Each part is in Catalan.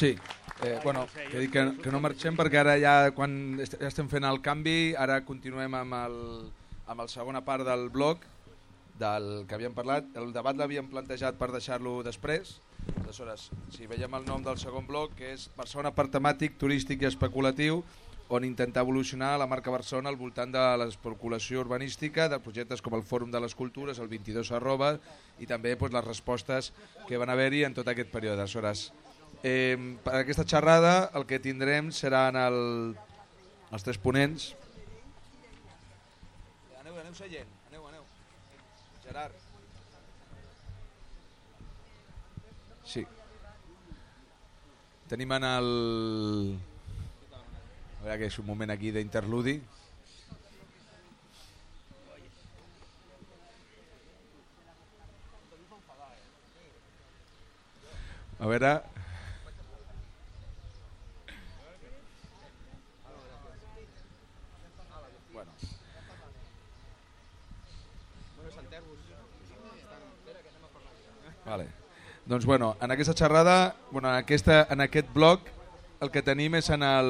Sí, eh, bueno, que, dic que, que no marxem perquè ara ja quan est estem fent el canvi, ara continuem amb, el, amb la segona part del bloc del que havíem parlat. El debat l'havíem plantejat per deixar-lo després. Aleshores, si veiem el nom del segon bloc, que és Barcelona per temàtic, turístic i especulatiu, on intentar evolucionar la marca Barcelona al voltant de l'especulació urbanística, de projectes com el Fòrum de les Cultures, el 22 arroba, i també doncs, les respostes que van haver-hi en tot aquest període. Aleshores, eh, per aquesta xerrada el que tindrem seran el, els tres ponents. Aneu, aneu seient, aneu, aneu. Gerard. Sí. Tenim en el... A veure que és un moment aquí d'interludi. A veure... Vale. Doncs bueno, en aquesta xerrada, bueno, en, aquesta, en aquest bloc, el que tenim és en el,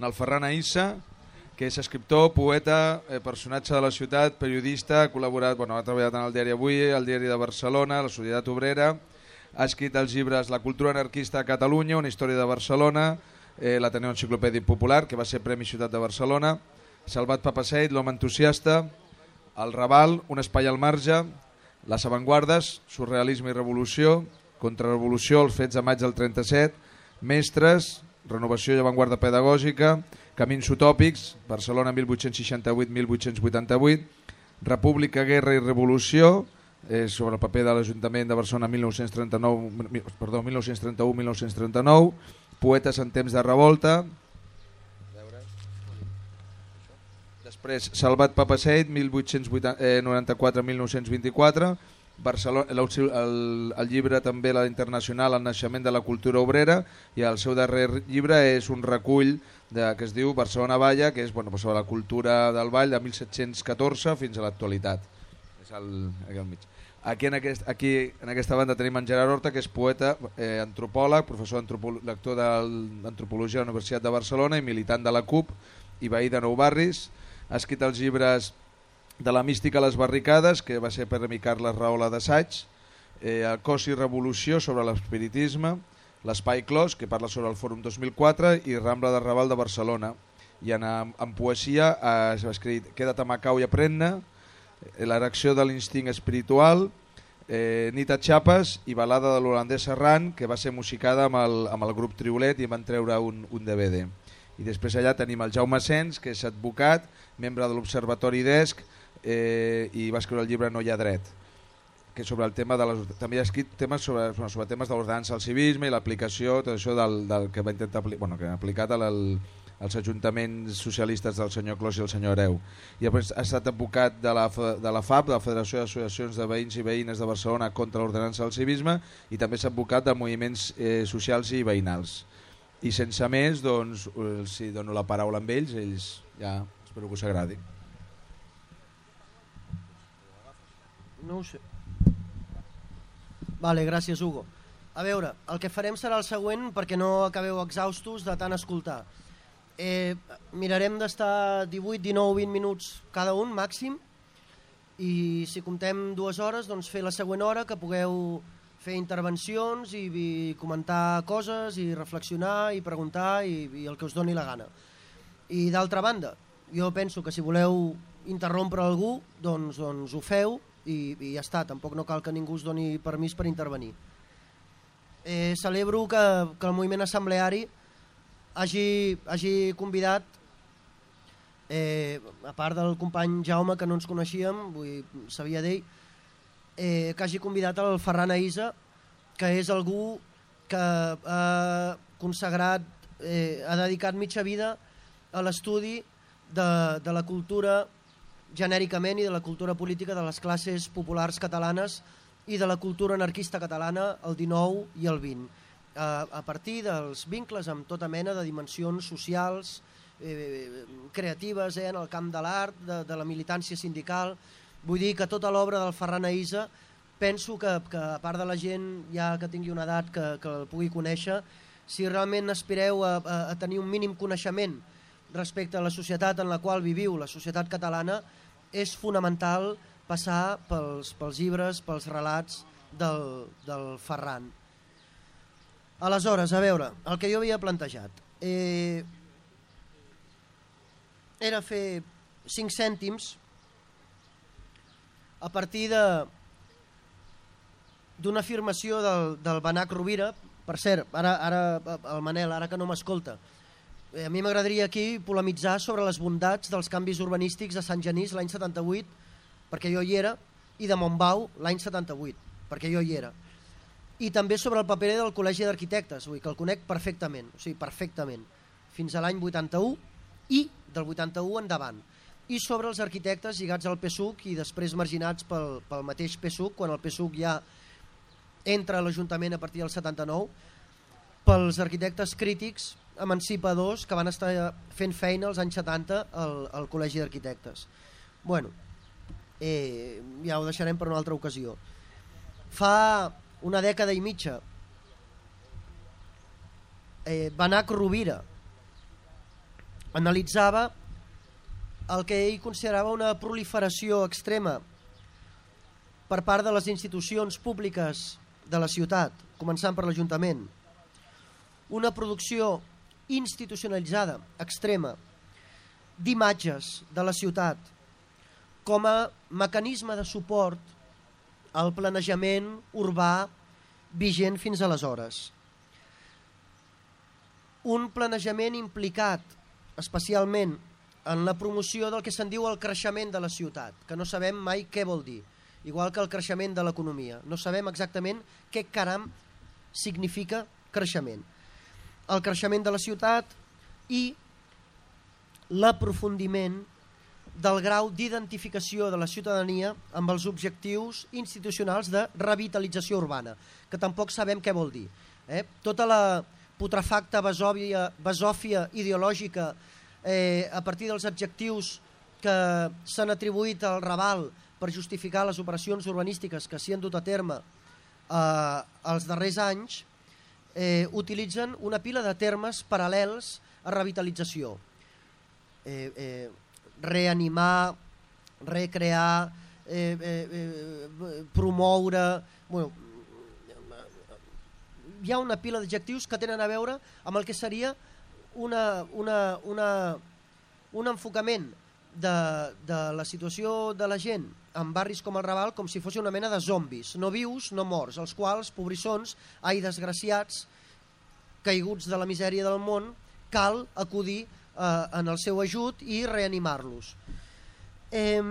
en el Ferran Aissa, que és escriptor, poeta, eh, personatge de la ciutat, periodista, ha col·laborat, bueno, ha treballat en el diari Avui, el diari de Barcelona, la Societat Obrera, ha escrit els llibres La cultura anarquista a Catalunya, una història de Barcelona, eh, l'Ateneu Enciclopèdic Popular, que va ser Premi Ciutat de Barcelona, Salvat Papaseit, l'home entusiasta, El Raval, un espai al marge, Les avantguardes, surrealisme i revolució, contrarrevolució, els fets de maig del 37, Mestres, renovació i avantguarda pedagògica, Camins utòpics, Barcelona 1868-1888, República, Guerra i Revolució, eh, sobre el paper de l'Ajuntament de Barcelona 1939, mi- perdó, 1931-1939, Poetes en temps de revolta, Després, Salvat Papaseit, 1894-1924, Barcelona, el, el, llibre també la internacional El naixement de la cultura obrera i el seu darrer llibre és un recull de, que es diu Barcelona Valla, que és bueno, sobre la cultura del ball de 1714 fins a l'actualitat. És el, aquí al mig. Aquí en, aquest, aquí en aquesta banda tenim en Gerard Horta, que és poeta, eh, antropòleg, professor lector d'antropologia a la Universitat de Barcelona i militant de la CUP i veí de Nou Barris. Ha escrit els llibres de la mística a les barricades, que va ser per mi Carles Rahola d'assaig, eh, el cos i revolució sobre l'espiritisme, l'Espai Clos, que parla sobre el Fòrum 2004, i Rambla de Raval de Barcelona. I en, en poesia eh, escrit Queda't a Macau i aprèn-ne, eh, l'erecció de l'instint espiritual, eh, Nit a Chiapas i Balada de l'holandès Serran, que va ser musicada amb el, amb el grup Triolet i van treure un, un DVD. I després allà tenim el Jaume Sens, que és advocat, membre de l'Observatori d'ESC eh, i va escriure el llibre No hi ha dret que sobre el tema de les, també ha escrit temes sobre, sobre temes de l'ordenança al civisme i l'aplicació, tot això del, del que va intentar bueno, que ha aplicat al, al, als ajuntaments socialistes del senyor Clos i el senyor Hereu. I després ha estat advocat de la, de la FAB, de la Federació d'Associacions de Veïns i Veïnes de Barcelona contra l'ordenança al civisme i també s'ha advocat de moviments eh, socials i veïnals. I sense més, doncs, els hi dono la paraula amb ells, ells ja espero que us agradi. No ho sé. Vale, gràcies, Hugo. A veure, el que farem serà el següent perquè no acabeu exhaustos de tant escoltar. Eh, mirarem d'estar 18, 19, 20 minuts cada un, màxim, i si comptem dues hores, doncs fer la següent hora que pugueu fer intervencions i, i comentar coses i reflexionar i preguntar i, i el que us doni la gana. I d'altra banda, jo penso que si voleu interrompre algú, doncs, doncs ho feu i, i ja està, tampoc no cal que ningú us doni permís per intervenir. Eh, celebro que, que el moviment assembleari hagi, hagi convidat eh, a part del company Jaume que no ens coneixíem, vull, sabia d'ell, eh, que hagi convidat el Ferran Aïsa, que és algú que ha consagrat, eh, ha dedicat mitja vida a l'estudi de, de la cultura genèricament i de la cultura política de les classes populars catalanes i de la cultura anarquista catalana el 19 i el 20 a, a partir dels vincles amb tota mena de dimensions socials eh, creatives eh, en el camp de l'art, de, de la militància sindical. Vull dir que tota l'obra del Ferran Aïsa penso que, que a part de la gent ja que tingui una edat que, que el pugui conèixer, si realment aspireu a, a, a tenir un mínim coneixement respecte a la societat en la qual viviu, la societat catalana, és fonamental passar pels, pels llibres, pels relats del, del Ferran. Aleshores, a veure, el que jo havia plantejat eh, era fer 5 cèntims a partir de d'una afirmació del, del Benac Rovira, per cert, ara, ara el Manel, ara que no m'escolta, a mi m'agradaria aquí polemitzar sobre les bondats dels canvis urbanístics de Sant Genís l'any 78, perquè jo hi era, i de Montbau l'any 78, perquè jo hi era. I també sobre el paper del Col·legi d'Arquitectes, vull que el conec perfectament, o sigui, perfectament, fins a l'any 81 i del 81 endavant. I sobre els arquitectes lligats al PSUC i després marginats pel, pel mateix PSUC, quan el PSUC ja entra a l'Ajuntament a partir del 79, pels arquitectes crítics emancipadors que van estar fent feina als anys 70 al, al Col·legi d'Arquitectes. Bueno, eh, ja ho deixarem per una altra ocasió. Fa una dècada i mitja eh, Benac Rovira analitzava el que ell considerava una proliferació extrema per part de les institucions públiques de la ciutat, començant per l'Ajuntament, una producció institucionalitzada, extrema, d'imatges de la ciutat com a mecanisme de suport al planejament urbà vigent fins aleshores. Un planejament implicat especialment en la promoció del que se'n diu el creixement de la ciutat, que no sabem mai què vol dir, igual que el creixement de l'economia. No sabem exactament què caram significa creixement el creixement de la ciutat i l'aprofundiment del grau d'identificació de la ciutadania amb els objectius institucionals de revitalització urbana, que tampoc sabem què vol dir. Eh? Tota la putrefacta basòfia, basòfia ideològica eh, a partir dels adjectius que s'han atribuït al Raval per justificar les operacions urbanístiques que s'hi han dut a terme eh, els darrers anys, eh, utilitzen una pila de termes paral·lels a revitalització. Eh, eh, reanimar, recrear, eh, eh, eh, promoure... Bueno, hi ha una pila d'adjectius que tenen a veure amb el que seria una, una, una, un enfocament de, de la situació de la gent en barris com el Raval com si fos una mena de zombis, no vius, no morts, els quals, pobrissons, ai desgraciats, caiguts de la misèria del món, cal acudir eh, en el seu ajut i reanimar-los. Eh,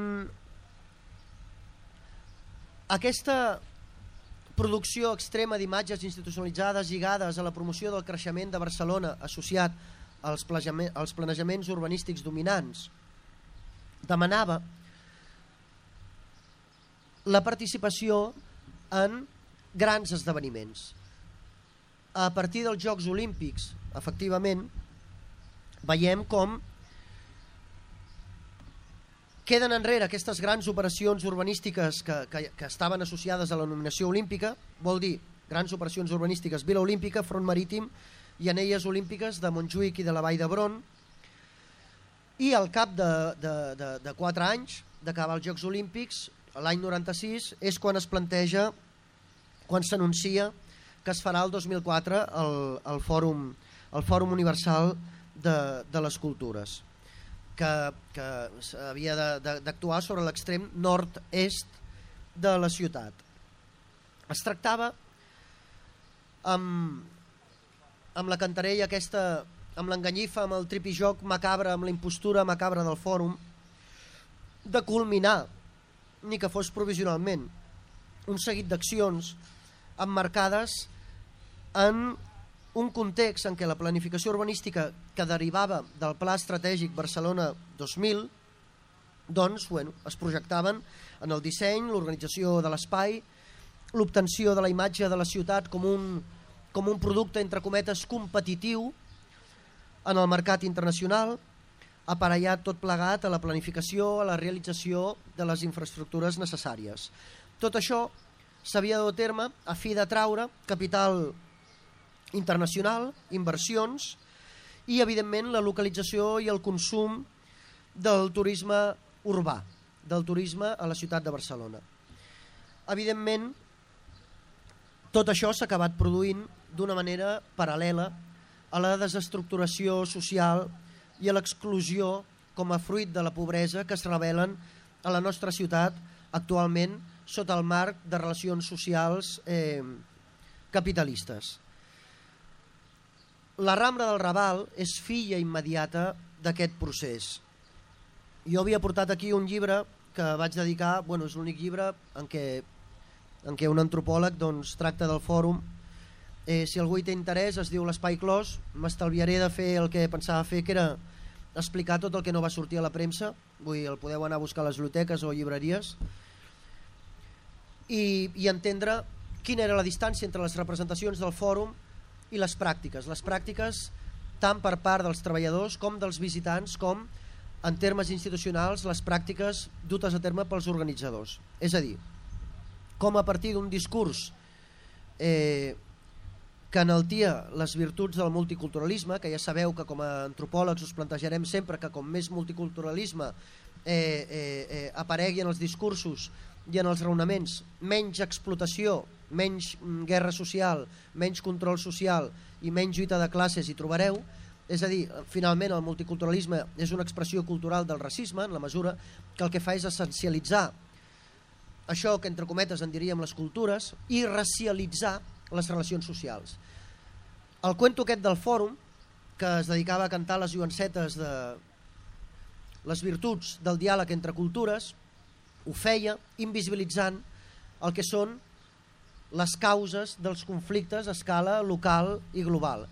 aquesta producció extrema d'imatges institucionalitzades lligades a la promoció del creixement de Barcelona associat als, als planejaments urbanístics dominants demanava la participació en grans esdeveniments. A partir dels Jocs Olímpics, efectivament, veiem com queden enrere aquestes grans operacions urbanístiques que, que, que estaven associades a la nominació olímpica, vol dir grans operacions urbanístiques Vila Olímpica, Front Marítim i anelles olímpiques de Montjuïc i de la Vall d'Hebron i al cap de, de, de, de 4 anys d'acabar els Jocs Olímpics l'any 96 és quan es planteja, quan s'anuncia que es farà el 2004 el, el, Fòrum, el Fòrum Universal de, de les Cultures, que, que havia d'actuar sobre l'extrem nord-est de la ciutat. Es tractava amb, amb la cantarella aquesta, amb l'enganyifa, amb el tripijoc macabre, amb la impostura macabra del fòrum, de culminar ni que fos provisionalment, un seguit d'accions emmarcades en un context en què la planificació urbanística que derivava del Pla Estratègic Barcelona 2000 doncs, bueno, es projectaven en el disseny, l'organització de l'espai, l'obtenció de la imatge de la ciutat com un, com un producte, entre cometes, competitiu en el mercat internacional, aparellat tot plegat a la planificació, a la realització de les infraestructures necessàries. Tot això s'havia de terme a fi de traure capital internacional, inversions i, evidentment, la localització i el consum del turisme urbà, del turisme a la ciutat de Barcelona. Evidentment, tot això s'ha acabat produint d'una manera paral·lela a la desestructuració social i a l'exclusió com a fruit de la pobresa que es revelen a la nostra ciutat actualment sota el marc de relacions socials eh, capitalistes. La Rambla del Raval és filla immediata d'aquest procés. Jo havia portat aquí un llibre que vaig dedicar, bueno, és l'únic llibre en què, en què un antropòleg doncs, tracta del fòrum. Eh, si algú hi té interès, es diu l'Espai Clos, m'estalviaré de fer el que pensava fer, que era explicar tot el que no va sortir a la premsa, vull dir, el podeu anar a buscar a les biblioteques o llibreries, i, i entendre quina era la distància entre les representacions del fòrum i les pràctiques. Les pràctiques tant per part dels treballadors com dels visitants, com en termes institucionals les pràctiques dutes a terme pels organitzadors. És a dir, com a partir d'un discurs eh, que enaltia les virtuts del multiculturalisme, que ja sabeu que com a antropòlegs us plantejarem sempre que com més multiculturalisme eh, eh, eh, aparegui en els discursos i en els raonaments menys explotació, menys mm, guerra social, menys control social i menys lluita de classes hi trobareu, és a dir, finalment el multiculturalisme és una expressió cultural del racisme en la mesura que el que fa és essencialitzar això que entre cometes en diríem les cultures i racialitzar les relacions socials. El cuento aquest del fòrum, que es dedicava a cantar les lluancetes de les virtuts del diàleg entre cultures, ho feia invisibilitzant el que són les causes dels conflictes a escala local i global,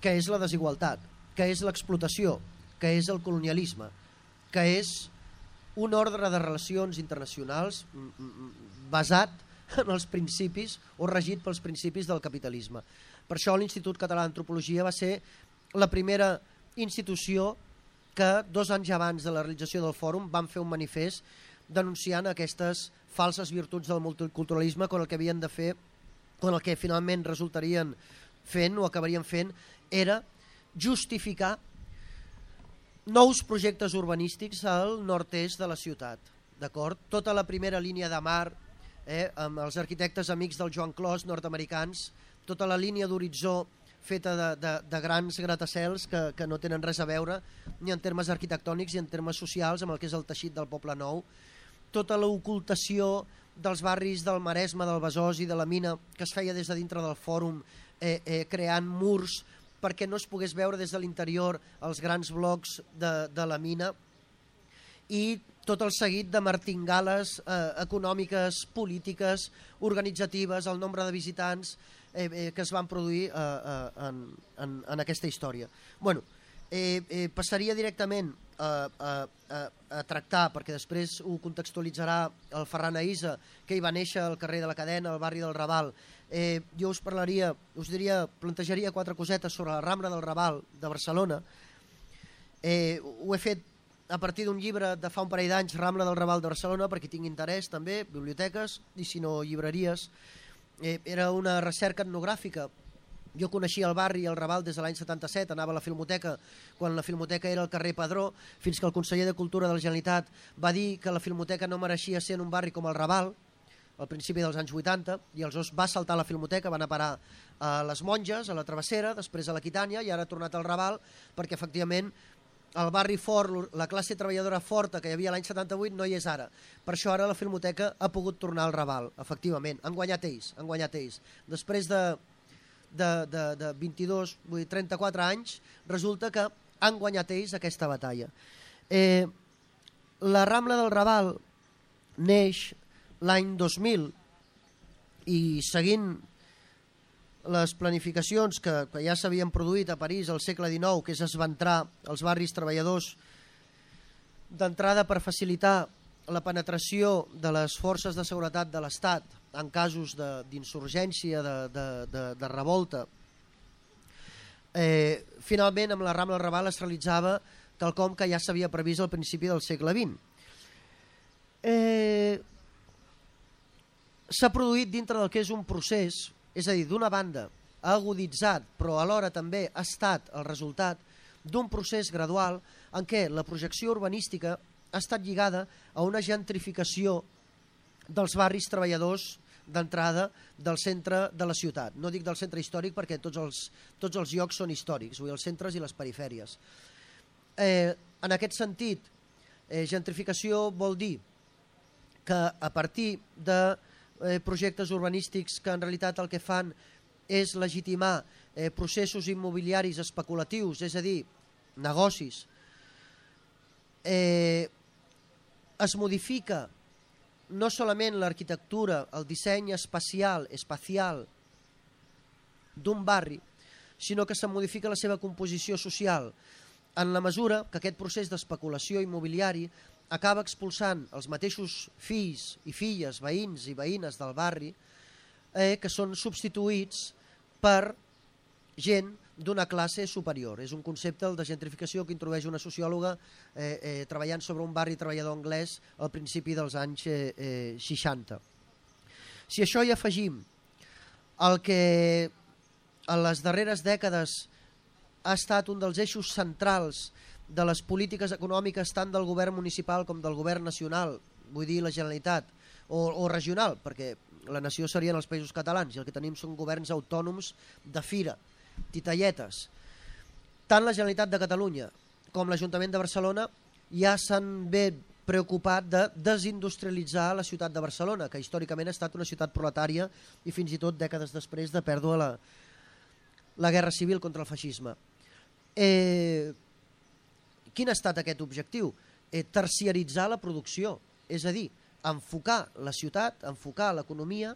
que és la desigualtat, que és l'explotació, que és el colonialisme, que és un ordre de relacions internacionals mm, mm, mm, basat en els principis o regit pels principis del capitalisme. Per això l'Institut Català d'Antropologia va ser la primera institució que dos anys abans de la realització del fòrum van fer un manifest denunciant aquestes falses virtuts del multiculturalisme quan el que havien de fer, quan el que finalment resultarien fent o acabarien fent era justificar nous projectes urbanístics al nord-est de la ciutat. Tota la primera línia de mar, eh, amb els arquitectes amics del Joan Clos nord-americans, tota la línia d'horitzó feta de, de, de grans gratacels que, que no tenen res a veure ni en termes arquitectònics ni en termes socials amb el que és el teixit del Poble Nou, tota l'ocultació dels barris del Maresme, del Besòs i de la Mina que es feia des de dintre del fòrum eh, eh, creant murs perquè no es pogués veure des de l'interior els grans blocs de, de la mina i tot el seguit de martingales eh, econòmiques, polítiques, organitzatives, el nombre de visitants eh, eh, que es van produir eh, eh, en, en, en aquesta història. Bueno, eh, eh, passaria directament a, a, a, a tractar, perquè després ho contextualitzarà el Ferran Aïsa, que hi va néixer al carrer de la Cadena, al barri del Raval. Eh, jo us parlaria, us diria, plantejaria quatre cosetes sobre la Rambla del Raval de Barcelona. Eh, ho he fet a partir d'un llibre de fa un parell d'anys, Rambla del Raval de Barcelona, perquè tinc interès també, biblioteques, i si no llibreries. Eh, era una recerca etnogràfica jo coneixia el barri i el Raval des de l'any 77, anava a la Filmoteca quan la Filmoteca era al carrer Padró, fins que el conseller de Cultura de la Generalitat va dir que la Filmoteca no mereixia ser en un barri com el Raval, al principi dels anys 80, i els va saltar la Filmoteca, van a parar a les Monges, a la Travessera, després a l'Aquitània, i ara ha tornat al Raval, perquè efectivament el barri fort, la classe treballadora forta que hi havia l'any 78 no hi és ara. Per això ara la Filmoteca ha pogut tornar al Raval, efectivament. Han guanyat ells, han guanyat ells. Després de de, de, de 22, vull dir, 34 anys, resulta que han guanyat ells aquesta batalla. Eh, la Rambla del Raval neix l'any 2000 i seguint les planificacions que, que ja s'havien produït a París al segle XIX, que és esventrar els barris treballadors d'entrada per facilitar la penetració de les forces de seguretat de l'Estat en casos d'insurgència, de, de, de, de revolta. Eh, finalment, amb la Rambla Raval es realitzava quelcom que ja s'havia previst al principi del segle XX. Eh, s'ha produït dintre del que és un procés, és a dir, d'una banda, ha aguditzat, però alhora també ha estat el resultat d'un procés gradual en què la projecció urbanística ha estat lligada a una gentrificació dels barris treballadors d'entrada del centre de la ciutat. No dic del centre històric perquè tots els, tots els llocs són històrics, vull dir, els centres i les perifèries. Eh, en aquest sentit, eh, gentrificació vol dir que a partir de eh, projectes urbanístics que en realitat el que fan és legitimar eh, processos immobiliaris especulatius, és a dir, negocis, eh, es modifica no solament l'arquitectura, el disseny espacial, espacial d'un barri, sinó que se modifica la seva composició social en la mesura que aquest procés d'especulació immobiliari acaba expulsant els mateixos fills i filles, veïns i veïnes del barri eh, que són substituïts per gent d'una classe superior. És un concepte el de gentrificació que introdueix una sociòloga eh, eh, treballant sobre un barri treballador anglès al principi dels anys eh, eh, 60. Si això hi afegim el que en les darreres dècades ha estat un dels eixos centrals de les polítiques econòmiques tant del govern municipal com del govern nacional, vull dir la Generalitat, o, o regional, perquè la nació serien els països catalans i el que tenim són governs autònoms de fira, titalletes. Tant la Generalitat de Catalunya com l'Ajuntament de Barcelona ja s'han bé preocupat de desindustrialitzar la ciutat de Barcelona, que històricament ha estat una ciutat proletària i fins i tot dècades després de pèrdua la, la guerra civil contra el feixisme. Eh, quin ha estat aquest objectiu? Eh, terciaritzar la producció, és a dir, enfocar la ciutat, enfocar l'economia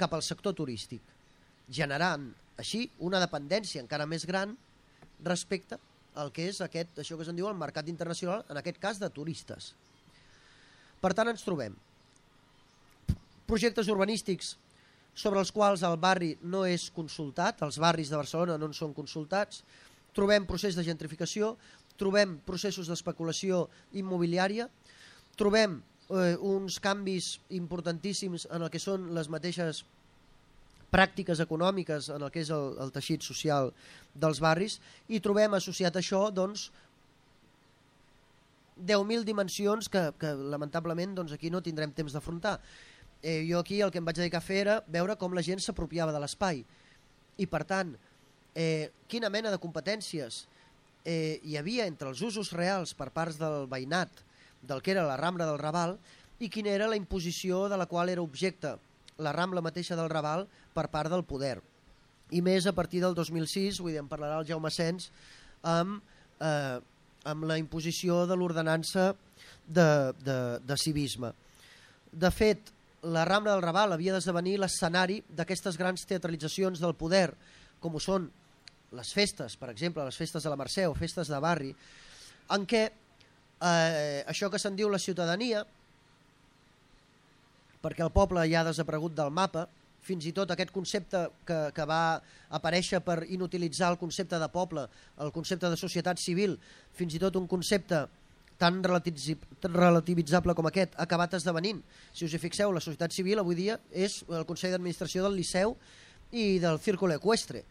cap al sector turístic, generant així una dependència encara més gran respecte al que és aquest, això que se'n diu el mercat internacional, en aquest cas de turistes. Per tant, ens trobem projectes urbanístics sobre els quals el barri no és consultat, els barris de Barcelona no en són consultats, trobem procés de gentrificació, trobem processos d'especulació immobiliària, trobem eh, uns canvis importantíssims en el que són les mateixes pràctiques econòmiques en el que és el, el teixit social dels barris i trobem associat a això doncs, 10.000 dimensions que, que lamentablement doncs, aquí no tindrem temps d'afrontar. Eh, jo aquí el que em vaig dedicar a fer era veure com la gent s'apropiava de l'espai i per tant eh, quina mena de competències eh, hi havia entre els usos reals per parts del veïnat del que era la Rambla del Raval i quina era la imposició de la qual era objecte la Rambla mateixa del Raval per part del poder. I més a partir del 2006, vull dir, en parlarà el Jaume Sens, amb, eh, amb la imposició de l'ordenança de, de, de civisme. De fet, la Rambla del Raval havia d'esdevenir l'escenari d'aquestes grans teatralitzacions del poder, com ho són les festes, per exemple, les festes de la Mercè o festes de barri, en què eh, això que se'n diu la ciutadania, perquè el poble ja ha desaparegut del mapa, fins i tot aquest concepte que, que va aparèixer per inutilitzar el concepte de poble, el concepte de societat civil, fins i tot un concepte tan relativitzable com aquest ha acabat esdevenint. Si us hi fixeu, la societat civil avui dia és el Consell d'Administració del Liceu i del Círculo Equestre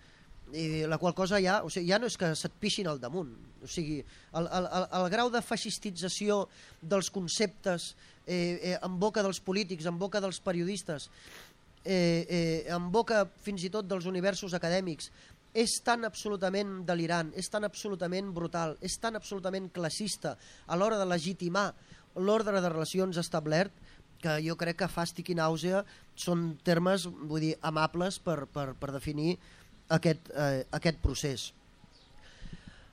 i la qual cosa ja, o sigui, ja no és que se't pixin al damunt, o sigui, el, el, el, el grau de feixistització dels conceptes eh, eh, en boca dels polítics, en boca dels periodistes, eh, eh, en boca fins i tot dels universos acadèmics, és tan absolutament delirant, és tan absolutament brutal, és tan absolutament classista a l'hora de legitimar l'ordre de relacions establert que jo crec que fàstic i nàusea són termes vull dir, amables per, per, per definir aquest, eh, aquest procés.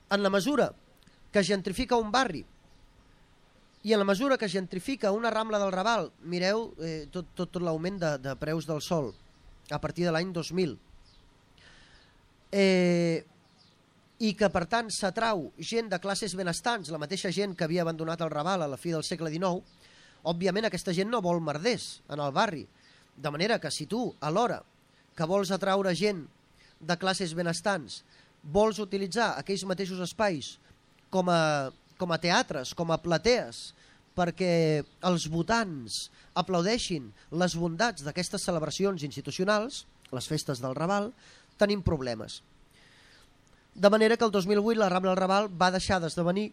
En la mesura que gentrifica un barri i en la mesura que gentrifica una rambla del Raval, mireu eh, tot, tot, tot l'augment de, de preus del sol a partir de l'any 2000, eh, i que per tant s'atrau gent de classes benestants, la mateixa gent que havia abandonat el Raval a la fi del segle XIX, òbviament aquesta gent no vol merders en el barri, de manera que si tu alhora que vols atraure gent de classes benestants vols utilitzar aquells mateixos espais com a, com a teatres, com a platees perquè els votants aplaudeixin les bondats d'aquestes celebracions institucionals, les festes del Raval, tenim problemes. De manera que el 2008 la Rambla del Raval va deixar d'esdevenir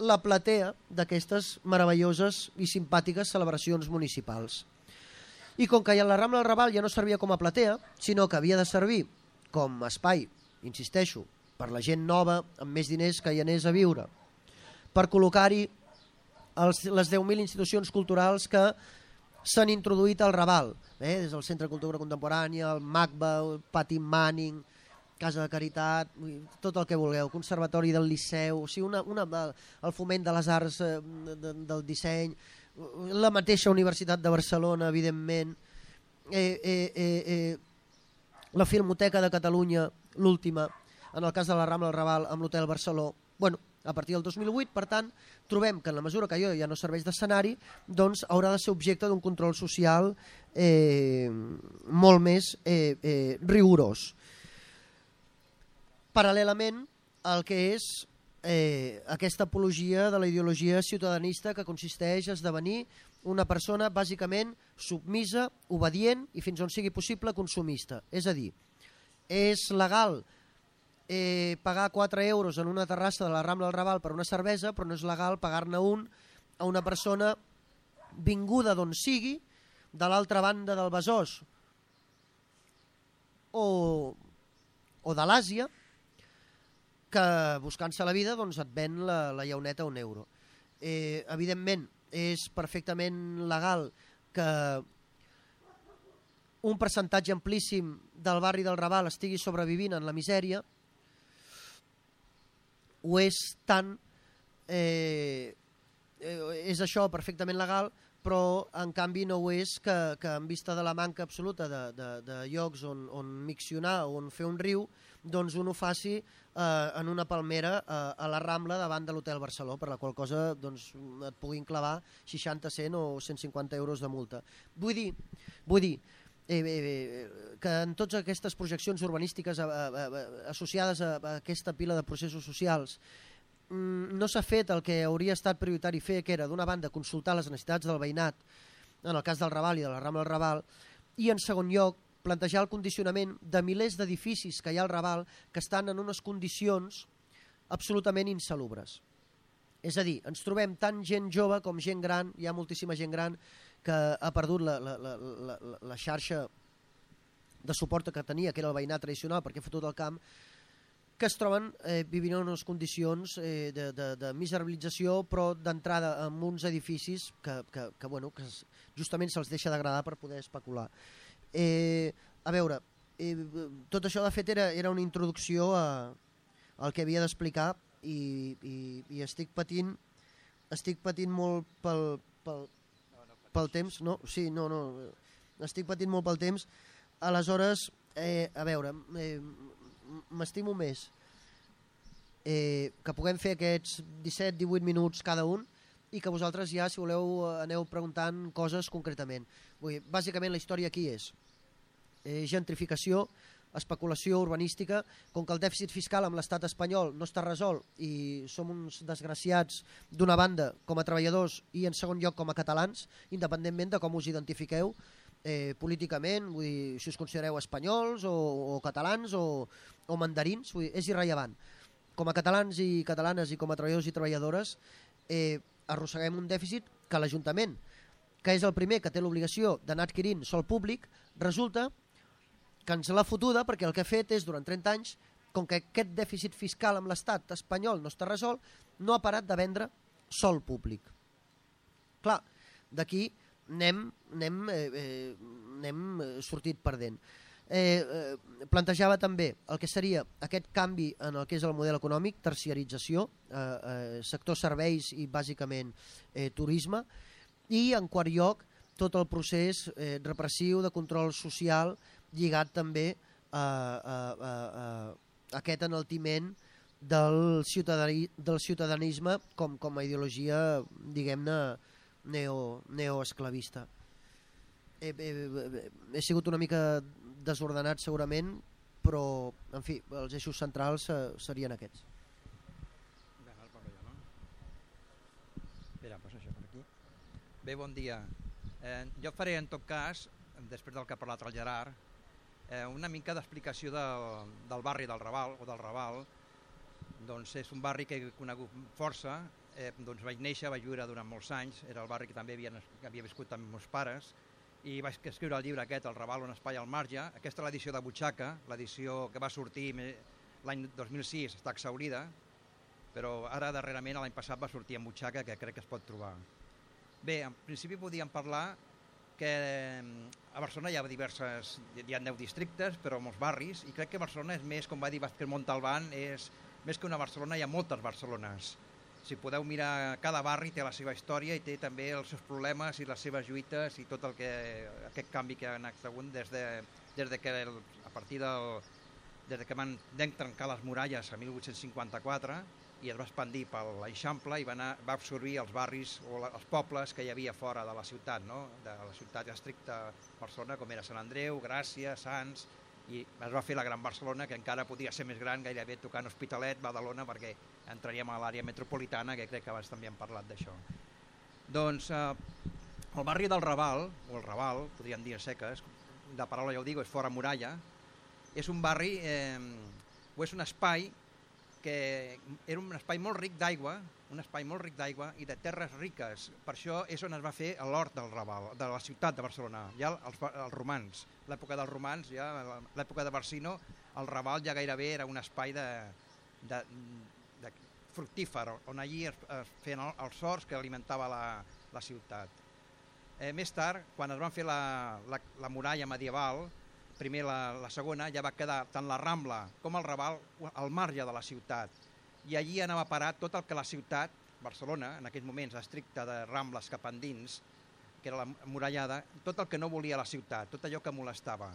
la platea d'aquestes meravelloses i simpàtiques celebracions municipals. I com que la Rambla del Raval ja no servia com a platea, sinó que havia de servir com a espai, insisteixo, per la gent nova amb més diners que hi anés a viure, per col·locar-hi les 10.000 institucions culturals que s'han introduït al Raval, eh? des del Centre de Cultura Contemporània, el MACBA, el Pati Manning, Casa de Caritat, tot el que vulgueu, Conservatori del Liceu, o sigui, una, una, el foment de les arts eh, de, del disseny, la mateixa Universitat de Barcelona, evidentment, eh, eh, eh, eh, la Filmoteca de Catalunya, l'última, en el cas de la Rambla del Raval amb l'Hotel Barceló. Bueno, a partir del 2008, per tant, trobem que en la mesura que allò ja no serveix d'escenari, doncs haurà de ser objecte d'un control social eh, molt més eh, eh, rigorós paral·lelament al que és eh, aquesta apologia de la ideologia ciutadanista que consisteix a esdevenir una persona bàsicament submisa, obedient i fins on sigui possible consumista. És a dir, és legal eh, pagar 4 euros en una terrassa de la Rambla del Raval per una cervesa, però no és legal pagar-ne un a una persona vinguda d'on sigui, de l'altra banda del Besòs o, o de l'Àsia, que buscant-se la vida doncs et ven la, la llauneta a un euro. Eh, evidentment, és perfectament legal que un percentatge amplíssim del barri del Raval estigui sobrevivint en la misèria, ho és tant, eh, eh, és això perfectament legal, però en canvi no ho és que, que en vista de la manca absoluta de, de, de llocs on, on miccionar on fer un riu, doncs un ho faci eh, en una palmera eh, a la Rambla davant de l'Hotel Barceló, per la qual cosa doncs, et puguin clavar 60, 100 o 150 euros de multa. Vull dir, vull dir eh, eh, que en totes aquestes projeccions urbanístiques eh, eh, eh associades a, a aquesta pila de processos socials mm, no s'ha fet el que hauria estat prioritari fer, que era d'una banda consultar les necessitats del veïnat, en el cas del Raval i de la Rambla del Raval, i en segon lloc plantejar el condicionament de milers d'edificis que hi ha al Raval que estan en unes condicions absolutament insalubres. És a dir, ens trobem tant gent jove com gent gran, hi ha moltíssima gent gran que ha perdut la, la, la, la, la xarxa de suport que tenia, que era el veïnat tradicional, perquè ha fotut el camp, que es troben eh, vivint en unes condicions eh, de, de, de miserabilització, però d'entrada en uns edificis que, que, que, bueno, que justament se'ls deixa d'agradar per poder especular. Eh, a veure, eh, tot això de fet era, era una introducció a, al que havia d'explicar i, i, i estic patint estic patint molt pel, pel, pel temps, no? Sí, no, no, estic patint molt pel temps. Aleshores, eh, a veure, eh, m'estimo més eh, que puguem fer aquests 17-18 minuts cada un i que vosaltres ja, si voleu, aneu preguntant coses concretament. Vull dir, bàsicament la història aquí és eh, gentrificació, especulació urbanística, com que el dèficit fiscal amb l'estat espanyol no està resolt i som uns desgraciats d'una banda com a treballadors i en segon lloc com a catalans, independentment de com us identifiqueu eh, políticament, vull dir, si us considereu espanyols o, o catalans o, o mandarins, vull dir, és irrellevant. Com a catalans i catalanes i com a treballadors i treballadores eh, arrosseguem un dèficit que l'Ajuntament, que és el primer que té l'obligació d'anar adquirint sol públic, resulta l'ha fotuda perquè el que ha fet és, durant 30 anys, com que aquest dèficit fiscal amb l'estat espanyol no està resolt, no ha parat de vendre sol públic. Clar, d'aquí anem, anem, eh, eh, anem eh, sortit perdent. Eh, eh, plantejava també el que seria aquest canvi en el que és el model econòmic, terciarització, eh, eh, sector serveis i bàsicament eh, turisme, i en quart lloc tot el procés eh, repressiu de control social lligat també a, a, a, a aquest enaltiment del, ciutadani, del ciutadanisme com, com a ideologia, diguem-ne, neo, neoesclavista. He, he, he sigut una mica desordenat segurament, però, en fi, els eixos centrals eh, serien aquests. Espera, pues això, perquè Bé, bon dia. Eh, jo faré, en tot cas, després del que ha parlat el Gerard, eh, una mica d'explicació del, del barri del Raval, o del Raval. Doncs és un barri que he conegut força, eh, doncs vaig néixer, vaig viure durant molts anys, era el barri que també havia, havia viscut amb meus pares, i vaig escriure el llibre aquest, El Raval, un espai al marge. Aquesta és l'edició de Butxaca, l'edició que va sortir l'any 2006, està exaurida, però ara darrerament l'any passat va sortir en Butxaca, que crec que es pot trobar. Bé, en principi podíem parlar que a Barcelona hi ha diverses, hi ha 10 districtes, però molts barris, i crec que Barcelona és més, com va dir Vázquez Montalbán, és més que una Barcelona, hi ha moltes Barcelones. Si podeu mirar, cada barri té la seva història i té també els seus problemes i les seves lluites i tot el que, aquest canvi que ha anat segut des de, des de que el, a partir del, des de que van trencar les muralles a 1854 i es va expandir per l'Eixample i va, anar, va absorbir els barris o la, els pobles que hi havia fora de la ciutat, no? de la ciutat estricta Barcelona, com era Sant Andreu, Gràcia, Sants, i es va fer la Gran Barcelona, que encara podia ser més gran, gairebé tocant Hospitalet, Badalona, perquè entraríem a l'àrea metropolitana, que crec que abans també hem parlat d'això. Doncs eh, el barri del Raval, o el Raval, podríem dir seques, de paraula ja ho dic, és fora muralla, és un barri, eh, o és un espai que era un espai molt ric d'aigua, un espai molt ric d'aigua i de terres riques. Per això és on es va fer l'hort del Raval, de la ciutat de Barcelona, ja els, els romans. L'època dels romans, ja l'època de Barsino, el Raval ja gairebé era un espai de, de, de fructífer, on allí es, es feien els horts que alimentava la, la ciutat. Eh, més tard, quan es van fer la, la, la muralla medieval, primer la, la segona, ja va quedar tant la Rambla com el Raval al marge de la ciutat. I allí anava a parar tot el que la ciutat, Barcelona, en aquells moments estricta de Rambles cap endins, que era la murallada, tot el que no volia la ciutat, tot allò que molestava,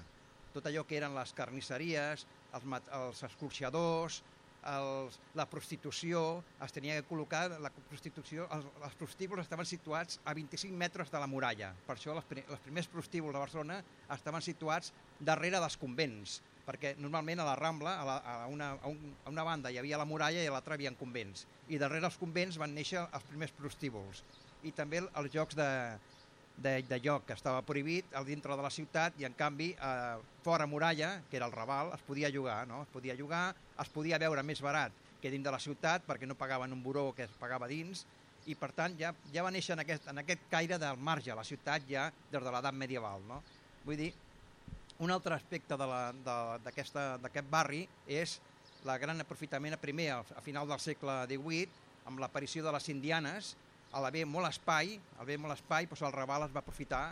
tot allò que eren les carnisseries, els, els escorxadors, els, la prostitució, es tenia que col·locar, la prostitució, els, els prostíbuls estaven situats a 25 metres de la muralla. Per això les, els primers prostíbuls de Barcelona estaven situats darrere dels convents, perquè normalment a la Rambla, a, la, a, una, a, un, a una banda hi havia la muralla i a l'altra hi havia convents. I darrere els convents van néixer els primers prostíbuls. I també els jocs de, de, de lloc que estava prohibit al dintre de la ciutat i en canvi eh, fora muralla, que era el Raval, es podia jugar, no? es podia jugar, es podia veure més barat que dins de la ciutat perquè no pagaven un buró que es pagava dins i per tant ja, ja va néixer en aquest, en aquest caire del marge, la ciutat ja des de l'edat medieval. No? Vull dir, un altre aspecte d'aquest barri és la gran aprofitament a primer, a final del segle XVIII, amb l'aparició de les indianes, a l'haver molt espai, al haver molt espai, doncs el Raval es va aprofitar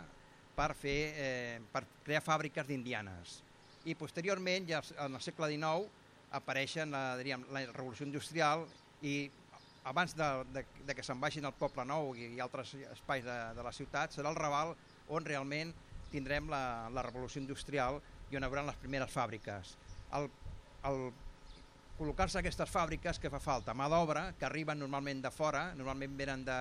per, fer, eh, per crear fàbriques d'indianes. I posteriorment, ja en el segle XIX, apareixen la, diríem, la revolució industrial i abans de, de, de que se'n vagin al Poble Nou i, i altres espais de, de la ciutat, serà el Raval on realment tindrem la, la revolució industrial i on haurà les primeres fàbriques. El, el col·locar-se aquestes fàbriques que fa falta, mà d'obra, que arriben normalment de fora, normalment venen de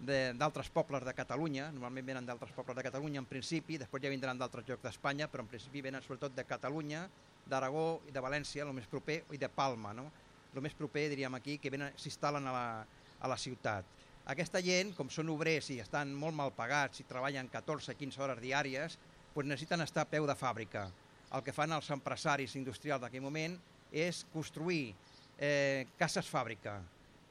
d'altres pobles de Catalunya, normalment venen d'altres pobles de Catalunya en principi, després ja vindran d'altres llocs d'Espanya, però en principi venen sobretot de Catalunya, d'Aragó i de València, el més proper, i de Palma, no? el més proper, diríem aquí, que s'instal·len a, la, a la ciutat. Aquesta gent, com són obrers i estan molt mal pagats i treballen 14-15 hores diàries, doncs necessiten estar a peu de fàbrica. El que fan els empresaris industrials d'aquell moment és construir eh, cases fàbrica,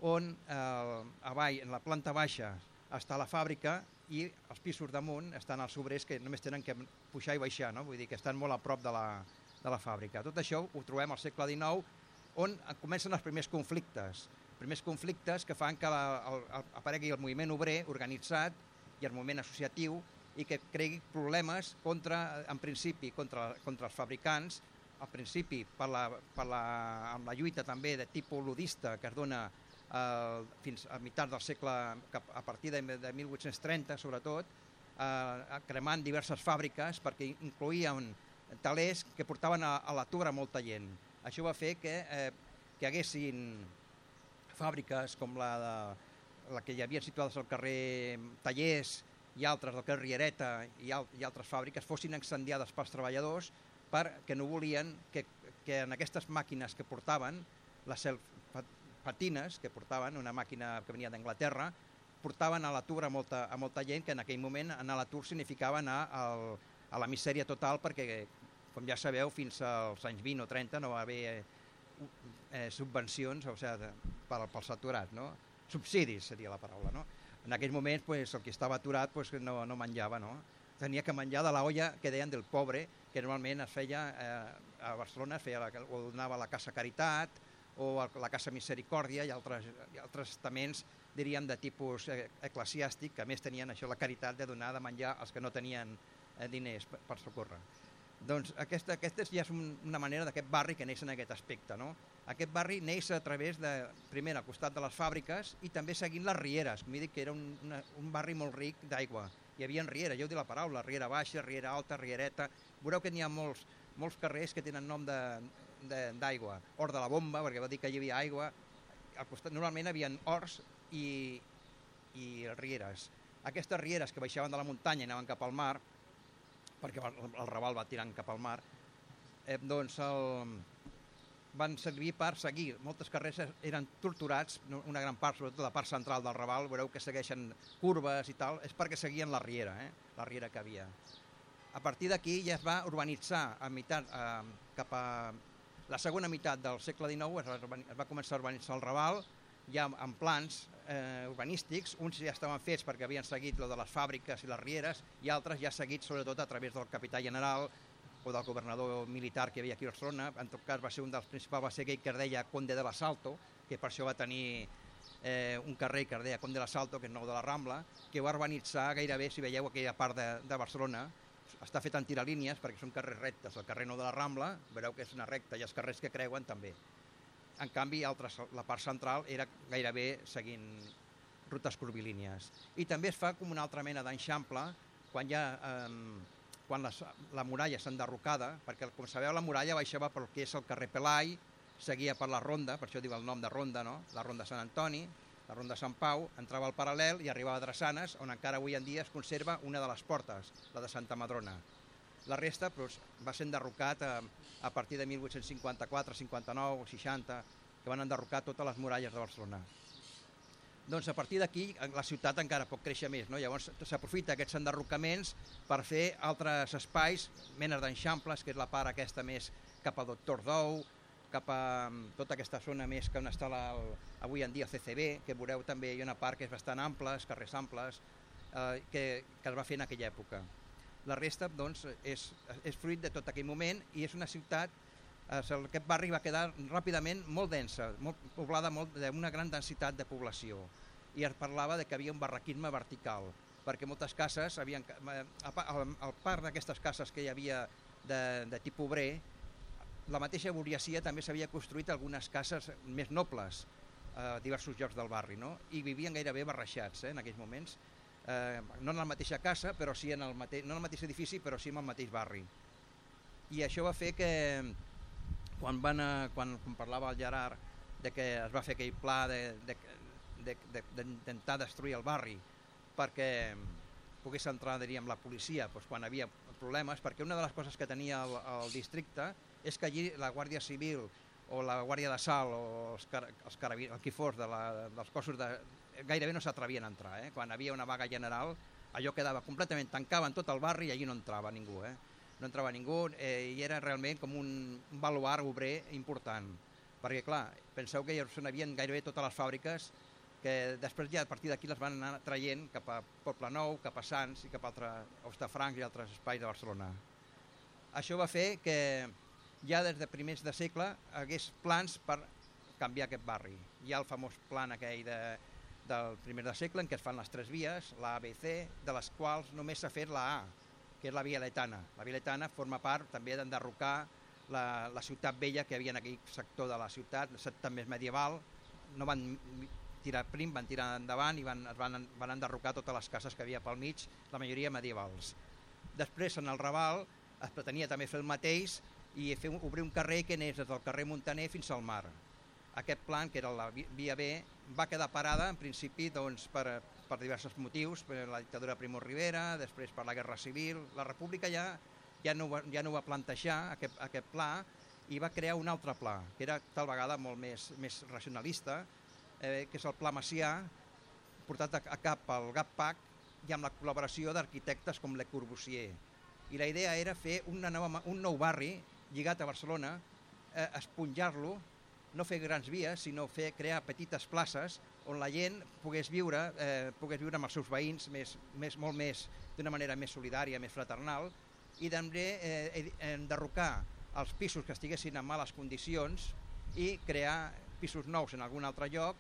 on eh, avall, en la planta baixa, està la fàbrica i els pisos damunt estan els obrers que només tenen que pujar i baixar, no? vull dir que estan molt a prop de la, de la fàbrica. Tot això ho trobem al segle XIX, on comencen els primers conflictes, primers conflictes que fan que la, el, el, aparegui el moviment obrer organitzat i el moviment associatiu i que cregui problemes contra, en principi contra, contra els fabricants al principi per la, per la, amb la lluita també de tipus ludista que es dona eh, fins a meitat del segle, a partir de, de 1830 sobretot, eh, cremant diverses fàbriques perquè incloïen talers que portaven a, a l'atur a molta gent. Això va fer que, eh, que haguessin fàbriques com la, de, la que hi havia situades al carrer Tallers i altres del carrer Riereta i, al, i altres fàbriques fossin incendiades pels treballadors perquè no volien que, que en aquestes màquines que portaven, les patines que portaven, una màquina que venia d'Anglaterra, portaven a l'atur a molta, a molta gent que en aquell moment anar a l'atur significava anar al, a la misèria total perquè, com ja sabeu, fins als anys 20 o 30 no va haver eh, eh, subvencions o sigui, de, per, pels aturats, no? subsidis seria la paraula. No? En aquells moments pues, el que estava aturat pues, no, no menjava, no? tenia que menjar de la olla que deien del pobre, que normalment es feia eh, a Barcelona, es feia la, o donava la Casa Caritat o la Casa Misericòrdia i altres, i altres estaments diríem de tipus eh, eclesiàstic, que a més tenien això la caritat de donar de menjar als que no tenien eh, diners per, per socórrer. Doncs aquesta, aquesta ja és un, una manera d'aquest barri que neix en aquest aspecte. No? Aquest barri neix a través de, primer, al costat de les fàbriques i també seguint les rieres. Com he dit que era un, una, un barri molt ric d'aigua. Hi havia rieres, ja ho dic la paraula, riera baixa, riera alta, riereta... Veureu que n'hi ha molts, molts carrers que tenen nom d'aigua. Hort de la Bomba, perquè va dir que hi havia aigua. Al costat, normalment hi havia horts i, i rieres. Aquestes rieres que baixaven de la muntanya i anaven cap al mar, perquè el Raval va tirant cap al mar, eh, doncs el, van servir per seguir. Moltes carreres eren torturats, una gran part, sobretot la part central del Raval, veureu que segueixen curves i tal, és perquè seguien la riera, eh? la riera que havia. A partir d'aquí ja es va urbanitzar a meitat, eh, cap a la segona meitat del segle XIX, es va, es va començar a urbanitzar el Raval, ja amb plans eh, urbanístics, uns ja estaven fets perquè havien seguit lo de les fàbriques i les rieres i altres ja seguits sobretot a través del capità general o del governador militar que hi havia aquí a Barcelona, en tot cas va ser un dels principals, va ser aquell que es deia Conde de l'Assalto, que per això va tenir eh, un carrer que es deia Conde de l'Assalto, que és nou de la Rambla, que va urbanitzar gairebé, si veieu aquella part de, de Barcelona, està fet en tiralínies perquè són carrers rectes. El carrer nou de la Rambla, veureu que és una recta, i els carrers que creuen també. En canvi, altres, la part central era gairebé seguint rutes curvilínies. I també es fa com una altra mena d'enxample quan ja eh, quan la, la muralla s'ha enderrocada, perquè com sabeu la muralla baixava pel que és el carrer Pelai, seguia per la ronda, per això diu el nom de ronda, no? la ronda Sant Antoni, la ronda Sant Pau, entrava al paral·lel i arribava a Drassanes, on encara avui en dia es conserva una de les portes, la de Santa Madrona. La resta doncs, va ser enderrocat a, a partir de 1854, 59, 60, que van enderrocar totes les muralles de Barcelona. Doncs a partir d'aquí la ciutat encara pot créixer més. No? Llavors s'aprofita aquests enderrocaments per fer altres espais, menes d'enxamples, que és la part aquesta més cap a Doctor Dou, cap a mm, tota aquesta zona més que on està la, el, avui en dia el CCB, que veureu també hi ha una part que és bastant ampla, carrers amples, eh, que, que es va fer en aquella època. La resta doncs, és, és fruit de tot aquell moment i és una ciutat eh, aquest barri va quedar ràpidament molt densa, molt poblada molt d'una gran densitat de població i es parlava de que havia un barraquisme vertical perquè moltes cases havien, al part d'aquestes cases que hi havia de, de tipus obrer la mateixa burguesia també s'havia construït algunes cases més nobles a diversos llocs del barri no? i vivien gairebé barreixats eh, en aquells moments eh, no en la mateixa casa, però sí en el mateix, no en el mateix edifici, però sí en el mateix barri. I això va fer que quan, van a, quan, quan parlava el Gerard de que es va fer aquell pla d'intentar de, de, de, de, destruir el barri perquè pogués entrar, diríem, la policia doncs, quan havia problemes, perquè una de les coses que tenia el, el districte és que allí la Guàrdia Civil o la Guàrdia de Sal o els, car els carabins, el quifors de la, dels cossos de, gairebé no s'atrevien a entrar. Eh? Quan havia una vaga general, allò quedava completament tancaven tot el barri i allí no entrava ningú. Eh? No entrava ningú eh, i era realment com un, baluart obrer important. Perquè, clar, penseu que ja se n'havien gairebé totes les fàbriques que després ja a partir d'aquí les van anar traient cap a Poble Nou, cap a Sants i cap a altre, Ostafrancs i altres espais de Barcelona. Això va fer que ja des de primers de segle hagués plans per canviar aquest barri. Hi ha el famós plan aquell de del primer de segle en què es fan les tres vies, la A, B i C, de les quals només s'ha fet la A, que és la via letana. La via letana forma part també d'enderrocar la, la ciutat vella que havia en aquell sector de la ciutat, ciutat més medieval, no van tirar prim, van tirar endavant i van, van, van enderrocar totes les cases que havia pel mig, la majoria medievals. Després, en el Raval, es pretenia també fer el mateix i fer, obrir un carrer que anés des del carrer Montaner fins al mar aquest plan, que era la via B, va quedar parada en principi doncs, per, per diversos motius, per la dictadura de Primo Rivera, després per la Guerra Civil. La República ja, ja, no, ja no va plantejar aquest, aquest pla i va crear un altre pla, que era tal vegada molt més, més racionalista, eh, que és el Pla Macià, portat a, a cap pel GAPPAC i amb la col·laboració d'arquitectes com Le Corbusier. I la idea era fer una nova, un nou barri lligat a Barcelona, eh, esponjar-lo, no fer grans vies, sinó fer crear petites places on la gent pogués viure, eh, pogués viure amb els seus veïns més, més, molt més d'una manera més solidària, més fraternal, i també eh, enderrocar els pisos que estiguessin en males condicions i crear pisos nous en algun altre lloc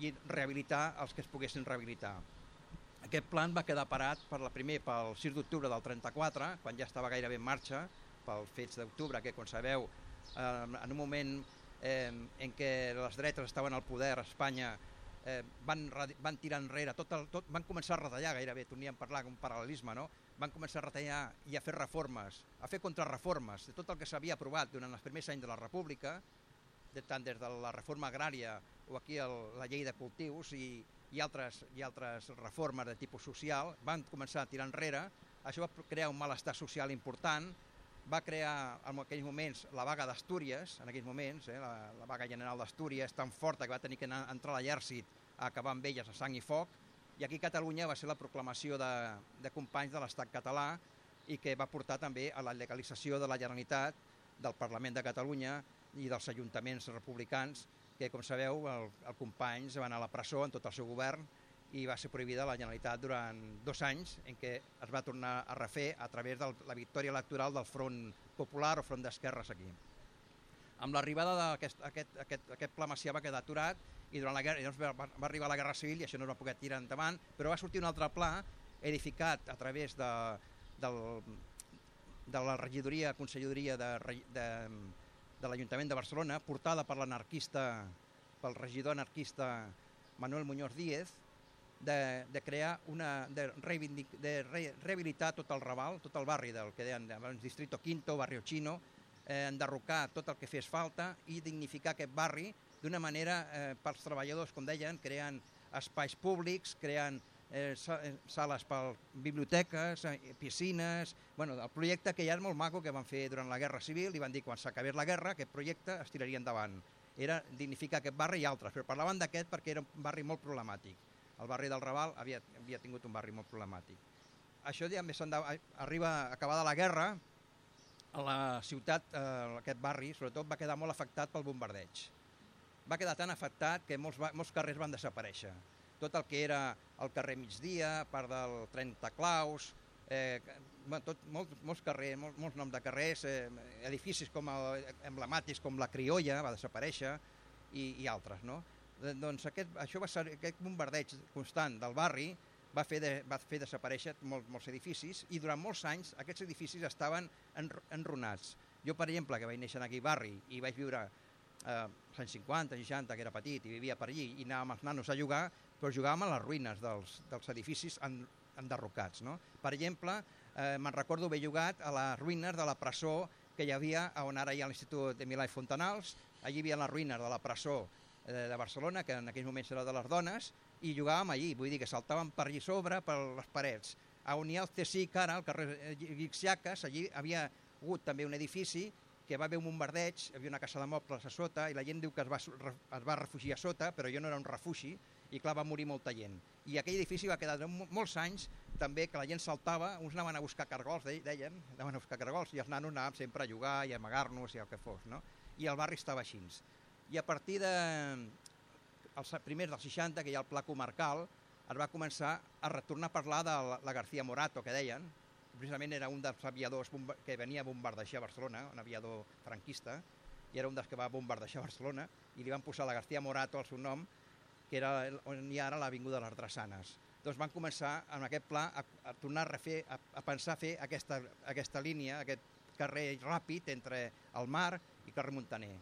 i rehabilitar els que es poguessin rehabilitar. Aquest plan va quedar parat per la primer pel 6 d'octubre del 34, quan ja estava gairebé en marxa, pel fets d'octubre, que com sabeu, eh, en un moment eh, en què les dretes estaven al poder a Espanya, eh, van, van tirar enrere, tot el, tot, van començar a retallar gairebé, torníem a parlar un paral·lelisme, no? van començar a retallar i a fer reformes, a fer contrarreformes de tot el que s'havia aprovat durant els primers anys de la República, de, tant des de la reforma agrària o aquí el, la llei de cultius i, i, altres, i altres reformes de tipus social, van començar a tirar enrere, això va crear un malestar social important, va crear en aquells moments la vaga d'Astúries, en aquells moments, eh, la, la vaga general d'Astúries, tan forta que va tenir que anar, entrar l'exèrcit a acabar amb elles a sang i foc, i aquí a Catalunya va ser la proclamació de, de companys de l'estat català i que va portar també a la legalització de la Generalitat, del Parlament de Catalunya i dels ajuntaments republicans, que com sabeu el, el companys van a la presó en tot el seu govern i va ser prohibida la Generalitat durant dos anys en què es va tornar a refer a través de la victòria electoral del Front Popular o Front d'Esquerres aquí. Amb l'arribada d'aquest aquest, aquest, aquest pla macià va quedar aturat i durant la guerra, llavors va, va arribar la Guerra Civil i això no es va poder tirar endavant, però va sortir un altre pla edificat a través de, del, de la regidoria, conselleria de, de, de l'Ajuntament de Barcelona, portada per l'anarquista, pel regidor anarquista Manuel Muñoz Díez, de, de crear una, de, reivindic, de re, rehabilitar tot el Raval, tot el barri del que deien abans Distrito Quinto, Barrio Chino, eh, enderrocar tot el que fes falta i dignificar aquest barri d'una manera eh, pels treballadors, com deien, creant espais públics, creant eh, eh sales per biblioteques, eh, piscines... Bueno, el projecte que ja és molt maco que van fer durant la Guerra Civil i van dir quan s'acabés la guerra aquest projecte es tiraria endavant. Era dignificar aquest barri i altres, però parlaven d'aquest perquè era un barri molt problemàtic el barri del Raval havia, havia tingut un barri molt problemàtic. Això ja més arriba acabada la guerra, a la ciutat, eh, aquest barri, sobretot, va quedar molt afectat pel bombardeig. Va quedar tan afectat que molts, molts carrers van desaparèixer. Tot el que era el carrer Migdia, part del 30 Claus, eh, tot, molts, molts carrers, molts, molts noms de carrers, eh, edificis com el, emblemàtics com la Criolla va desaparèixer i, i altres, no? Eh, doncs aquest, això va ser, aquest bombardeig constant del barri va fer, de, va fer desaparèixer molt, molts edificis i durant molts anys aquests edificis estaven en, enrunats. Jo, per exemple, que vaig néixer en aquell barri i vaig viure eh, anys 50, 60, que era petit i vivia per allí i anàvem els nanos a jugar, però jugàvem a les ruïnes dels, dels edificis en, enderrocats. No? Per exemple, eh, me'n recordo haver jugat a les ruïnes de la presó que hi havia on ara hi ha l'Institut de Milà i Fontanals, allí hi havia les ruïnes de la presó de, de Barcelona, que en aquells moments era de les dones, i jugàvem allí, vull dir que saltàvem per allí sobre, per les parets. A on hi ha el CSIC ara, al carrer Guixiaques, allí havia hagut també un edifici que va haver un bombardeig, hi havia una casa de mobles a sota i la gent diu que es va, es va refugiar a sota, però jo no era un refugi, i clar, va morir molta gent. I aquell edifici va quedar molts anys també que la gent saltava, uns anaven a buscar cargols, deien, anaven a buscar cargols, i els nanos anàvem sempre a jugar i a amagar-nos i el que fos, no? I el barri estava així i a partir de els primers dels 60, que hi ha el pla comarcal, es va començar a retornar a parlar de la, García Morato, que deien, precisament era un dels aviadors que venia a bombardejar Barcelona, un aviador franquista, i era un dels que va bombardejar Barcelona, i li van posar la García Morato al seu nom, que era on hi ha ara l'Avinguda de les Drassanes. Doncs van començar amb aquest pla a, a tornar a, refer, a, a pensar fer aquesta, aquesta línia, aquest carrer ràpid entre el mar i carrer Montaner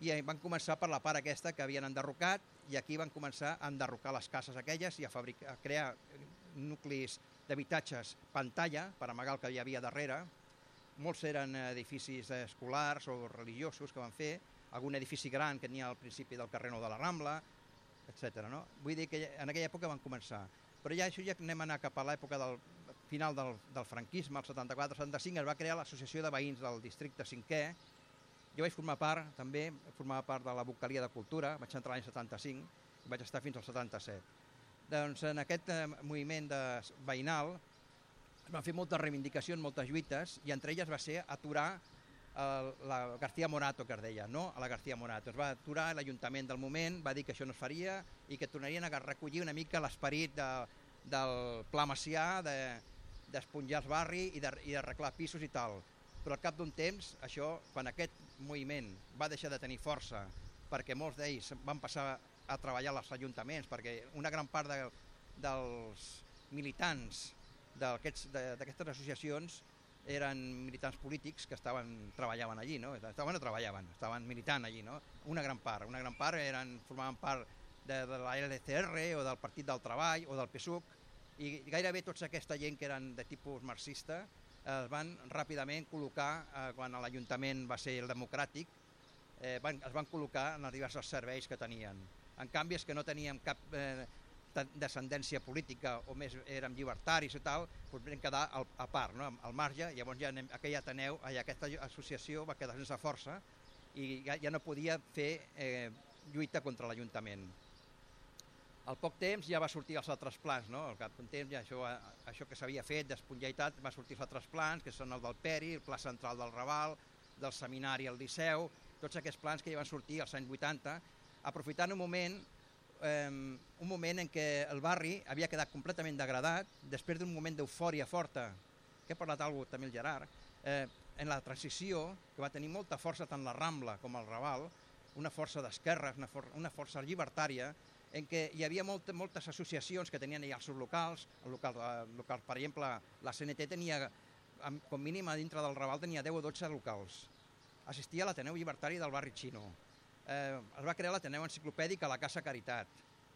i van començar per la part aquesta que havien enderrocat i aquí van començar a enderrocar les cases aquelles i a, fabricar, a crear nuclis d'habitatges pantalla per amagar el que hi havia darrere. Molts eren edificis escolars o religiosos que van fer, algun edifici gran que ha al principi del carrer Nou de la Rambla, etc. No? Vull dir que en aquella època van començar. Però ja això ja anem a anar cap a l'època del final del, del franquisme, el 74-75, es va crear l'Associació de Veïns del Districte 5è, jo vaig formar part, també, formava part de la vocalia de cultura, vaig entrar l'any 75 i vaig estar fins al 77. Doncs en aquest eh, moviment de veïnal es van fer moltes reivindicacions, moltes lluites, i entre elles va ser aturar el, la García Morato, que es deia, no a la García Morato. Es va aturar l'Ajuntament del moment, va dir que això no es faria i que tornarien a recollir una mica l'esperit de, del Pla Macià, d'esponjar de, els barris i d'arreglar pisos i tal. Però al cap d'un temps, això, quan aquest moviment va deixar de tenir força, perquè molts d'ells van passar a treballar als ajuntaments, perquè una gran part de, dels militants d'aquestes associacions eren militants polítics que estaven treballaven allí, no? Estaven no treballaven, estaven militant allí, no? Una gran part, una gran part eren, formaven part de, de la LCR o del Partit del Treball o del PSUC i gairebé tota aquesta gent que eren de tipus marxista es van ràpidament col·locar, eh, quan l'Ajuntament va ser el democràtic, eh, van, es van col·locar en els diversos serveis que tenien. En canvi, és que no teníem cap eh, descendència política o més érem llibertaris i tal, doncs vam quedar al, a part, no? al marge, llavors ja anem, aquell Ateneu, aquesta associació va quedar sense força i ja, ja no podia fer eh, lluita contra l'Ajuntament. Al poc temps ja va sortir els altres plans, no? al cap d'un temps ja això, això que s'havia fet tal, va sortir els altres plans, que són el del Peri, el Pla Central del Raval, del Seminari al Liceu, tots aquests plans que ja van sortir als anys 80, aprofitant un moment eh, un moment en què el barri havia quedat completament degradat, després d'un moment d'eufòria forta, que he parlat alguna també el Gerard, eh, en la transició, que va tenir molta força tant la Rambla com el Raval, una força d'esquerres, una, for una força llibertària, en què hi havia molt, moltes associacions que tenien allà els seus locals, el local, el local, per exemple, la CNT tenia, com mínim a dintre del Raval tenia 10 o 12 locals. Assistia a l'Ateneu Llibertari del barri Xino, eh, es va crear l'Ateneu Enciclopèdic a la Casa Caritat,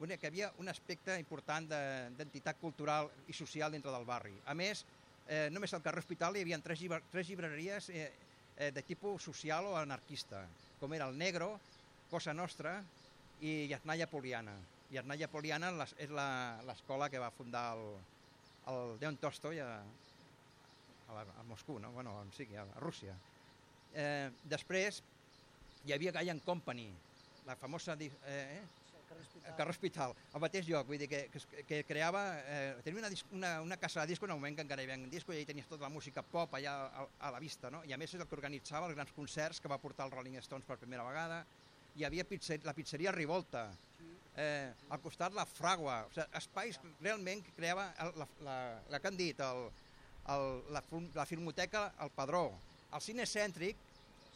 que hi havia un aspecte important d'entitat cultural i social dintre del barri. A més, eh, només al carrer Hospital hi havia tres, tres llibreries eh, eh, de tipus social o anarquista, com era el Negro, Cosa Nostra i Yasnaya Poliana. Yasnaya Poliana és l'escola que va fundar el, el Leon Tolstoi a, a, a Moscou, no? bueno, on sigui, a, a Rússia. Eh, després, hi havia Gaia Company, la famosa... Eh, eh? el carrer Hospital, al mateix lloc, vull dir que, que, que creava, eh, tenia una, una, una casa de disco en un moment que encara hi havia un disco i allà tenies tota la música pop allà a, a la vista, no? i a més és el que organitzava els grans concerts que va portar els Rolling Stones per primera vegada, hi havia pizzer, la pizzeria Rivolta, eh, al costat la Fragua, o sigui, espais realment que creava el, la, la, la que han dit, el, el, la, la filmoteca, el Padró, el cine cèntric,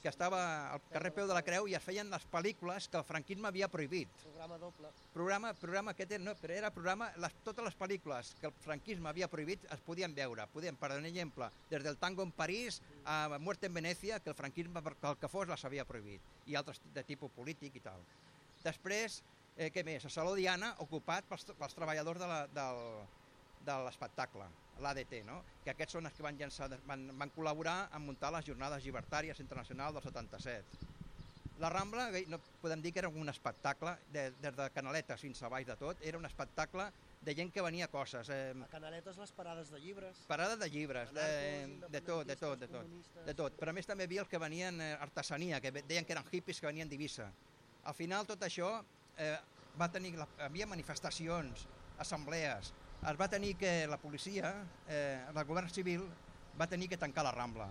que estava al carrer Peu de la Creu i es feien les pel·lícules que el franquisme havia prohibit. Programa doble. Programa, programa aquest era, no, però era programa, les, totes les pel·lícules que el franquisme havia prohibit es podien veure. Podien, per exemple, des del tango en París a Muerte en Venècia, que el franquisme, per el que fos, les havia prohibit, i altres de tipus polític i tal. Després, eh, què més? A Saló Diana, ocupat pels, pels treballadors de la, del, de l'espectacle l'ADT, no? que aquests són els que van, llançar, van, van col·laborar en muntar les jornades llibertàries internacionals del 77. La Rambla, no podem dir que era un espectacle, de, des de Canaletes fins a baix de tot, era un espectacle de gent que venia coses. Eh, a Canaletes les parades de llibres. Parades de llibres, de, de tot, de tot, de tot, de tot. Però a més també hi havia els que venien eh, artesania, que deien que eren hippies que venien d'Ibissa. Al final tot això eh, va tenir, la, havia manifestacions, assemblees, es va tenir que la policia, eh, el govern civil, va tenir que tancar la Rambla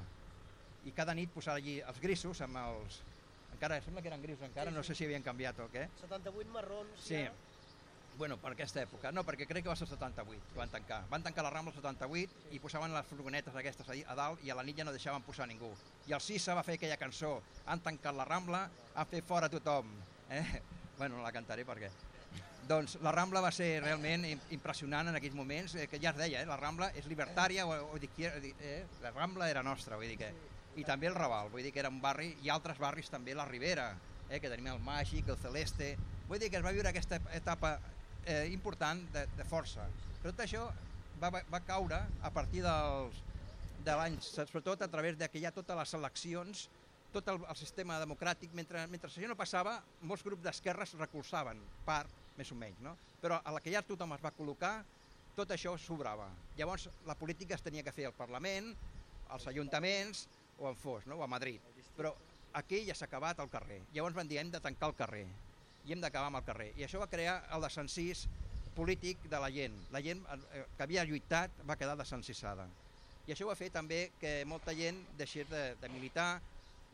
i cada nit posar allí els grisos amb els... Encara, sembla que eren grisos encara, sí, sí. no sé si havien canviat o què. 78 marrons. Sí. Ja. Bueno, per aquesta època. No, perquè crec que va ser 78 que van tancar. Van tancar la Rambla el 78 sí. i posaven les furgonetes aquestes a dalt i a la nit ja no deixaven posar ningú. I el Sisa va fer aquella cançó, han tancat la Rambla, han fet fora tothom. Eh? Bueno, no la cantaré perquè... Doncs la Rambla va ser realment impressionant en aquells moments, eh, que ja es deia, eh, la Rambla és libertària, o, o eh, la Rambla era nostra, vull dir que... I també el Raval, vull dir que era un barri, i altres barris també, la Ribera, eh, que tenim el Màgic, el Celeste... Vull dir que es va viure aquesta etapa eh, important de, de força. Però tot això va, va, va caure a partir dels, de l'any, sobretot a través de que hi ha totes les eleccions, tot el, el sistema democràtic, mentre, mentre això no passava, molts grups d'esquerres recolzaven part més o menys, no? Però a la que ja tothom es va col·locar, tot això sobrava. Llavors, la política es tenia que fer al Parlament, als ajuntaments, o en fos, no? o a Madrid. Però aquí ja s'ha acabat el carrer. Llavors van dir, hem de tancar el carrer, i hem d'acabar amb el carrer. I això va crear el de Sant Cis, polític de la gent. La gent eh, que havia lluitat va quedar desencisada. I això va fer també que molta gent deixés de, de militar,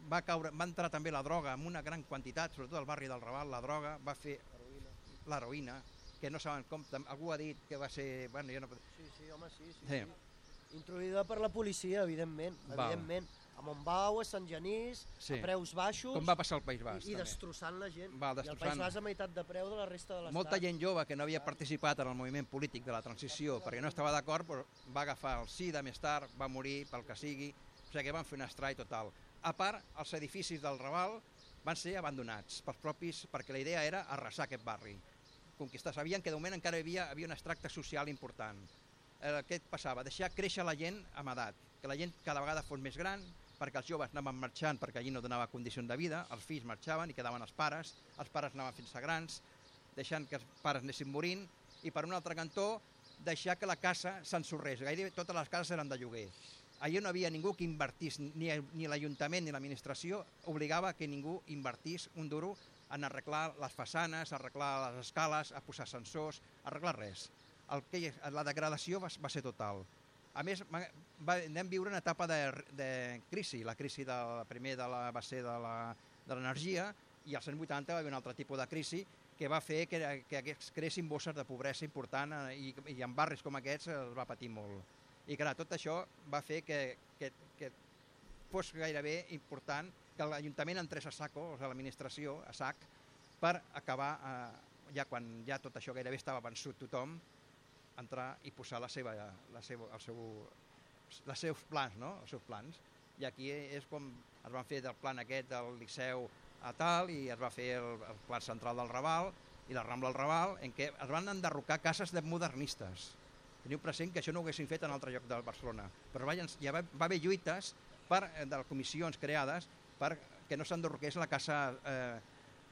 va, caure, va entrar també la droga en una gran quantitat, sobretot al barri del Raval, la droga va fer l'heroïna, que no saben com, algú ha dit que va ser... Bueno, jo no... Sí, sí, home, sí, sí, sí. sí. Introduïda per la policia, evidentment, Val. evidentment a Montbau, a Sant Genís, sí. a preus baixos... Com va passar al País Basc, I, i destrossant la gent. Va, destrossant... I el País Basc a meitat de preu de la resta de l'estat. Molta gent jove que no havia participat en el moviment polític de la transició perquè no estava d'acord, però va agafar el SIDA més tard, va morir pel que sigui, o sigui que van fer un estrai total. A part, els edificis del Raval van ser abandonats pels propis, perquè la idea era arrasar aquest barri, conquistar. Sabien que de moment encara hi havia, havia un extracte social important. Eh, què passava? Deixar créixer la gent amb edat, que la gent cada vegada fos més gran, perquè els joves anaven marxant perquè allí no donava condicions de vida, els fills marxaven i quedaven els pares, els pares anaven fins-a grans, deixant que els pares anessin morint, i per un altre cantó deixar que la casa s'ensorrés. Gairebé totes les cases eren de lloguer. Allà no havia ningú que invertís, ni, ni l'Ajuntament ni l'administració obligava que ningú invertís un duro en arreglar les façanes, arreglar les escales, a posar sensors, arreglar res. El que, la degradació va, va ser total. A més, va, anem viure una etapa de, de crisi. La crisi de, primer de la, va ser de l'energia i als 180 va haver un altre tipus de crisi que va fer que, que aquests cressin bosses de pobresa important eh, i, i en barris com aquests es va patir molt. I clar, tot això va fer que, que, que fos gairebé important que l'Ajuntament entrés a saco, o l'administració a sac, per acabar, eh, ja quan ja tot això gairebé estava vençut tothom, entrar i posar la seva, la seva, el seu, els seus plans, no? els seus plans. I aquí és com es van fer del plan aquest del Liceu a tal i es va fer el, el pla central del Raval i la Rambla del Raval en què es van enderrocar cases de modernistes. Teniu present que això no ho haguessin fet en altre lloc de Barcelona, però va, va, va haver lluites per, eh, de comissions creades per que no s'enderroqués la casa eh,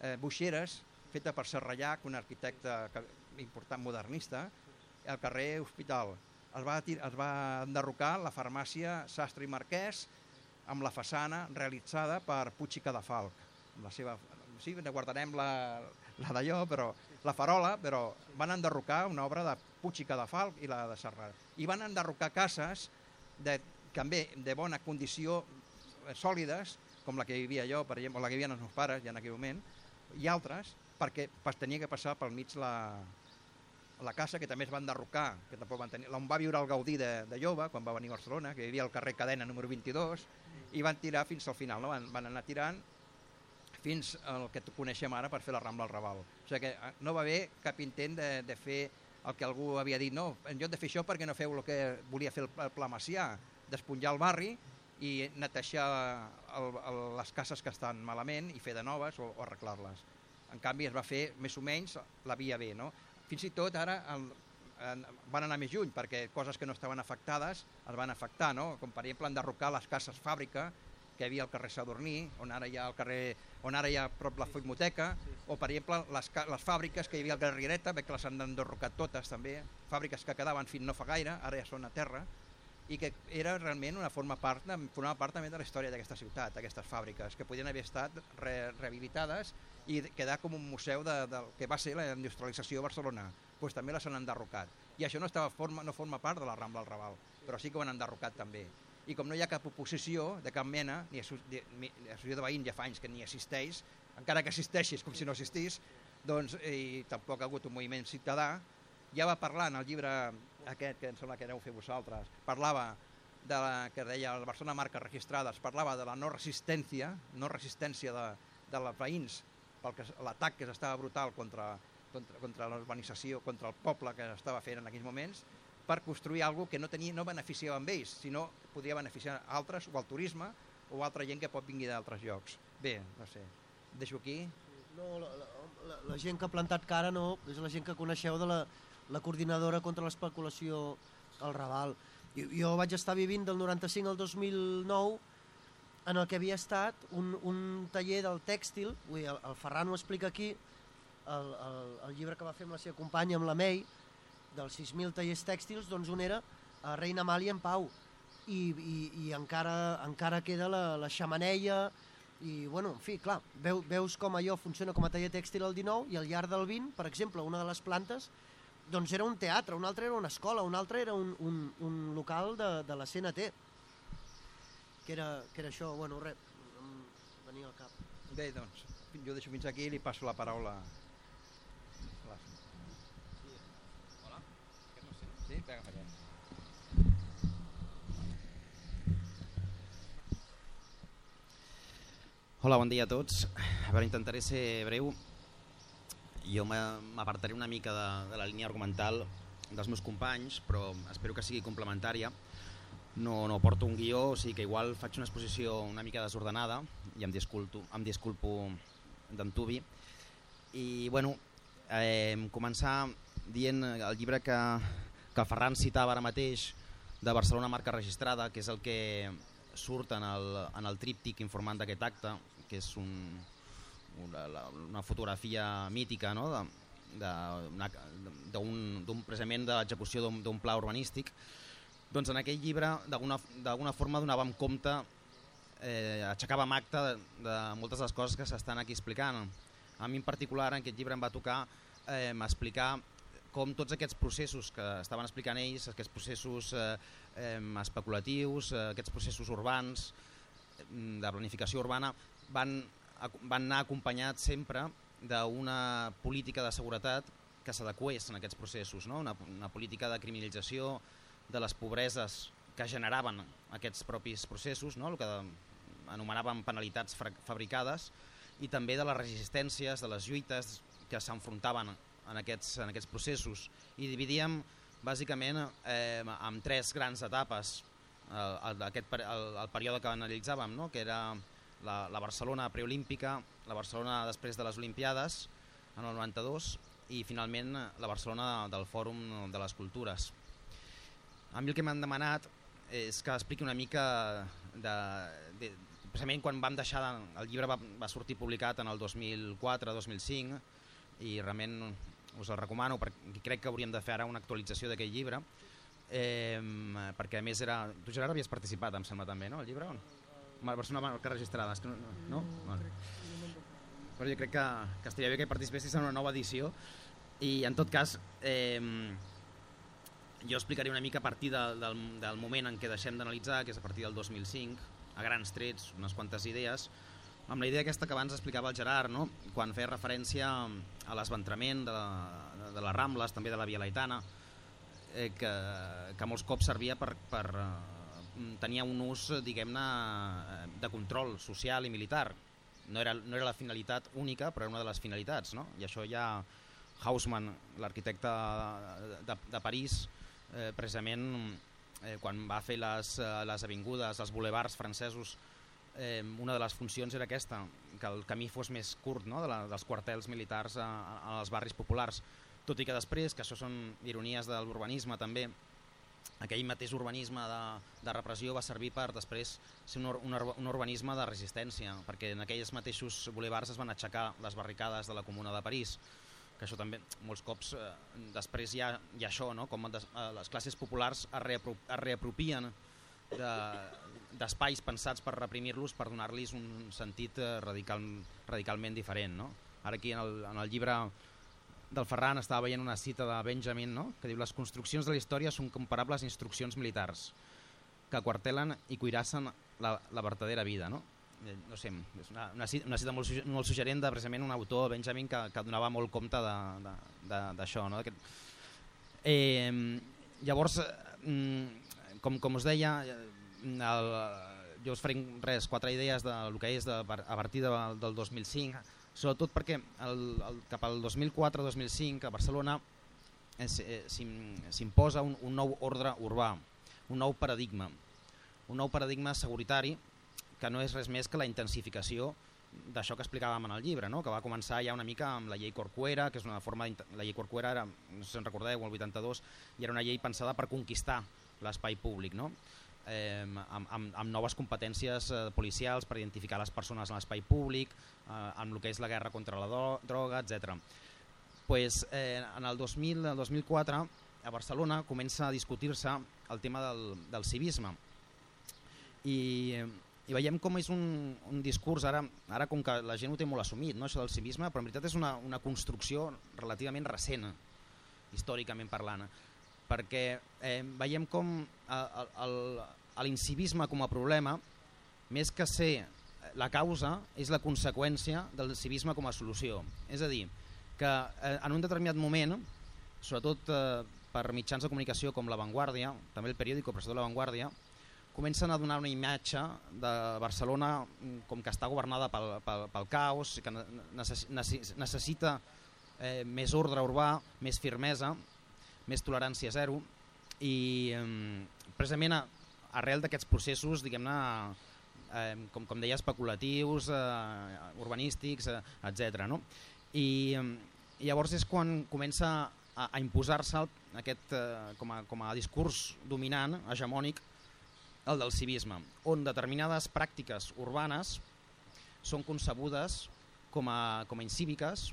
eh, Buixeres, feta per Serrallac, un arquitecte important modernista, al carrer Hospital. Es va, es va enderrocar la farmàcia Sastre i Marquès amb la façana realitzada per Puig i Cadafalc. La seva, sí, guardarem la, la d'allò, però la farola, però van enderrocar una obra de Puig i Cadafalc i la de Serrat. I van enderrocar cases de, també de bona condició, eh, sòlides, com la que vivia jo, per exemple, la que havia els meus pares ja en aquell moment, i altres, perquè tenia que passar pel mig la, la casa que també es va enderrocar, que tampoc van tenir, on va viure el Gaudí de, de jove, quan va venir a Barcelona, que vivia al carrer Cadena número 22, i van tirar fins al final, no? van, van anar tirant fins al que coneixem ara per fer la Rambla al Raval. O sigui que eh, no va haver cap intent de, de fer el que algú havia dit, no, en lloc de fer això perquè no feu el que volia fer el Pla Macià, despunjar el barri i netejar el, el, les cases que estan malament i fer de noves o, o arreglar-les. En canvi es va fer més o menys la via B, no? Fins i tot ara el, en, van anar més lluny perquè coses que no estaven afectades es van afectar, no? com per exemple enderrocar les cases fàbrica que hi havia al carrer Sadurní, on ara hi ha el carrer, on ara hi ha prop la Filmoteca, o per exemple les, les fàbriques que hi havia al carrer Riereta, que les han enderrocat totes també, fàbriques que quedaven fins no fa gaire, ara ja són a terra, i que era realment una forma part, formava part també de la història d'aquesta ciutat, aquestes fàbriques, que podien haver estat re, rehabilitades i quedar com un museu de, del que va ser la industrialització a Barcelona. Pues també les han enderrocat. I això no, estava forma, no forma part de la Rambla del Raval, però sí que ho han enderrocat també. I com no hi ha cap oposició de cap mena, ni l'associació de veïns ja fa anys que ni assisteix, encara que assisteixis com si no assistís, doncs i tampoc ha hagut un moviment ciutadà, ja va parlar en el llibre aquest, que em sembla que aneu fer vosaltres, parlava de la, que deia la Barcelona marques registrades, parlava de la no resistència, no resistència de, de les veïns pel que l'atac que s'estava brutal contra, contra, contra l'urbanització, contra el poble que estava fent en aquells moments, per construir alguna que no, tenia, no beneficiava amb ells, sinó podia beneficiar altres, o el turisme, o altra gent que pot vingui d'altres llocs. Bé, no sé, deixo aquí. No, la, la, la gent que ha plantat cara no, és la gent que coneixeu de la, la coordinadora contra l'especulació al Raval. Jo, jo vaig estar vivint del 95 al 2009 en el que havia estat un, un taller del tèxtil, ui, el, el Ferran ho explica aquí, el, el, el llibre que va fer amb la seva companya, amb la Mei, dels 6.000 tallers tèxtils, doncs un era a Reina Amàlia en Pau, i, i, i encara, encara queda la, la xamaneia, i bueno, en fi, clar, veu, veus com allò funciona com a taller tèxtil al 19 i al llarg del 20, per exemple, una de les plantes doncs era un teatre, un altre era una escola, un altre era un, un, un local de, de la CNT, que era, que era això, bueno, res, em venia al cap. Bé, doncs, jo deixo fins aquí i li passo la paraula. la- Hola? Que no sé. Sí? Vinga, allà. Hola, bon dia a tots. A veure, intentaré ser breu. Jo m'a- m'apartaré una mica de, de la línia argumental dels meus companys, però espero que sigui complementària. No, no porto un guió, o sigui que igual faig una exposició una mica desordenada i em disculpo, em disculpo d'antubi. I, bueno, eh, començar dient el llibre que, que Ferran citava ara mateix de Barcelona marca registrada, que és el que surt en el, en el tríptic informant d'aquest acte, que és un, una, una fotografia mítica no? d'un precisament de l'execució d'un pla urbanístic, doncs en aquell llibre d'alguna forma donàvem compte, eh, aixecàvem acte de, de moltes de les coses que s'estan aquí explicant. A mi en particular en aquest llibre em va tocar eh, explicar com tots aquests processos que estaven explicant ells, aquests processos eh, eh, especulatius, eh, aquests processos urbans, eh, de planificació urbana, van, van anar acompanyats sempre d'una política de seguretat que s'adequés en aquests processos, no? una, una política de criminalització de les pobreses que generaven aquests propis processos, no? el que anomenaven penalitats fabricades, i també de les resistències, de les lluites que s'enfrontaven en aquests, en aquests processos. I dividíem bàsicament eh, en tres grans etapes el, el, aquest, el, el període que analitzàvem, no? que era la, la Barcelona preolímpica, la Barcelona després de les Olimpiades, en el 92, i finalment la Barcelona del Fòrum de les Cultures. A mi el que m'han demanat és que expliqui una mica de, de, precisament quan vam deixar de, el llibre va, va sortir publicat en el 2004-2005 i realment us el recomano perquè crec que hauríem de fer ara una actualització d'aquell llibre eh, perquè a més era... Tu Gerard havies participat em sembla també, no? El llibre? La persona marca registrada, és que no? no? no? Vale. Però jo crec que, que estaria bé que participessis en una nova edició i en tot cas eh, jo explicaré una mica a partir de, del, del moment en què deixem d'analitzar, que és a partir del 2005, a grans trets, unes quantes idees, amb la idea aquesta que abans explicava el Gerard, no? quan feia referència a l'esventrament de, la, de les Rambles, també de la Via Laetana, eh, que, que molts cops servia per, per eh, tenia un ús, diguem-ne, eh, de control social i militar. No era, no era la finalitat única, però era una de les finalitats, no? I això ja Haussmann, l'arquitecte de, de París, eh, precisament eh, quan va fer les, eh, les avingudes, els bulevards francesos, eh, una de les funcions era aquesta, que el camí fos més curt no? de la, dels quartels militars a, a, als barris populars. Tot i que després, que això són ironies de l'urbanisme també, aquell mateix urbanisme de, de repressió va servir per després ser un, ur, un, ur- un urbanisme de resistència, perquè en aquells mateixos bulevards es van aixecar les barricades de la Comuna de París, que això també molts cops eh, després hi ha, hi ha això, no? com des, eh, les classes populars es, reapro, es reapropien de- d'espais de, pensats per reprimir-los per donar-los un sentit eh, radical, radicalment diferent. No? Ara aquí en el, en el llibre del Ferran estava veient una cita de Benjamin no? que diu les construccions de la història són comparables a instruccions militars que quartelen i cuirassen la, la verdadera vida. No? Eh, no sé, és una, una, cita, una cita molt, molt suggerent de precisament un autor, Benjamin, que, que donava molt compte de- de- de- d'això. No? Eh, llavors, mm, com, com us deia, el, jo us faré res, quatre idees del que és de, a partir de, del 2005, sobretot perquè el, el, cap al 2004-2005 a Barcelona eh, s'imposa un, un nou ordre urbà, un nou paradigma, un nou paradigma seguritari que no és res més que la intensificació d'això que explicàvem en el llibre, no? que va començar ja una mica amb la llei Corcuera, que és una forma la llei Corcuera era, no sé si en recordeu, el 82, i era una llei pensada per conquistar l'espai públic, no? Eh, amb, amb, amb noves competències eh, policials per identificar les persones en l'espai públic, eh, amb el que és la guerra contra la dro- droga, etc. Pues, eh, en el 2000, el 2004 a Barcelona comença a discutir-se el tema del, del civisme i, i veiem com és un, un discurs ara, ara com que la gent ho té molt assumit no, això del civisme, però en veritat és una, una construcció relativament recent històricament parlant, perquè eh, veiem com l'incivisme com a problema, més que ser la causa, és la conseqüència del civisme com a solució. És a dir, que eh, en un determinat moment, sobretot eh, per mitjans de comunicació com La Vanguardia, també el periòdico, però de La Vanguardia, comencen a donar una imatge de Barcelona mm, com que està governada pel, pel, pel caos, que necessita eh, més ordre urbà, més firmesa, més tolerància zero i eh, precisament a, arrel d'aquests processos, diguem-ne, eh, com, com deia, especulatius, eh, urbanístics, eh, etc. No? I, eh, llavors és quan comença a, a imposar-se aquest eh, com, a, com a discurs dominant, hegemònic, el del civisme, on determinades pràctiques urbanes són concebudes com a, com a incíviques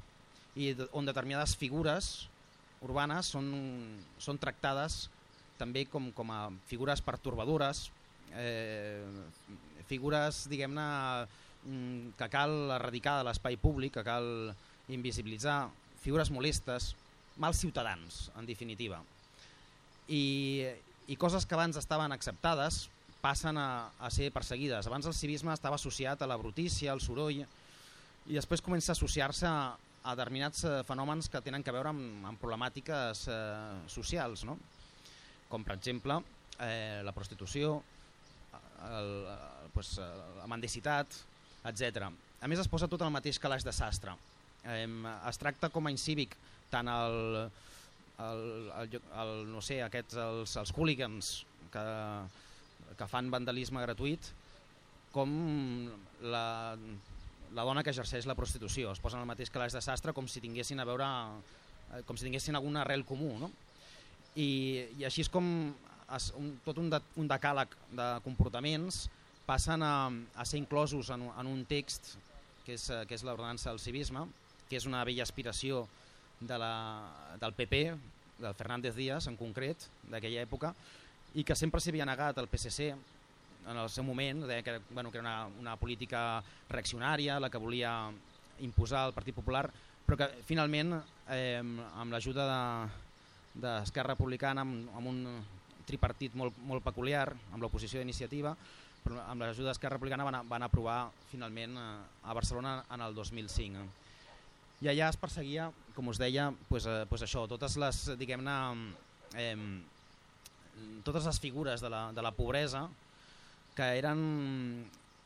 i on determinades figures urbanes són, són tractades també com, com a figures pertorbadores, eh, figures, diguem-ne, mm, que cal erradicar de l'espai públic, que cal invisibilitzar, figures molestes, mals ciutadans, en definitiva. I, i coses que abans estaven acceptades passen a, a ser perseguides. Abans el civisme estava associat a la brutícia, al soroll, i després comença a associar-se a, a determinats eh, fenòmens que tenen que veure amb, amb problemàtiques eh, socials, no? Com per exemple eh, la prostitució, el, el, pues, la mendicitat, etc. A més es posa tot el mateix calaix de sastre. Eh, es tracta com a incívic tant el, el, el, el, no sé, aquests, els, els hooligans que, que fan vandalisme gratuït com la, la dona que exerceix la prostitució. Es posen el mateix les de sastre com si tinguessin a veure eh, com si tinguessin alguna arrel comú. No? I, I així és com es, un, tot un, de, un decàleg de comportaments passen a, a ser inclosos en, en un text que és, que és l'ordenança del civisme, que és una vella aspiració de la, del PP, del Fernández Díaz en concret, d'aquella època, i que sempre s'hi havia negat el PSC en el seu moment, deia que, bueno, que era una, una política reaccionària, la que volia imposar el Partit Popular, però que finalment, eh, amb l'ajuda d'Esquerra de, Republicana, amb, amb un tripartit molt, molt peculiar, amb l'oposició d'iniciativa, però amb l'ajuda d'Esquerra Republicana van, van aprovar finalment eh, a Barcelona en el 2005. I allà es perseguia, com us deia, pues, eh, pues això, totes les, diguem-ne, eh, totes les figures de la, de la pobresa que eren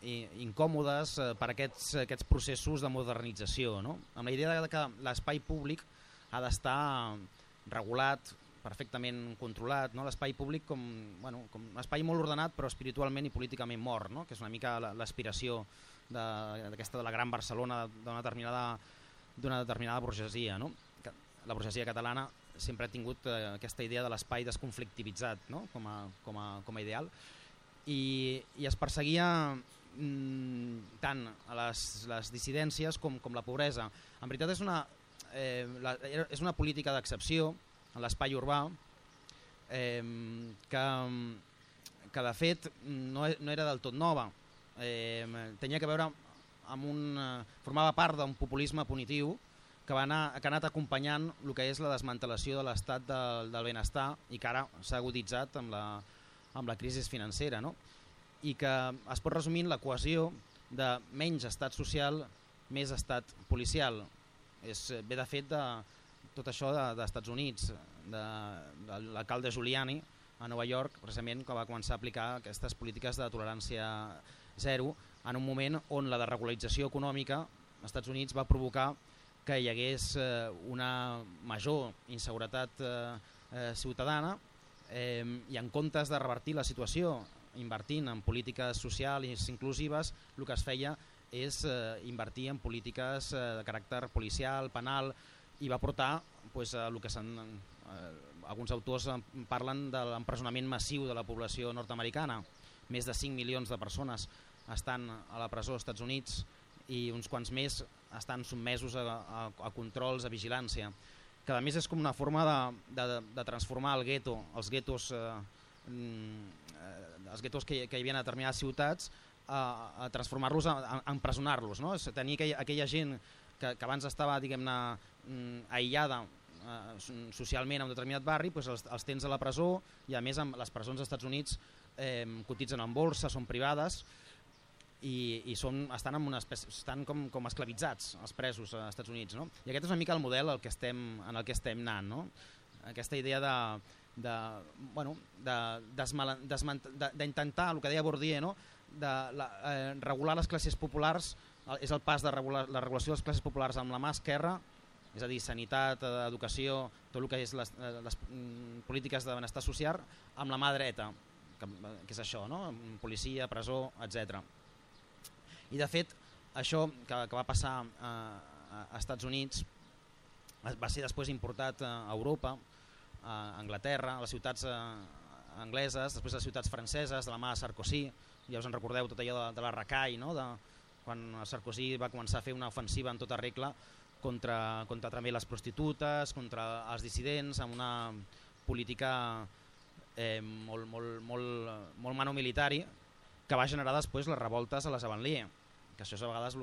incòmodes eh, per aquests, aquests processos de modernització, no? amb la idea de que l'espai públic ha d'estar regulat, perfectament controlat, no? l'espai públic com, bueno, com un espai molt ordenat però espiritualment i políticament mort, no? que és una mica l'aspiració d'aquesta de, de la gran Barcelona d'una determinada, determinada burgesia. No? La burgesia catalana sempre ha tingut eh, aquesta idea de l'espai desconflictivitzat no? com, a, com, a, com a ideal i, i es perseguia mm, tant a les, les dissidències com, com la pobresa. En veritat és una, eh, la, és una política d'excepció en l'espai urbà eh, que, que de fet no, e, no era del tot nova. Eh, tenia que veure amb un, eh, formava part d'un populisme punitiu que, va anar, que ha anat acompanyant el que és la desmantelació de l'estat del, del benestar i que ara s'ha aguditzat amb la, amb la crisi financera no? i que es pot resumir en la cohesió de menys estat social, més estat policial. És, ve de fet de, tot això d'Estats de, Units, de, de l'alcalde Giuliani a Nova York, precisament que va començar a aplicar aquestes polítiques de tolerància zero en un moment on la desregularització econòmica als Estats Units va provocar que hi hagués eh, una major inseguretat eh, eh, ciutadana eh, i en comptes de revertir la situació invertint en polítiques socials inclusives, el que es feia és eh, invertir en polítiques eh, de caràcter policial, penal, i va portar pues, a el que s'han... Eh, alguns autors parlen de l'empresonament massiu de la població nord-americana. Més de 5 milions de persones estan a la presó als Estats Units i uns quants més estan sotmesos a, a, a controls, a vigilància que a més és com una forma de, de, de transformar el gueto, els guetos, eh, mm, eh, els guetos que, que hi havia a determinades ciutats, a, a transformar-los, a, a empresonar-los. No? Tenir aquella, aquella gent que, que abans estava diguem-ne mm, aïllada eh, socialment a un determinat barri, doncs els, els tens a la presó i a més amb les presons dels Estats Units eh, cotitzen en borsa, són privades i, i són, estan, en una espècie, estan com, com esclavitzats els presos als Estats Units. No? I aquest és una mica el model el que estem, en el que estem anant. No? Aquesta idea de, de, bueno, d'intentar, el que deia Bourdieu, no? De la, eh, regular les classes populars, és el pas de regular, la regulació de les classes populars amb la mà esquerra, és a dir, sanitat, educació, tot el que és les, eh, les mm, polítiques de benestar social, amb la mà dreta, que, que és això, no? policia, presó, etc. I de fet, això que, que va passar a, a Estats Units va ser després importat a Europa, a Anglaterra, a les ciutats eh, angleses, després a les ciutats franceses, de la mà de Sarkozy, ja us en recordeu tot allò de, de la Racai, no? de, quan Sarkozy va començar a fer una ofensiva en tota regla contra, contra també les prostitutes, contra els dissidents, amb una política eh, molt, molt, molt, molt mano militari que va generar després les revoltes a les Avantlier que això és a vegades el,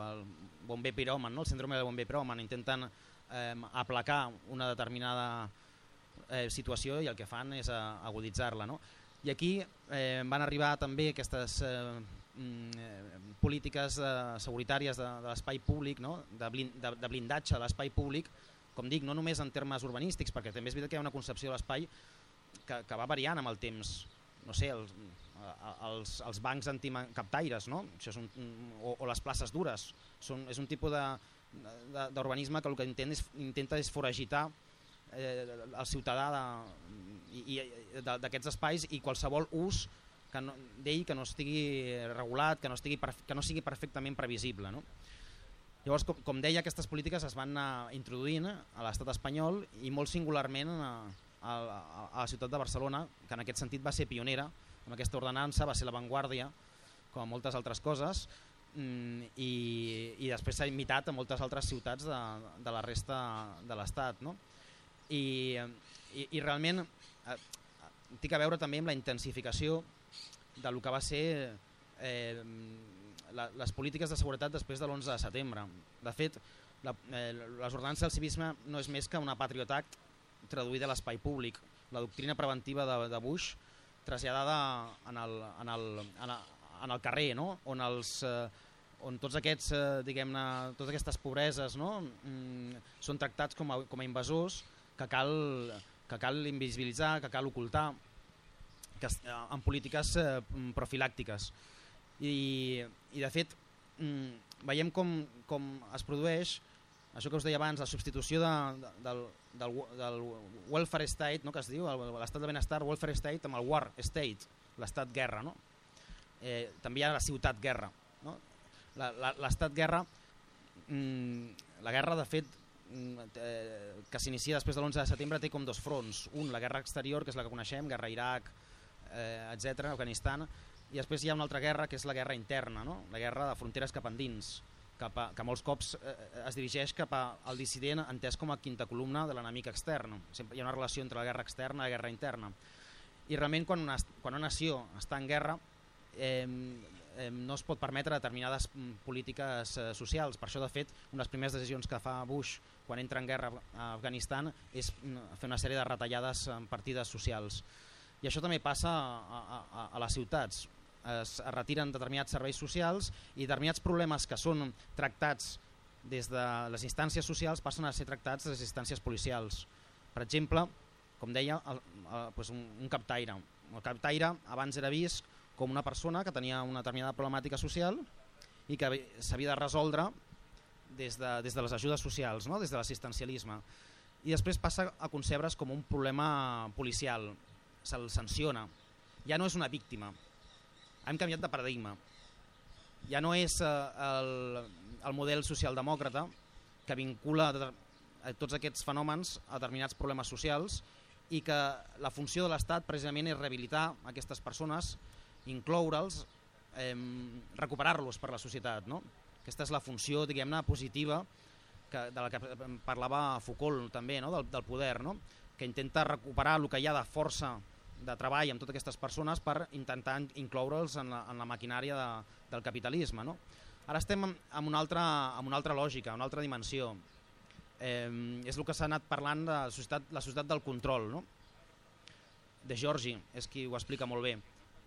el bomber piròman, no? el síndrome del bomber piròman, intenten eh, aplacar una determinada eh, situació i el que fan és eh, aguditzar-la. No? I aquí eh, van arribar també aquestes eh, mm, eh, polítiques eh, seguritàries de, de l'espai públic, no? de, blind, de, de blindatge de l'espai públic, com dic, no només en termes urbanístics, perquè també és veritat que hi ha una concepció de l'espai que, que va variant amb el temps. No sé, el, els, els bancs anticaptaires, no? Això és un, o, o les places dures. Són, és un tipus d'urbanisme que el que intenta és, intenta és foragitar eh, el ciutadà d'aquests espais i qualsevol ús que no, d'ell que no estigui regulat, que no, estigui que no sigui perfectament previsible. No? Llavors, com, com deia, aquestes polítiques es van anar introduint a l'estat espanyol i molt singularment a, a, a la ciutat de Barcelona, que en aquest sentit va ser pionera, amb aquesta ordenança va ser l'avantguàrdia, com a moltes altres coses, mm, i, i després s'ha imitat a moltes altres ciutats de, de la resta de l'Estat. No? I, i, I realment eh, té a veure també amb la intensificació de lo que va ser eh, la, les polítiques de seguretat després de l'11 de setembre. De fet, la, eh, les ordenances del civisme no és més que una Patriot Act traduïda a l'espai públic. La doctrina preventiva de, de Bush traslladada en el, en el, en el, en el carrer, no? on, els, eh, on tots aquests, eh, diguem-ne, totes aquestes pobreses no? mm, són tractats com a, com a invasors que cal, que cal invisibilitzar, que cal ocultar, que, eh, en polítiques eh, profilàctiques. I, I de fet, mm, veiem com, com es produeix això que us deia abans, la substitució de, de, del, del, del welfare state, no, que es diu, l'estat de benestar, welfare state, amb el war state, l'estat guerra. No? Eh, també hi ha la ciutat guerra. No? L'estat guerra, mm, la guerra de fet mm, eh, que s'inicia després de l'11 de setembre té com dos fronts. Un, la guerra exterior, que és la que coneixem, guerra Iraq, eh, etc, Afganistan, i després hi ha una altra guerra que és la guerra interna, no? la guerra de fronteres cap endins cap a, que molts cops eh, eh, es dirigeix cap al dissident entès com a quinta columna de l'enemic extern. Sempre hi ha una relació entre la guerra externa i la guerra interna. I realment quan una, quan una nació està en guerra eh, no es pot permetre determinades mm, polítiques eh, socials. Per això, de fet, les primeres decisions que fa Bush quan entra en guerra a Afganistan és mm, fer una sèrie de retallades en partides socials. I això també passa a, a, a les ciutats es retiren determinats serveis socials i determinats problemes que són tractats des de les instàncies socials passen a ser tractats des de les instàncies policials. Per exemple, com deia, el, el, pues un, un captaire. El captaire abans era vist com una persona que tenia una determinada problemàtica social i que s'havia de resoldre des de, des de les ajudes socials, no? des de l'assistencialisme. I després passa a concebre's com un problema policial, se'l sanciona. Ja no és una víctima, hem canviat de paradigma. Ja no és eh, el, el model socialdemòcrata que vincula a tots aquests fenòmens a determinats problemes socials i que la funció de l'Estat precisament és rehabilitar aquestes persones, incloure'ls, eh, recuperar-los per la societat. No? Aquesta és la funció diguem-ne positiva que, de la que parlava Foucault també, no? del, del poder, no? que intenta recuperar el que hi ha de força de treball amb totes aquestes persones per intentar incloure'ls en, la, en la maquinària de, del capitalisme. No? Ara estem en, una altra, en una altra lògica, una altra dimensió. eh, és el que s'ha anat parlant de la societat, la societat del control. No? De Giorgi és qui ho explica molt bé.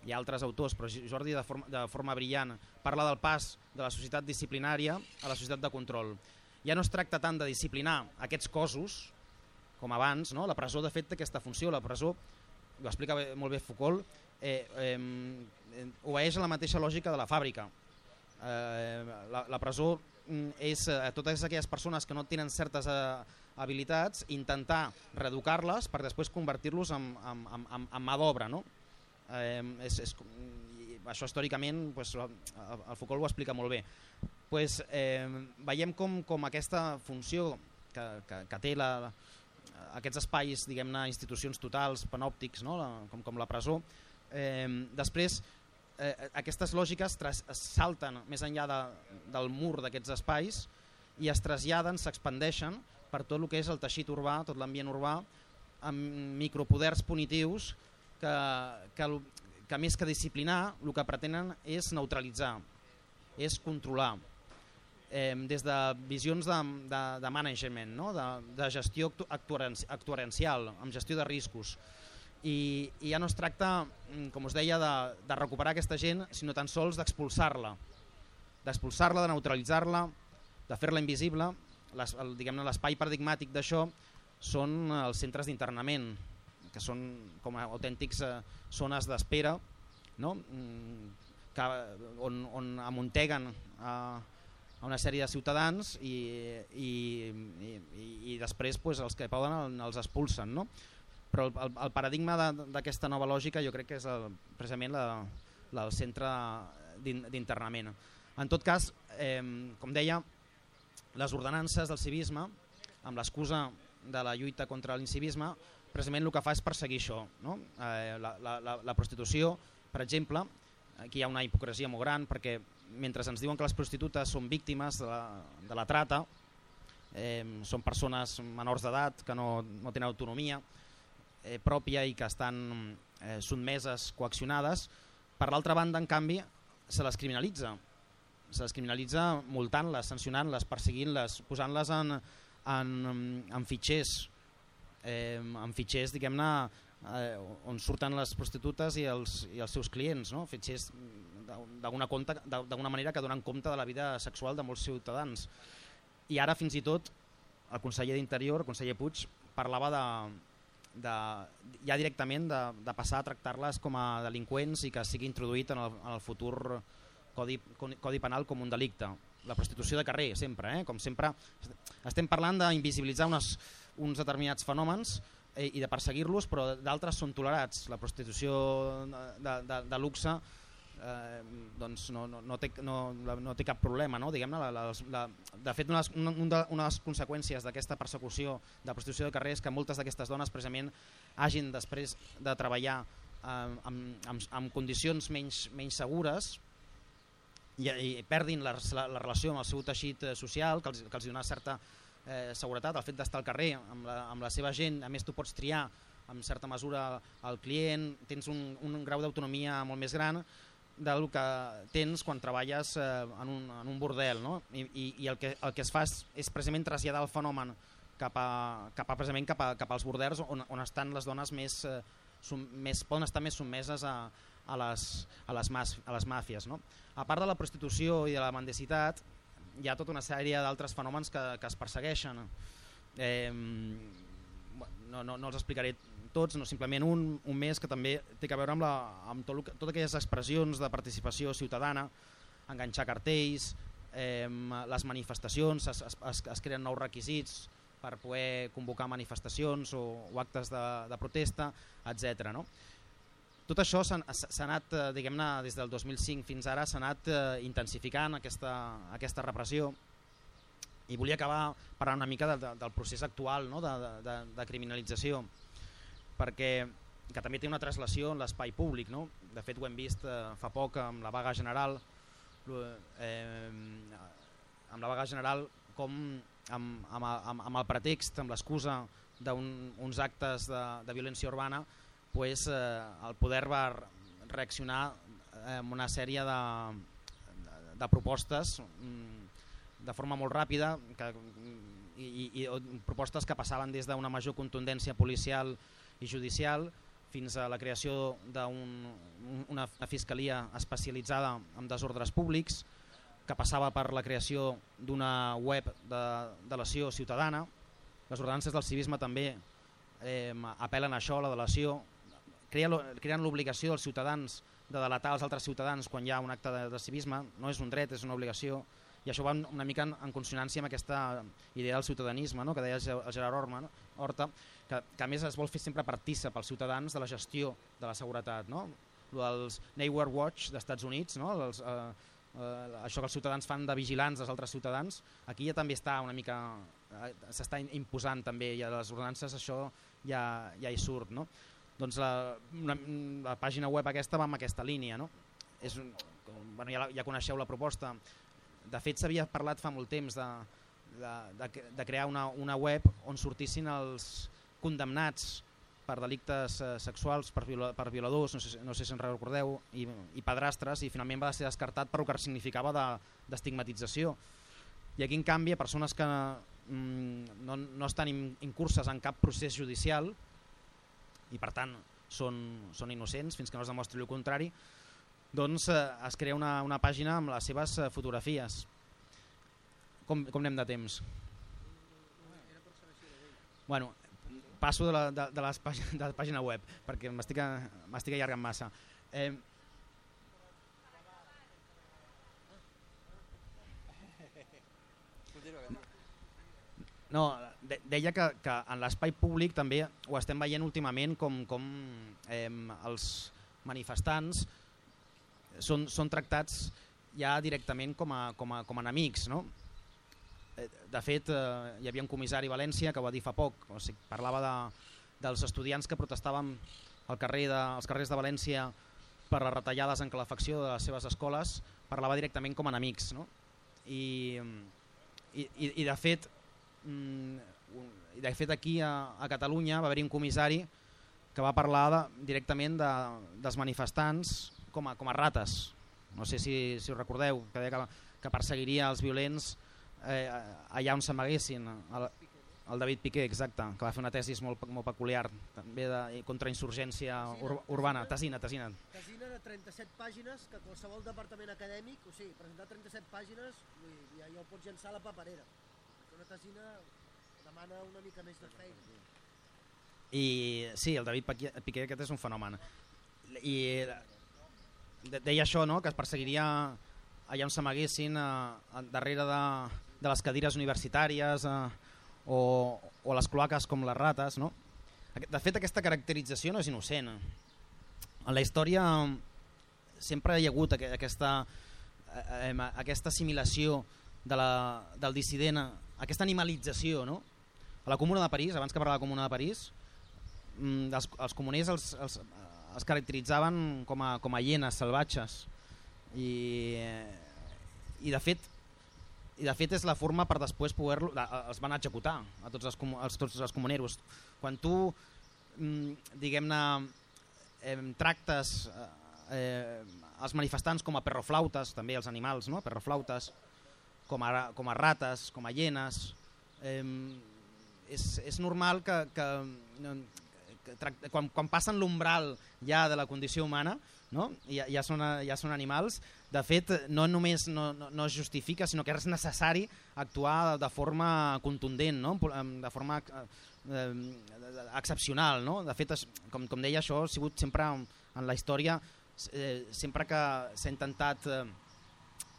Hi ha altres autors, però Jordi de forma, de forma brillant parla del pas de la societat disciplinària a la societat de control. Ja no es tracta tant de disciplinar aquests cossos, com abans, no? la presó de fet té aquesta funció, la presó, ho explica molt bé Foucault, eh, eh, obeeix a la mateixa lògica de la fàbrica. Eh, la, la presó mm, és a eh, totes aquelles persones que no tenen certes eh, habilitats, intentar reeducar-les per després convertir-los en, en, en, en mà d'obra. No? Eh, és, és, això històricament pues, el Foucault ho explica molt bé. Pues, eh, veiem com, com aquesta funció que, que, que té la, aquests espais, diguem-ne, institucions totals, panòptics, no? la, com, com la presó, eh, després eh, aquestes lògiques tras, salten més enllà de, del mur d'aquests espais i es traslladen, s'expandeixen per tot el que és el teixit urbà, tot l'ambient urbà, amb micropoders punitius que, que, que més que disciplinar el que pretenen és neutralitzar, és controlar eh, des de visions de, de, de management, no? de, de gestió actuarencial, amb gestió de riscos. I, I ja no es tracta, mm, com us deia, de, de recuperar aquesta gent, sinó tan sols d'expulsar-la, d'expulsar-la, de neutralitzar-la, de fer-la invisible. L'espai paradigmàtic d'això són els centres d'internament, que són com a autèntics eh, zones d'espera, no? Mm, que, on, on amunteguen eh, a una sèrie de ciutadans i, i, i, i després pues, els que poden els expulsen. No? Però el, el paradigma d'aquesta nova lògica jo crec que és el, precisament la, la, el centre d'internament. En tot cas, eh, com deia, les ordenances del civisme, amb l'excusa de la lluita contra l'incivisme, precisament el que fa és perseguir això. No? Eh, la, la, la prostitució, per exemple, aquí hi ha una hipocresia molt gran perquè mentre ens diuen que les prostitutes són víctimes de la, de la trata, eh, són persones menors d'edat que no, no tenen autonomia eh, pròpia i que estan eh, sotmeses, coaccionades, per l'altra banda, en canvi, se les criminalitza. Se les criminalitza multant-les, sancionant-les, perseguint-les, posant-les en, en, en fitxers, eh, en fitxers, diguem-ne, eh, on surten les prostitutes i els, i els seus clients, no? fitxers d'alguna manera que donen compte de la vida sexual de molts ciutadans. I ara fins i tot el conseller d'Interior, el conseller Puig, parlava de, de, ja directament de, de passar a tractar-les com a delinqüents i que sigui introduït en el, en el futur codi, codi penal com un delicte. La prostitució de carrer, sempre, eh? com sempre. Estem parlant d'invisibilitzar uns determinats fenòmens eh, i de perseguir-los, però d'altres són tolerats. La prostitució de, de, de luxe eh, doncs no, no, no, té, no, no té cap problema. No? Diguem la, la, la, de fet, una, una, una de les conseqüències d'aquesta persecució de prostitució de carrer és que moltes d'aquestes dones precisament hagin després de treballar eh, amb, amb, amb condicions menys, menys segures i, i perdin la, la, la relació amb el seu teixit eh, social que els, que els dona certa eh, seguretat, el fet d'estar al carrer amb la, amb la seva gent, a més tu pots triar amb certa mesura el client, tens un, un grau d'autonomia molt més gran, del que tens quan treballes eh, en, un, en un bordel no? I, i, i el, que, el que es fa és, precisament traslladar el fenomen cap, a, cap, a, precisament cap, a, cap als bordels on, on estan les dones més, eh, som, més poden estar més sotmeses a, a, les, a, les, mas, a les màfies. No? A part de la prostitució i de la mendicitat hi ha tota una sèrie d'altres fenòmens que, que es persegueixen. Eh, no, no, no els explicaré tots, no simplement un, un més que també té a veure amb, la, amb tot, totes aquelles expressions de participació ciutadana, enganxar cartells, eh, les manifestacions, es, es, es creen nous requisits per poder convocar manifestacions o, o actes de, de protesta, etc. No? Tot això s'ha anat, eh, diguem-ne, des del 2005 fins ara s'ha anat eh, intensificant aquesta, aquesta repressió i volia acabar parlant una mica de, de, del procés actual no? de, de, de criminalització perquè que també té una traslació en l'espai públic. No? De fet, ho hem vist eh, fa poc amb la vaga general, eh, amb la vaga general com amb, amb, amb, amb el pretext, amb l'excusa d'uns un, actes de, de violència urbana, pues, eh, el poder va reaccionar eh, amb una sèrie de, de, de propostes mm, de forma molt ràpida que, i, i propostes que passaven des d'una major contundència policial i judicial fins a la creació d'una fiscalia especialitzada en desordres públics, que passava per la creació d'una web de delació ciutadana. Les ordenances del civisme també eh, apel·len a això, la delació, creen l'obligació dels ciutadans de delatar els altres ciutadans quan hi ha un acte de, de civisme, no és un dret, és una obligació, i això va una mica en, en consonància amb aquesta idea del ciutadanisme no? que deia el Gerard Orma, no? Horta, que, que a més es vol fer sempre partícip pels ciutadans de la gestió de la seguretat. No? Els Neighbor Watch d'Estats Units, no? Els, eh, eh, això que els ciutadans fan de vigilants dels altres ciutadans, aquí ja també està una mica, eh, s'està imposant també, i a les ordenances això ja, ja hi surt. No? Doncs la, una, la pàgina web aquesta va amb aquesta línia. No? És un, bueno, ja, ja coneixeu la proposta, de fet, s'havia parlat fa molt temps de, de, de, de crear una, una web on sortissin els condemnats per delictes eh, sexuals, per, viola, per violadors, no sé, no sé si en recordeu, i, i padrastres, i finalment va ser descartat per el que significava d'estigmatització. De, I aquí, en canvi, persones que mm, no, no estan incurses en cap procés judicial i, per tant, són, són innocents fins que no es demostri el contrari, doncs eh, es crea una, una pàgina amb les seves eh, fotografies. Com, com anem de temps? Bueno, passo de la, de, de, les pàgina, de la pàgina web perquè m'estic allargant massa. Eh, No, de, deia que, que en l'espai públic també ho estem veient últimament com, com eh, els manifestants són, són tractats ja directament com a, com a, com a enemics. No? Eh, de fet, eh, hi havia un comissari a València que ho va dir fa poc, o sigui, parlava de, dels estudiants que protestaven al carrer de, als carrers de València per les retallades en calefacció de les seves escoles, parlava directament com a enemics. No? I, i, i de fet, de fet aquí a, a Catalunya va haver-hi un comissari que va parlar de, directament de, dels manifestants com a, com a rates. No sé si, si ho recordeu, que deia que, que perseguiria els violents eh, allà on s'amaguessin. El, el David Piqué, exacte, que va fer una tesi molt, molt peculiar, també de contrainsurgència ur, urbana. Tesina, Tesina. Tesina de 37 pàgines, que qualsevol departament acadèmic, o sigui, presentar 37 pàgines, ja, ja ho pots llançar a la paperera. Tesina demana una mica més de feina. I sí, el David Piqué aquest és un fenomen. I deia això, no? que es perseguiria allà on s'amaguessin eh, darrere de, de les cadires universitàries eh, o, o les cloaques com les rates. No? De fet, aquesta caracterització no és innocent. En la història sempre hi ha hagut aquesta, eh, aquesta assimilació de la, del dissident, aquesta animalització. No? A la Comuna de París, abans que parlava de la Comuna de París, mm, els, els comuners els, els, es caracteritzaven com a, com a hienes salvatges i, i de fet i de fet és la forma per després poder els van executar a tots els, als, tots els comuneros quan tu mm, diguem-ne eh, tractes eh, els manifestants com a perroflautes també els animals, no? perroflautes com a, com a rates, com a hienes eh, és, és normal que, que quan, quan passen l'umbral ja de la condició humana, no? ja, ja, són, ja són animals, de fet no només no, no, no es justifica, sinó que és necessari actuar de forma contundent, no? de forma eh, excepcional. No? De fet, com, com deia, això ha sigut sempre en la història, eh, sempre que s'ha intentat... Eh,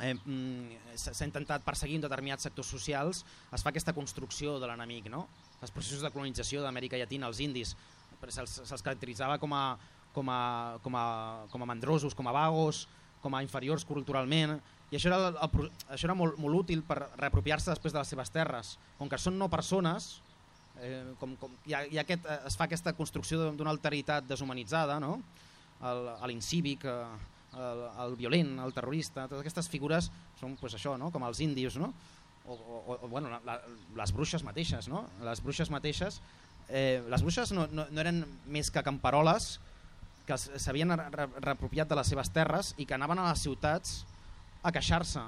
eh, mm, s'ha intentat perseguir en determinats sectors socials, es fa aquesta construcció de l'enemic. No? Els processos de colonització d'Amèrica Llatina, els indis, se'ls se caracteritzava com a, com, a, com, a, com a mandrosos, com a vagos, com a inferiors culturalment, i això era, el, el, això era molt, molt útil per reapropiar-se després de les seves terres. Com que són no persones, eh, com, com, hi ha aquest, es fa aquesta construcció d'una alteritat deshumanitzada, no? l'incívic, el, el, el violent, el terrorista, totes aquestes figures són pues, això, no? com els índios, no? o, o, o bueno, la, les bruixes mateixes. No? Les bruixes mateixes eh, les bruixes no, no, no eren més que camperoles que s'havien reapropiat de les seves terres i que anaven a les ciutats a queixar-se.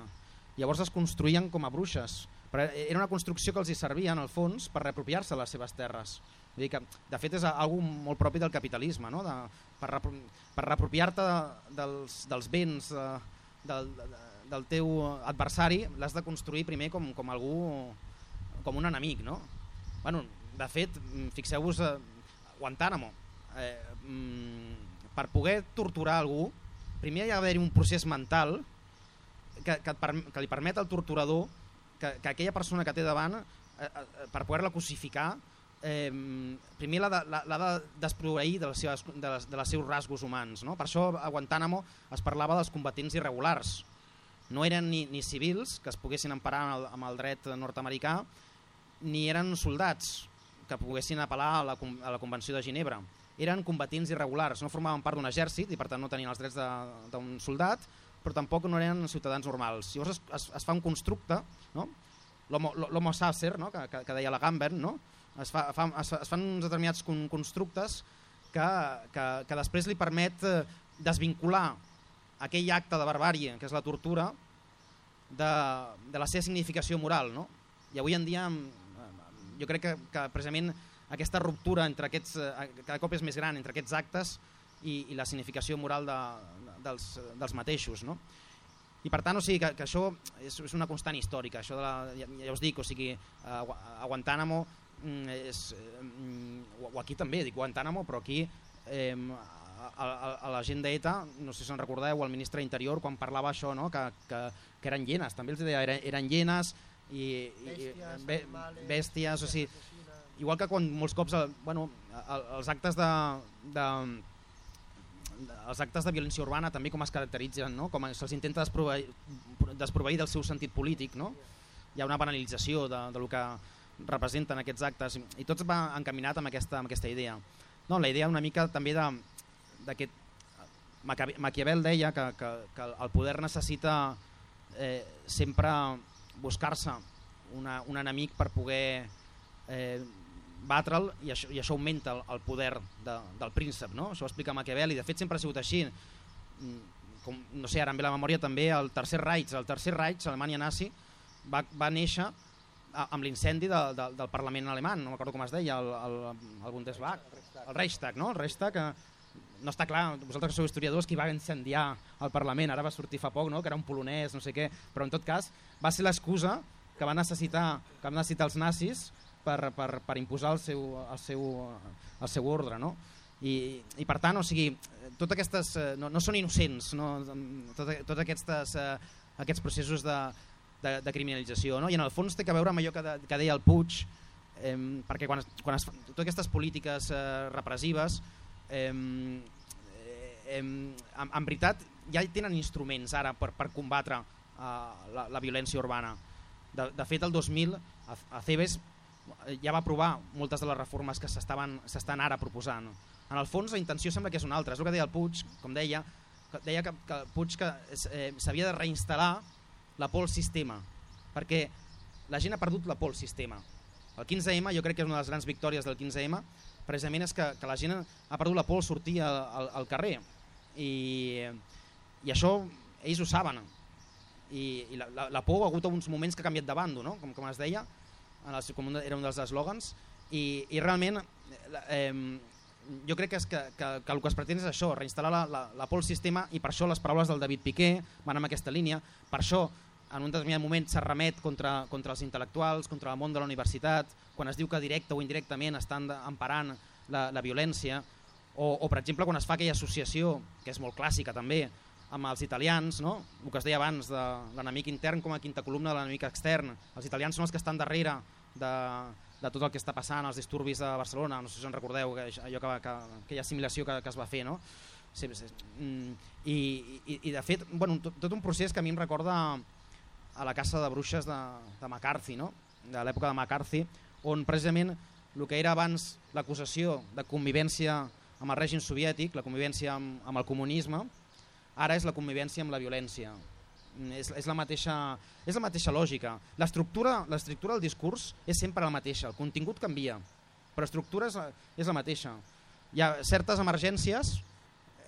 Llavors es construïen com a bruixes però era una construcció que els hi servia en el fons per reapropiar-se les seves terres. Vull dir que, de fet, és algo molt propi del capitalisme, no? de, per, per reapropiar-te dels, dels béns eh, del, del teu adversari l'has de construir primer com, com algú com un enemic. No? Bueno, de fet, fixeu-vos a Guantánamo. Eh, mm, per poder torturar algú, primer hi ha d'haver un procés mental que, que, que li permet al torturador que, que aquella persona que té davant, eh, eh, per poder-la cosificar, eh, primer l'ha de, de desproveir de les, seves, de, les, de les seus rasgos humans. No? Per això a Guantánamo es parlava dels combatents irregulars. No eren ni, ni civils que es poguessin emparar amb el, amb el dret nord-americà, ni eren soldats que poguessin apel·lar a la, a la Convenció de Ginebra. Eren combatents irregulars, no formaven part d'un exèrcit i per tant no tenien els drets d'un soldat, però tampoc no eren ciutadans normals. Llavors es, es, es fa un constructe, no? l'homo sacer, no? que, que, que deia la Gambert, no? Es, fa, fa, es, es fan uns determinats con, constructes que, que, que després li permet eh, desvincular aquell acte de barbàrie, que és la tortura, de, de la seva significació moral. No? I avui en dia jo crec que, que precisament aquesta ruptura entre aquests, eh, cada cop és més gran entre aquests actes i, i la significació moral de, dels, dels mateixos. No? I per tant, o sigui, que, que això és, és una constant històrica, això de la, ja, ja us dic, o sigui, a, a Guantánamo és, mm, o aquí també, dic Guantánamo, però aquí eh, a, a, a la gent d'ETA, no sé si se'n recordeu, el ministre d'Interior, quan parlava això, no? que, que, que eren llenes, també els deia, eren, eren llenes i, i be, bèsties, o sigui, igual que quan molts cops bueno, els actes de, de els actes de violència urbana també com es caracteritzen, no? com se'ls intenta desproveir, desproveir del seu sentit polític, no? hi ha una banalització de, de lo que representen aquests actes i tot va encaminat amb aquesta, amb aquesta idea. No, la idea una mica també d'aquest... Maquiavel deia que, que, que el poder necessita eh, sempre buscar-se un enemic per poder eh, batre'l i això, i això augmenta el, el poder de, del príncep, no? Això ho explica Maquiavel i de fet sempre ha sigut així. Mm, com, no sé, ara em ve la memòria també el Tercer Reich, el Tercer Reich, Alemanya nazi, va, va néixer amb l'incendi de, de, del Parlament alemany, no recordo com es deia, el, el, el Bundesrat, el Reichstag, no? El Reichstag, que no està clar, vosaltres que sou historiadors, qui va incendiar el Parlament, ara va sortir fa poc, no? que era un polonès, no sé què, però en tot cas va ser l'excusa que va necessitar, que van necessitar els nazis per, per, per imposar el seu, el seu, el seu ordre. No? I, I per tant, o sigui, totes aquestes, eh, no, no són innocents, no? tots tot aquestes, eh, aquests processos de, de, de criminalització. No? I en el fons té que veure amb allò que, de, que deia el Puig, eh, perquè quan, es, quan es, totes aquestes polítiques eh, repressives eh, eh, en, en veritat ja tenen instruments ara per, per combatre eh, la, la violència urbana. De, de fet, el 2000 a, Cebes ja va aprovar moltes de les reformes que s'estan ara proposant. En el fons la intenció sembla que és una altra, és el que deia el Puig, com deia, que deia que, que Puig que eh, de reinstal·lar la por al sistema, perquè la gent ha perdut la por al sistema. El 15M, jo crec que és una de les grans victòries del 15M, precisament és que, que la gent ha perdut la por al sortir al, al, carrer. I, I això ells ho saben. I, i la, la, la por ha hagut uns moments que ha canviat de bando, no? com, com es deia, com un, era un dels eslògans, i, i realment eh, jo crec que, és que, que, que el que es pretén és això, reinstal·lar la, la, la por al sistema i per això les paraules del David Piqué van en aquesta línia, per això en un determinat moment s'ha remet contra, contra els intel·lectuals, contra el món de la universitat, quan es diu que directe o indirectament estan emparant la, la violència, o, o per exemple quan es fa aquella associació, que és molt clàssica també, amb els italians, no? el que es deia abans de l'enemic intern com a quinta columna de l'enemic extern. Els italians són els que estan darrere de, de tot el que està passant, els disturbis de Barcelona, no sé si en recordeu, que, allò que, que, aquella assimilació que, que es va fer. No? Sí, sí. Mm, I, i, I de fet, bueno, tot, tot un procés que a mi em recorda a la Casa de Bruixes de, de McCarthy, no? de l'època de McCarthy, on precisament el que era abans l'acusació de convivència amb el règim soviètic, la convivència amb, amb el comunisme, ara és la convivència amb la violència. És, és, la mateixa, és la mateixa lògica. L'estructura del discurs és sempre la mateixa, el contingut canvia, però l'estructura és, és la mateixa. Hi ha certes emergències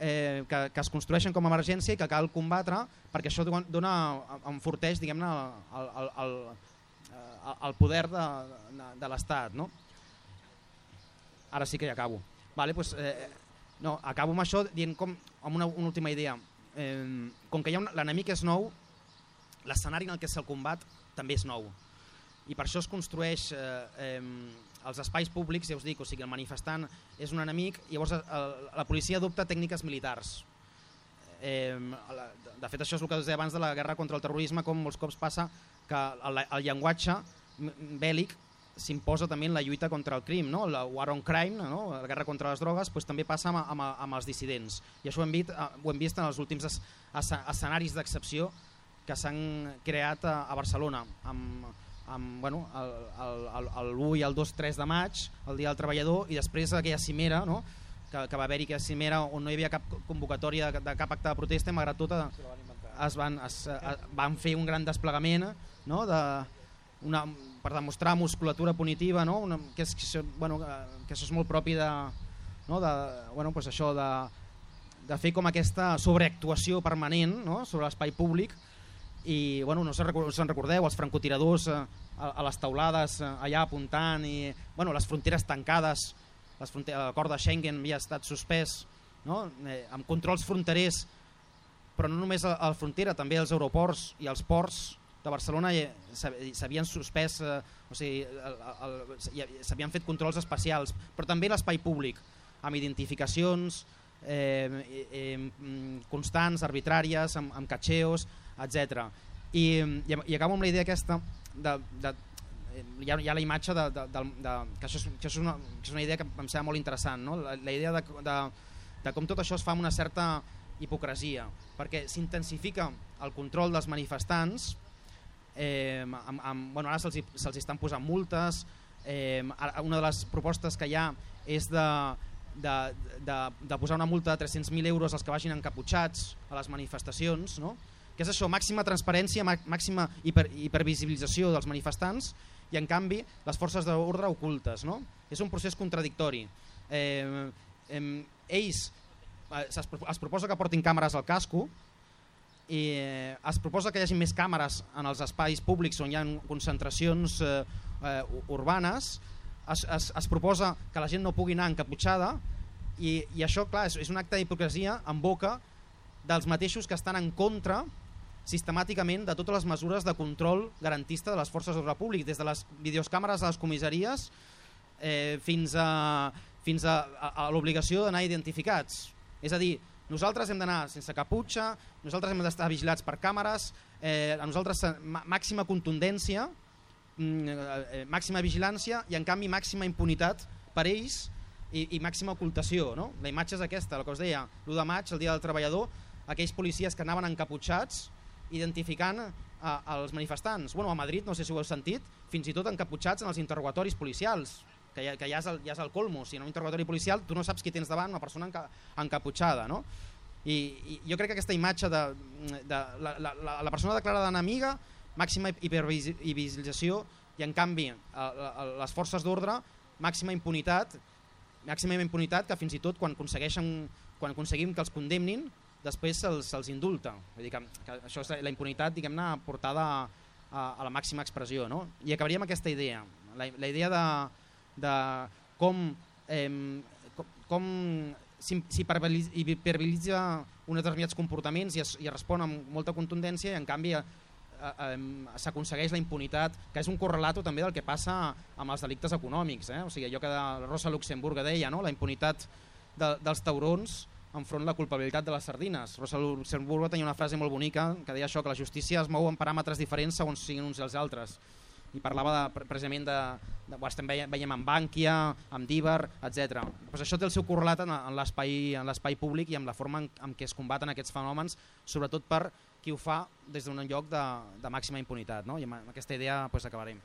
eh, que, que es construeixen com a emergència i que cal combatre perquè això dona, enforteix diguem-ne el, el, el, eh, el poder de, de, de l'Estat. No? Ara sí que ja acabo. Vale, pues, eh, no, acabo amb això dient com, amb una, una última idea. Eh, com que l'enemic és nou, l'escenari en el que se'l combat també és nou. I per això es construeix eh, eh, els espais públics, ja us dic, o sigui, el manifestant és un enemic, llavors eh, la policia adopta tècniques militars. De fet, això és el que deia abans de la guerra contra el terrorisme, com molts cops passa que el, llenguatge bèl·lic s'imposa també en la lluita contra el crim, no? la war on crime, no? la guerra contra les drogues, pues, també passa amb, amb, amb els dissidents. I això ho hem vist, eh, ho hem vist en els últims es, es, escenaris d'excepció que s'han creat a, a Barcelona, amb, amb bueno, el, el, el, el 1 i el 2-3 de maig, el Dia del Treballador, i després aquella cimera, no? que, que va haver-hi aquella cimera on no hi havia cap convocatòria de, de cap acte de protesta, malgrat tot eh, es van, es, es, van fer un gran desplegament no? de, una, per demostrar musculatura punitiva, no? una, que, és, que, bueno, que això és molt propi de, no? de, bueno, pues això de, de fer com aquesta sobreactuació permanent no? sobre l'espai públic i bueno, no se'n recordeu, els francotiradors eh, a, a les taulades eh, allà apuntant i bueno, les fronteres tancades, les fronteres, l'acord de Schengen havia estat suspès no? eh, amb controls fronterers però no només a la frontera, també als aeroports i als ports de Barcelona s'havien suspès, eh, o sigui, s'havien fet controls especials, però també l'espai públic, amb identificacions eh, eh, constants, arbitràries, amb, amb catxeos, etc. I, i, I acabo amb la idea aquesta de, de hi ha, hi ha la imatge de, de, de, de, que, això és, que això és, una, que és una idea que em sembla molt interessant, no? la, la idea de, de, de com tot això es fa amb una certa hipocresia, perquè s'intensifica el control dels manifestants eh, amb, amb, bueno, ara se'ls se estan posant multes, eh, una de les propostes que hi ha és de, de, de, de posar una multa de 300.000 euros als que vagin encaputxats a les manifestacions, no? Que és això, màxima transparència, màxima hiper, hipervisibilització dels manifestants i en canvi les forces d'ordre ocultes. No? És un procés contradictori. Eh, eh, ells eh, es, es proposa que portin càmeres al casco, i eh, es proposa que hi hagi més càmeres en els espais públics on hi ha concentracions eh, eh, urbanes, es, es, es proposa que la gent no pugui anar encaputxada i, i això clar, és, és un acte d'hipocresia en boca dels mateixos que estan en contra sistemàticament de totes les mesures de control garantista de les forces d'ordre públic, des de les videocàmeres a les comissaries eh, fins a, fins a, a, a l'obligació d'anar identificats. És a dir, nosaltres hem d'anar sense caputxa, nosaltres hem d'estar vigilats per càmeres, eh, a nosaltres màxima contundència, mm, eh, màxima vigilància i en canvi màxima impunitat per ells i, i màxima ocultació. No? La imatge és aquesta, el que us deia, l'1 de maig, el dia del treballador, aquells policies que anaven encaputxats identificant a, als manifestants. Bueno, a Madrid, no sé si ho heu sentit, fins i tot encaputxats en els interrogatoris policials que ja, que ja, és el, ja és el colmo, si en un interrogatori policial tu no saps qui tens davant, una persona enca, encaputxada. No? I, I jo crec que aquesta imatge de, de la, la, la, la persona declarada enemiga, màxima hipervisibilització i en canvi a, a, les forces d'ordre, màxima impunitat, màxima impunitat que fins i tot quan quan aconseguim que els condemnin després se'ls se indulta. Vull dir que, que això és la impunitat diguem-ne portada a, a, a la màxima expressió. No? I acabaríem aquesta idea. La, la idea de, de com, eh, com, com s'hiperbilitza uns determinats comportaments i es, i es respon amb molta contundència i en canvi s'aconsegueix la impunitat, que és un correlato també del que passa amb els delictes econòmics. Eh? O sigui, allò que la Rosa Luxemburg deia, no? la impunitat de, dels taurons enfront la culpabilitat de les sardines. Rosa Luxemburg tenia una frase molt bonica que deia això, que la justícia es mou en paràmetres diferents segons siguin uns i els altres i parlava de, precisament de, de ho estem veiem amb Bànquia, amb Díber, etc. Pues això té el seu correlat en, en l'espai públic i amb la forma en, en què es combaten aquests fenòmens, sobretot per qui ho fa des d'un lloc de, de màxima impunitat. No? I amb aquesta idea pues, acabarem.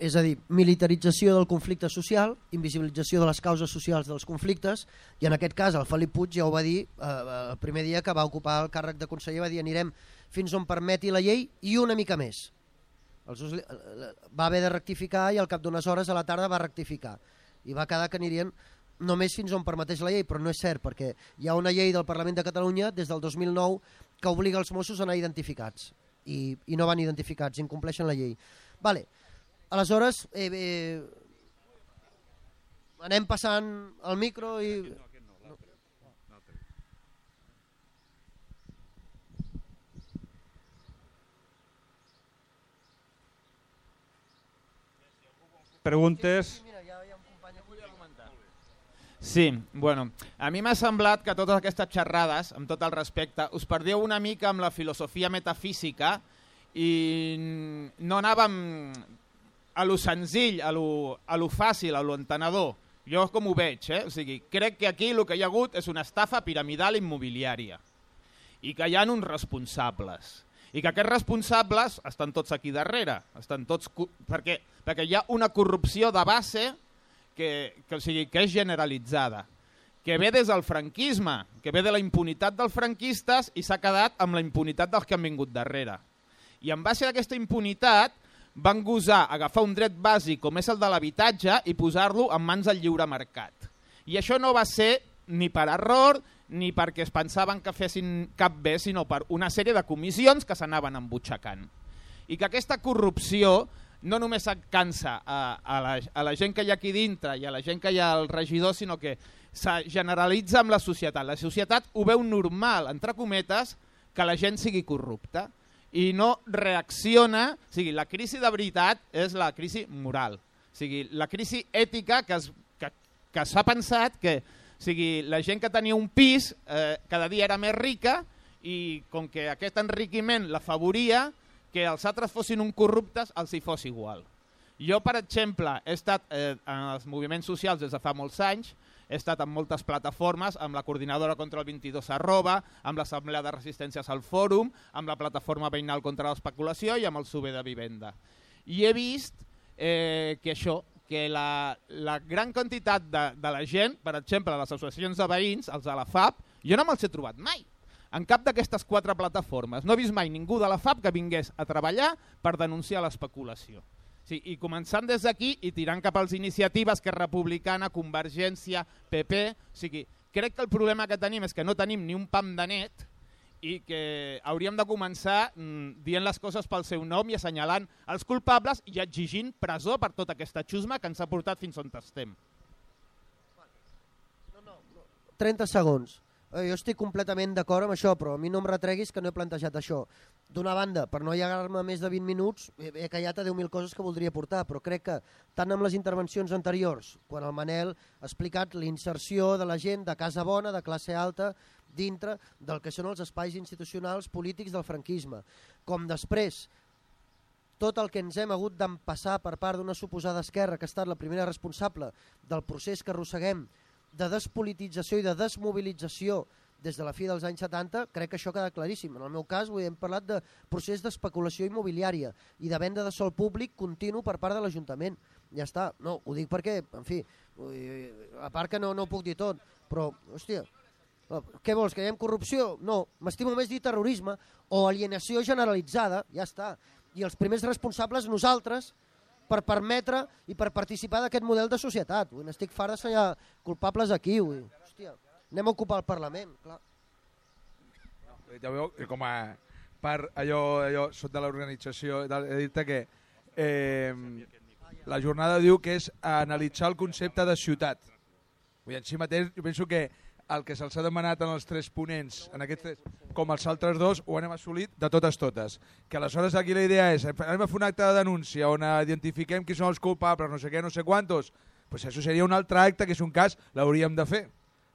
És a dir, militarització del conflicte social, invisibilització de les causes socials dels conflictes, i en aquest cas el Felip Puig ja ho va dir eh, el primer dia que va ocupar el càrrec de conseller, va dir anirem fins on permeti la llei i una mica més. Els us, va haver de rectificar i al cap d'unes hores a la tarda va rectificar. I va quedar que anirien només fins on permeteix la llei, però no és cert, perquè hi ha una llei del Parlament de Catalunya des del 2009 que obliga els Mossos a anar identificats. i, i no van identificats, incompleixen la llei. Vale. Aleshores, eh, eh, anem passant el micro i... Preguntes? Sí, bueno, a mi m'ha semblat que totes aquestes xerrades, amb tot el respecte, us perdíeu una mica amb la filosofia metafísica i no anàvem a lo senzill, a lo, a lo fàcil, a lo entenedor. Jo com ho veig, eh? o sigui, crec que aquí el que hi ha hagut és una estafa piramidal immobiliària i que hi ha uns responsables i que aquests responsables estan tots aquí darrere, estan tots perquè, perquè hi ha una corrupció de base que, que, o sigui, que és generalitzada, que ve des del franquisme, que ve de la impunitat dels franquistes i s'ha quedat amb la impunitat dels que han vingut darrere. I en base a aquesta impunitat van gosar agafar un dret bàsic com és el de l'habitatge i posar-lo en mans del lliure mercat. I això no va ser ni per error ni perquè es pensaven que fessin cap bé, sinó per una sèrie de comissions que s'anaven embutxacant. I que aquesta corrupció no només cansa a, a, la, a la gent que hi ha aquí dintre i a la gent que hi ha al regidor, sinó que se generalitza amb la societat. La societat ho veu normal, entre cometes, que la gent sigui corrupta i no reacciona, o sigui, la crisi de veritat és la crisi moral, o sigui, la crisi ètica que es, que, que s'ha pensat que o sigui, la gent que tenia un pis eh, cada dia era més rica i com que aquest enriquiment la favoria, que els altres fossin un corruptes els hi fos igual. Jo, per exemple, he estat eh, en els moviments socials des de fa molts anys, he estat en moltes plataformes, amb la coordinadora contra el 22 arroba, amb l'Assemblea de Resistències al Fòrum, amb la plataforma veïnal contra l'especulació i amb el SUBE de Vivenda. I he vist eh, que això, que la, la gran quantitat de, de la gent, per exemple, les associacions de veïns, els de la FAP, jo no me'ls he trobat mai en cap d'aquestes quatre plataformes. No he vist mai ningú de la FAP que vingués a treballar per denunciar l'especulació. Sí, I començant des d'aquí i tirant cap als iniciatives que Republicana, Convergència, PP... O sigui, crec que el problema que tenim és que no tenim ni un pam de net i que hauríem de començar mm, dient les coses pel seu nom i assenyalant els culpables i exigint presó per tota aquesta xusma que ens ha portat fins on estem. 30 segons. Eh, jo estic completament d'acord amb això, però a mi no em retreguis que no he plantejat això. D'una banda, per no allargar-me més de 20 minuts, he callat a 10.000 coses que voldria portar, però crec que tant amb les intervencions anteriors, quan el Manel ha explicat l'inserció de la gent de casa bona, de classe alta, dintre del que són els espais institucionals polítics del franquisme, com després tot el que ens hem hagut d'empassar per part d'una suposada esquerra que ha estat la primera responsable del procés que arrosseguem de despolitització i de desmobilització des de la fi dels anys 70, crec que això queda claríssim. En el meu cas, hem parlat de procés d'especulació immobiliària i de venda de sol públic continu per part de l'Ajuntament. Ja està. No, ho dic perquè, en fi, a part que no, no ho puc dir tot, però, hòstia, què vols, que hi ha corrupció? No, m'estimo més dir terrorisme o alienació generalitzada, ja està. I els primers responsables, nosaltres, per permetre i per participar d'aquest model de societat. Ui, N'estic fart d'assenyar culpables aquí. Ui. Hòstia, anem a ocupar el Parlament. Clar. Ja veu com a part allò, allò sóc de l'organització, he dit que eh, la jornada diu que és analitzar el concepte de ciutat. Vull en si mateix jo penso que el que se'ls ha demanat en els tres ponents, en aquests tres, com els altres dos, ho hem assolit de totes totes. Que aleshores aquí la idea és, anem a fer un acte de denúncia on identifiquem qui són els culpables, no sé què, no sé quantos, pues això seria un altre acte que és un cas, l'hauríem de fer.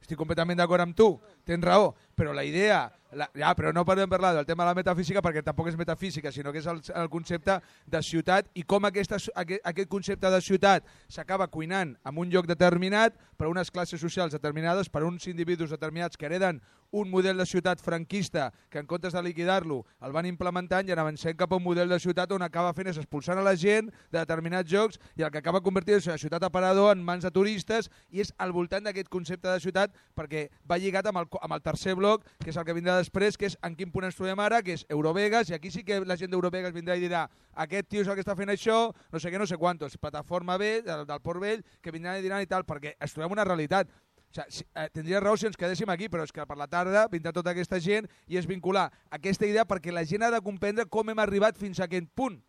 Estic completament d'acord amb tu, tens raó, però la idea, la, ja, però no podem parlar del tema de la metafísica perquè tampoc és metafísica, sinó que és el, el concepte de ciutat i com aquesta, aquest, aquest concepte de ciutat s'acaba cuinant en un lloc determinat per unes classes socials determinades, per uns individus determinats que hereden un model de ciutat franquista que en comptes de liquidar-lo el van implementant i en avancem cap a un model de ciutat on acaba fent és expulsant a la gent de determinats jocs i el que acaba convertint-se en ciutat aparador en mans de turistes i és al voltant d'aquest concepte de ciutat perquè va lligat amb el, amb el tercer bloc que és el que vindrà després que és en quin punt ens trobem ara que és Eurovegas i aquí sí que la gent d'Eurovegas vindrà i dirà aquest tio és el que està fent això no sé què, no sé quantos, plataforma B del, del Port Vell que vindran i diran i tal perquè es trobem una realitat sigui, si, eh, tindria raó si ens quedéssim aquí, però és que per la tarda vindrà tota aquesta gent i és vincular aquesta idea perquè la gent ha de comprendre com hem arribat fins a aquest punt.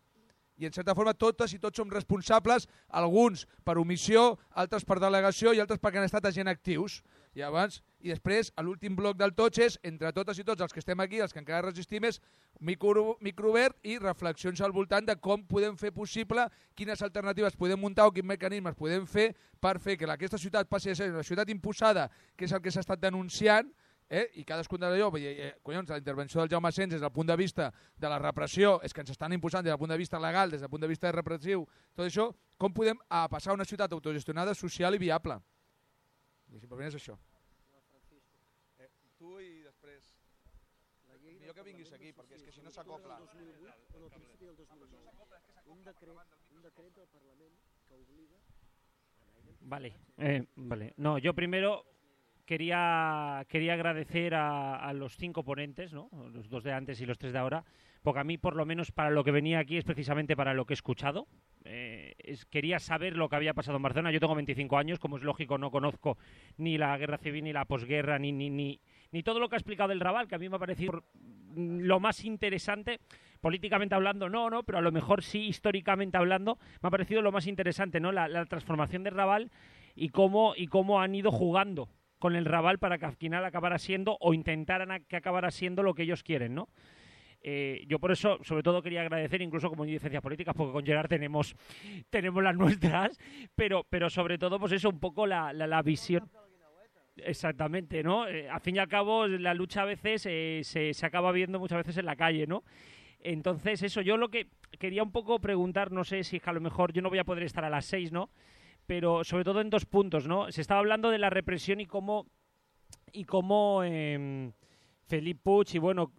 I en certa forma totes i tots som responsables, alguns per omissió, altres per delegació i altres perquè han estat agent actius. I abans, i després, a l'últim bloc del tots és, entre totes i tots els que estem aquí, els que encara resistim, és micro, microobert i reflexions al voltant de com podem fer possible, quines alternatives podem muntar o quins mecanismes podem fer per fer que aquesta ciutat passi a ser una ciutat imposada, que és el que s'ha estat denunciant, eh? i cadascun d'allò, eh, collons, la intervenció del Jaume Sens des del punt de vista de la repressió, és que ens estan imposant des del punt de vista legal, des del punt de vista repressiu, tot això, com podem a passar a una ciutat autogestionada, social i viable? I simplement és això. Eh, tu i després... Millor que vinguis aquí, perquè és que si no s'acopla. Un decret, un decret del Parlament que obliga Vale, eh, vale. No, yo primero quería, quería agradecer a, a los cinco ponentes, ¿no? los dos de antes y los tres de ahora, porque a mí, por lo menos, para lo que venía aquí es precisamente para lo que he escuchado. Eh, es, quería saber lo que había pasado en Barcelona. Yo tengo 25 años, como es lógico, no conozco ni la guerra civil, ni la posguerra, ni, ni, ni, ni todo lo que ha explicado el Raval, que a mí me ha parecido lo más interesante, políticamente hablando no, no, pero a lo mejor sí históricamente hablando, me ha parecido lo más interesante, ¿no? La, la transformación del Raval y cómo, y cómo han ido jugando con el Raval para que al final acabara siendo o intentaran que acabara siendo lo que ellos quieren, ¿no? Eh, yo por eso, sobre todo, quería agradecer, incluso como licencias políticas, porque con Gerard tenemos, tenemos las nuestras, pero, pero sobre todo, pues eso, un poco la, la, visión. Exactamente, ¿no? Eh, al fin y al cabo, la lucha a veces eh, se, se acaba viendo muchas veces en la calle, ¿no? Entonces, eso, yo lo que quería un poco preguntar, no sé si es que a lo mejor yo no voy a poder estar a las seis, ¿no? Pero sobre todo en dos puntos, ¿no? Se estaba hablando de la represión y cómo, y cómo eh, Felipe Puig, y bueno,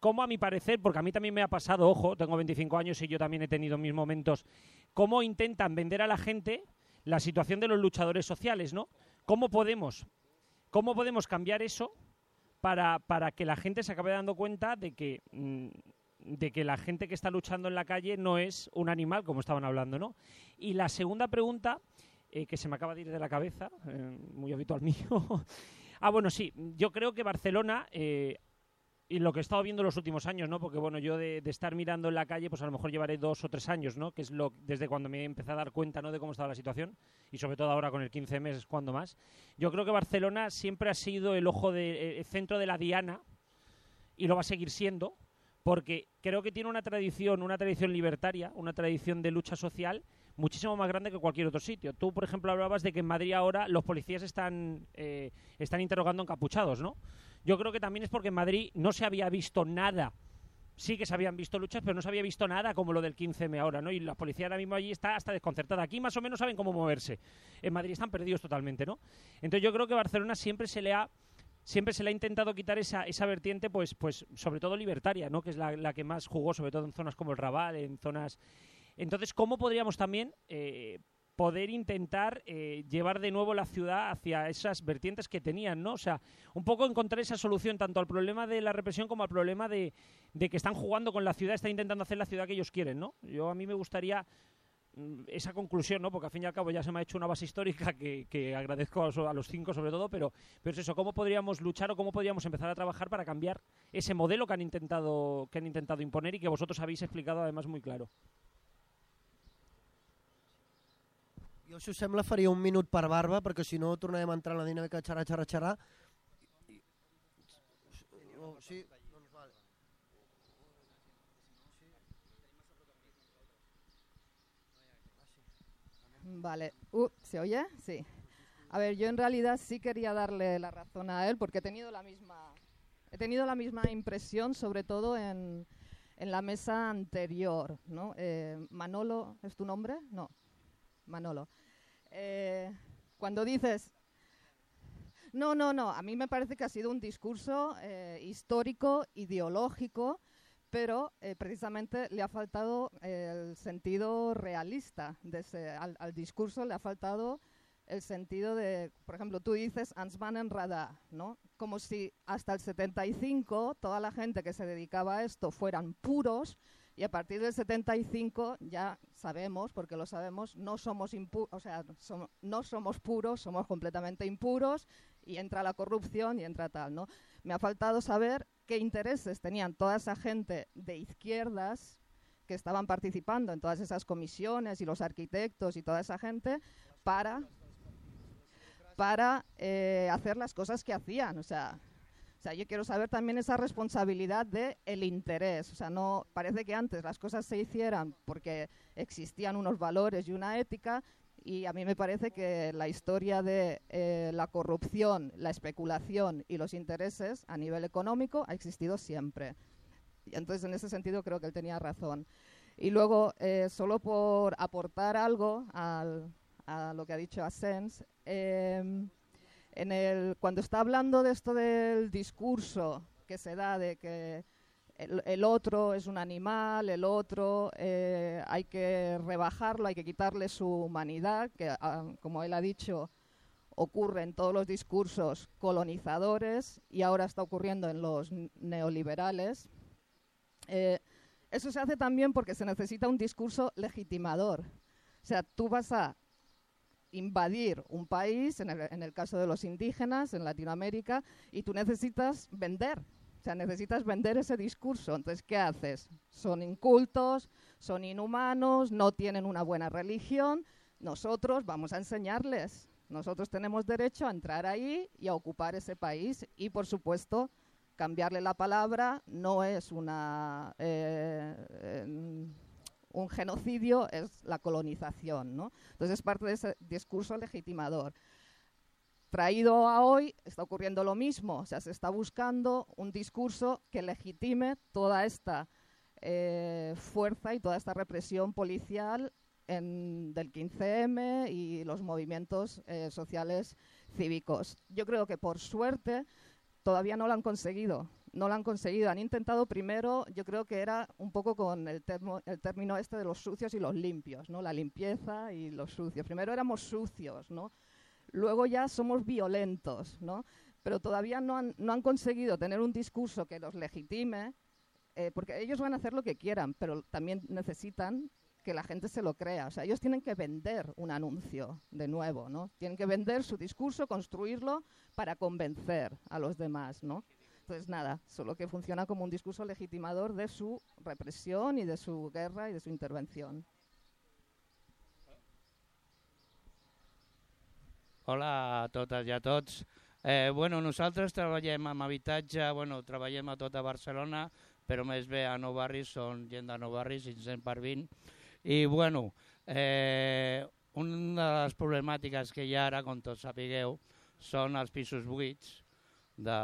cómo a mi parecer, porque a mí también me ha pasado, ojo, tengo 25 años y yo también he tenido mis momentos, cómo intentan vender a la gente la situación de los luchadores sociales, ¿no? ¿Cómo podemos, cómo podemos cambiar eso para, para que la gente se acabe dando cuenta de que, mm, de que la gente que está luchando en la calle no es un animal, como estaban hablando, ¿no? Y la segunda pregunta, eh, que se me acaba de ir de la cabeza, eh, muy habitual mío. ah, bueno, sí, yo creo que Barcelona, eh, y lo que he estado viendo los últimos años, ¿no? Porque bueno, yo de, estar mirando en la calle, pues a lo mejor llevaré dos o tres años, ¿no? Que es lo desde cuando me empecé a dar cuenta, ¿no? De cómo estaba la situación y sobre todo ahora con el 15 meses cuando más. Yo creo que Barcelona siempre ha sido el ojo de el centro de la diana y lo va a seguir siendo porque creo que tiene una tradición, una tradición libertaria, una tradición de lucha social muchísimo más grande que cualquier otro sitio. Tú, por ejemplo, hablabas de que en Madrid ahora los policías están, eh, están interrogando encapuchados, ¿no? Yo creo que también es porque en Madrid no se había visto nada. Sí que se habían visto luchas, pero no se había visto nada como lo del 15M ahora, ¿no? Y la policía ahora mismo allí está hasta desconcertada. Aquí más o menos saben cómo moverse. En Madrid están perdidos totalmente, ¿no? Entonces yo creo que Barcelona siempre se le ha siempre se le ha intentado quitar esa, esa vertiente, pues, pues sobre todo libertaria, ¿no? que es la, la que más jugó, sobre todo en zonas como el Raval, en zonas... Entonces, ¿cómo podríamos también eh, poder intentar eh, llevar de nuevo la ciudad hacia esas vertientes que tenían, ¿no? O sea, un poco encontrar esa solución tanto al problema de la represión como al problema de, que están jugando con la ciudad, están intentando hacer la ciudad que ellos quieren, ¿no? Yo a mí me gustaría mm, esa conclusión, ¿no? Porque al fin y al cabo ya se me ha hecho una base histórica que, agradezco a los, a los cinco sobre todo, pero, pero es eso, ¿cómo podríamos luchar o cómo podríamos empezar a trabajar para cambiar ese modelo que han intentado, que han intentado imponer y que vosotros habéis explicado además muy claro? Jo, si us sembla, faria un minut per barba, perquè si no tornarem a entrar en la dinàmica xerrar, xerrar, xerrar. Oh, sí, vale. Vale. Uh, ¿Se oye? Sí. A ver, yo en realidad sí quería darle la razón a él porque he tenido la misma, he tenido la misma impresión, sobre todo en, en la mesa anterior. ¿no? Eh, Manolo, ¿es tu nombre? No, Manolo. Eh, cuando dices, no, no, no, a mí me parece que ha sido un discurso eh, histórico, ideológico, pero eh, precisamente le ha faltado el sentido realista de ese- al, al discurso, le ha faltado el sentido de, por ejemplo, tú dices ens van enredar, ¿no? Como si hasta el 75 toda la gente que se dedicaba a esto fueran puros, y a partir del 75 ya sabemos, porque lo sabemos, no somos, sea, no somos puros, somos completamente impuros y entra la corrupción y entra tal, ¿no? Me ha faltado saber qué intereses tenían toda esa gente de izquierdas que estaban participando en todas esas comisiones y los arquitectos y toda esa gente para para eh, hacer las cosas que hacían. O sea, sea, yo quiero saber también esa responsabilidad de el interés. O sea, no parece que antes las cosas se hicieran porque existían unos valores y una ética y a mí me parece que la historia de eh, la corrupción, la especulación y los intereses a nivel económico ha existido siempre. Y entonces, en ese sentido, creo que él tenía razón. Y luego, eh, solo por aportar algo al, a lo que ha dicho Asens, em, en el, cuando está hablando de esto del discurso que se da de que el, otro es un animal, el otro eh, hay que rebajarlo, hay que quitarle su humanidad, que ah, como él ha dicho, ocurre en todos los discursos colonizadores y ahora está ocurriendo en los neoliberales. Eh, eso se hace también porque se necesita un discurso legitimador. O sea, tú vas a invadir un país, en el, caso de los indígenas, en Latinoamérica, y tú necesitas vender, o sea, necesitas vender ese discurso. Entonces, ¿qué haces? Son incultos, son inhumanos, no tienen una buena religión. Nosotros vamos a enseñarles. Nosotros tenemos derecho a entrar ahí y a ocupar ese país y, por supuesto, cambiarle la palabra no es una... Eh, un genocidio es la colonización. ¿no? Entonces es parte de ese discurso legitimador. Traído a hoy está ocurriendo lo mismo, o sea, se está buscando un discurso que legitime toda esta eh, fuerza y toda esta represión policial del 15M y los movimientos eh, sociales cívicos. Yo creo que por suerte todavía no lo han conseguido no lo han conseguido. Han intentado primero, yo creo que era un poco con el, término este de los sucios y los limpios, ¿no? La limpieza y los sucios. Primero éramos sucios, ¿no? Luego ya somos violentos, ¿no? Pero todavía no han, no han conseguido tener un discurso que los legitime, eh, porque ellos van a hacer lo que quieran, pero también necesitan que la gente se lo crea. O sea, ellos tienen que vender un anuncio de nuevo, ¿no? Tienen que vender su discurso, construirlo para convencer a los demás, ¿no? Entonces, nada, solo que funciona como un discurso legitimador de su represión y de su guerra y de su intervención. Hola a totes i a tots. Eh, bueno, nosaltres treballem amb habitatge, bueno, treballem a tota Barcelona, però més bé a Nou Barris, són gent de Nou Barris, 500 per 20. I bueno, eh, una de les problemàtiques que hi ha ara, com tots sapigueu, són els pisos buits, de,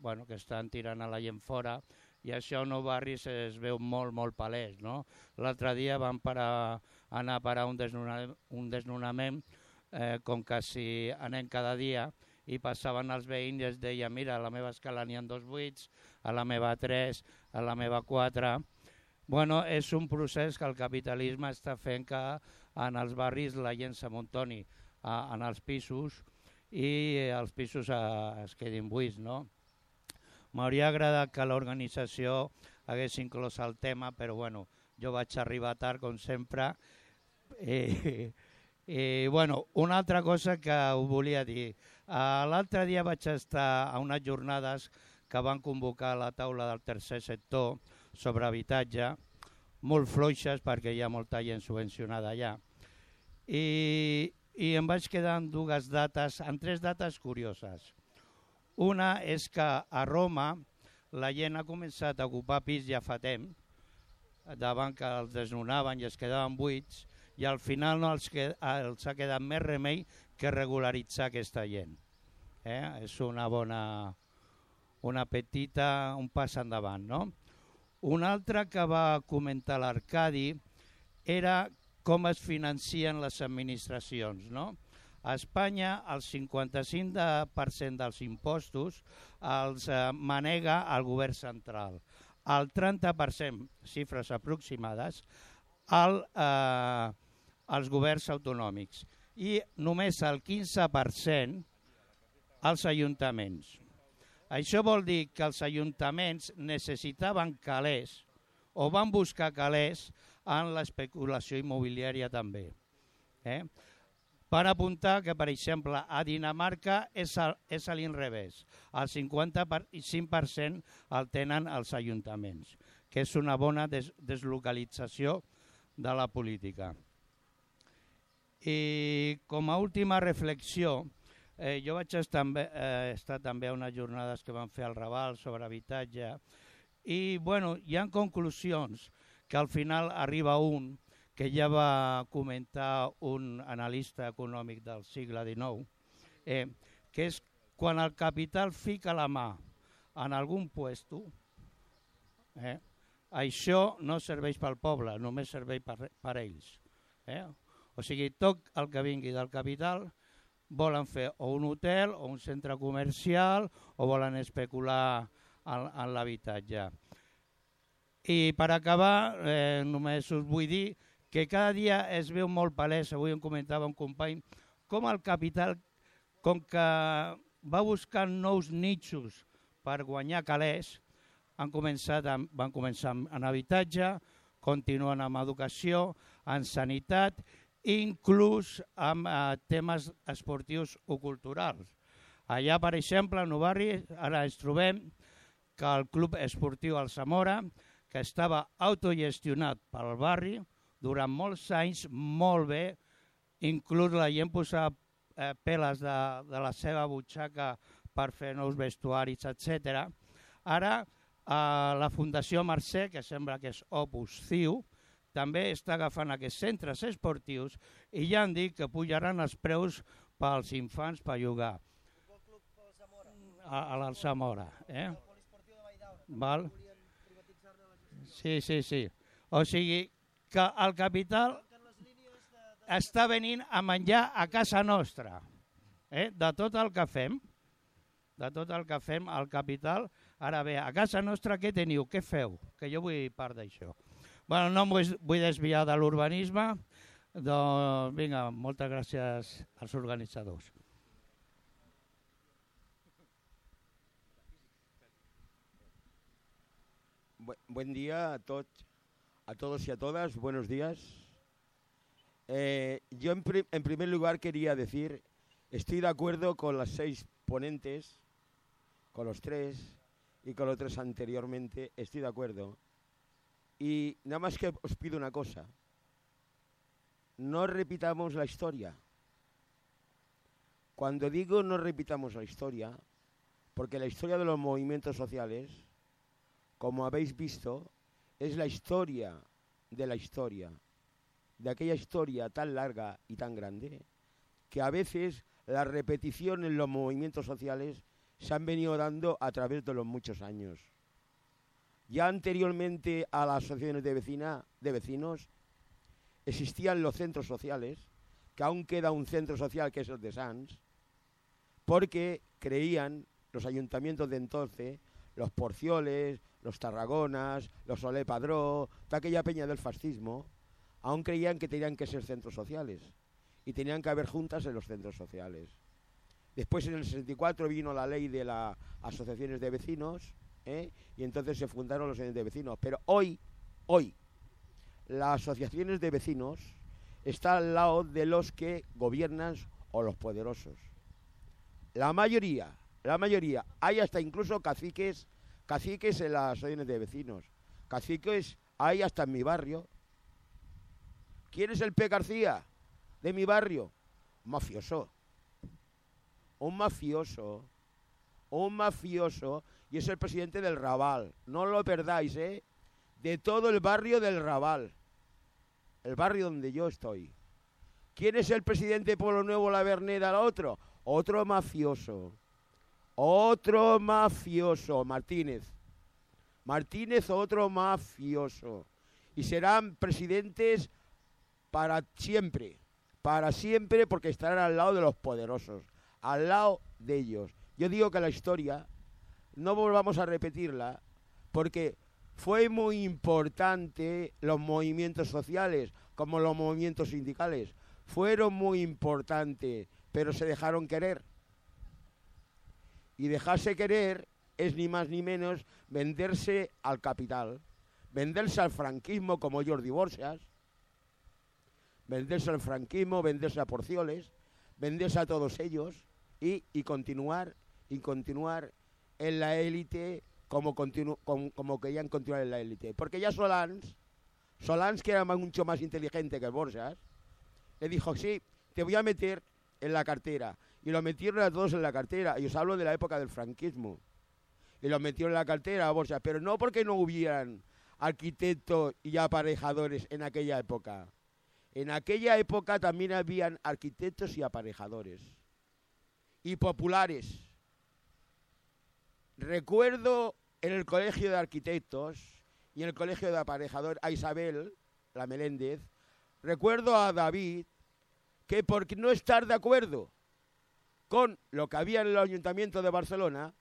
bueno, que estan tirant a la gent fora i això a Nou Barris es veu molt, molt palès. No? L'altre dia vam parar, anar a parar un desnonament, un desnonament eh, com que si anem cada dia i passaven els veïns i es deia mira, a la meva escala n'hi ha dos buits, a la meva tres, a la meva quatre... Bueno, és un procés que el capitalisme està fent que en els barris la gent s'amuntoni en els pisos i els pisos eh, es quedin buits. No? M'hauria agradat que l'organització hagués inclòs el tema, però bueno, jo vaig arribar tard, com sempre. I, i bueno, una altra cosa que ho volia dir. L'altre dia vaig estar a unes jornades que van convocar la taula del tercer sector sobre habitatge, molt fluixes perquè hi ha molta gent subvencionada allà. I, i em vaig quedar amb dues dates, amb tres dates curioses. Una és que a Roma la gent ha començat a ocupar pis ja fa temps, davant que els desnonaven i es quedaven buits, i al final no els, que, els ha quedat més remei que regularitzar aquesta gent. Eh? És una bona, una petita, un pas endavant, no? Un altre que va comentar l'Arcadi era com es financien les administracions. No? A Espanya el 55% dels impostos els eh, manega el govern central. El 30%, xifres aproximades, el, eh, els governs autonòmics i només el 15% als ajuntaments. Això vol dir que els ajuntaments necessitaven calés o van buscar calés en l'especulació immobiliària també. Eh? Per apuntar que, per exemple, a Dinamarca és a, és a l'inrevés. El 55% el tenen els ajuntaments, que és una bona des deslocalització de la política. I com a última reflexió, eh, jo vaig estar, eh, estar també a unes jornades que van fer al Raval sobre habitatge i bueno, hi ha conclusions que al final arriba un que ja va comentar un analista econòmic del segle XIX, eh, que és quan el capital fica la mà en algun puesto, eh, això no serveix pel poble, només serveix per, per ells. Eh? O sigui, tot el que vingui del capital volen fer o un hotel o un centre comercial o volen especular en, en l'habitatge. I per acabar, eh, només us vull dir que cada dia es veu molt palès, avui em comentava un company, com el capital, com que va buscant nous nichos per guanyar calés, han començat amb, van començar en habitatge, continuen amb educació, en sanitat inclús amb eh, temes esportius o culturals. Allà, per exemple, a Novarri, ara ens trobem que el Club Esportiu Alsamora, que estava autogestionat pel barri durant molts anys, molt bé, inclús la gent posava eh, peles de, de la seva butxaca per fer nous vestuaris, etc. Ara, eh, la Fundació Mercè, que sembla que és Opus Ciu, també està agafant aquests centres esportius i ja han dit que pujaran els preus pels infants per jugar a, a l'Alsamora. Eh? Val? Sí, sí, sí. O sigui que el capital està venint a menjar a casa nostra. Eh? De tot el que fem, de tot el que fem, al capital. Ara bé, a casa nostra què teniu? Què feu? Que jo vull part d'això. Bueno, no em vull, vull desviar de l'urbanisme, doncs vinga, moltes gràcies als organitzadors. Buen día a, todos, a todos y a todas, buenos días. Eh, yo en, en, primer lugar quería decir, estoy de acuerdo con las seis ponentes, con los tres y con los tres anteriormente, estoy de acuerdo. Y nada más que os pido una cosa, no repitamos la historia. Cuando digo no repitamos la historia, porque la historia de los movimientos sociales, como habéis visto, es la historia de la historia, de aquella historia tan larga y tan grande, que a veces la repetición en los movimientos sociales se han venido dando a través de los muchos años. Ya anteriormente a las asociaciones de, vecina, de vecinos existían los centros sociales, que aún queda un centro social que es el de Sans, porque creían los ayuntamientos de entonces, los Porcioles, los Tarragonas, los Olé Padró, toda aquella peña del fascismo, aún creían que tenían que ser centros sociales y tenían que haber juntas en los centros sociales. Después en el 64 vino la ley de las asociaciones de vecinos ¿eh? y entonces se fundaron los de vecinos. Pero hoy, hoy, las asociaciones de vecinos están al lado de los que gobiernan o los poderosos. La mayoría, la mayoría, hay hasta incluso caciques, caciques en las asociaciones de vecinos. Caciques hay hasta en mi barrio. ¿Quién es el P. García de mi barrio? Mafioso. Un mafioso. Un mafioso y es el presidente del Raval. No lo perdáis, ¿eh? De todo el barrio del Raval. El barrio donde yo estoy. ¿Quién es el presidente de Pueblo Nuevo, La Verneda, otro? Otro mafioso. Otro mafioso, Martínez. Martínez, otro mafioso. Y serán presidentes para siempre. Para siempre porque estarán al lado de los poderosos. Al lado de ellos. Yo digo que la historia no volvamos a repetirla, porque fue muy importante los movimientos sociales, como los movimientos sindicales. Fueron muy importantes, pero se dejaron querer. Y dejarse querer es ni más ni menos venderse al capital, venderse al franquismo como Jordi Borsas, venderse al franquismo, venderse a Porcioles, venderse a todos ellos y, y continuar y continuar en la élite como, como, querían continuar en la élite. Porque ya Solans, Solans que era mucho más inteligente que Borsas, le dijo, sí, te voy a meter en la cartera. Y lo metieron a todos en la cartera. Y os hablo de la época del franquismo. Y lo metieron en la cartera a Borja, pero no porque no hubieran arquitectos y aparejadores en aquella época. En aquella época también habían arquitectos y aparejadores. Y populares. Recuerdo en el colegio de arquitectos y en el colegio de aparejadores a Isabel, la Meléndez, recuerdo a David que por no estar de acuerdo con lo que había en el ayuntamiento de Barcelona,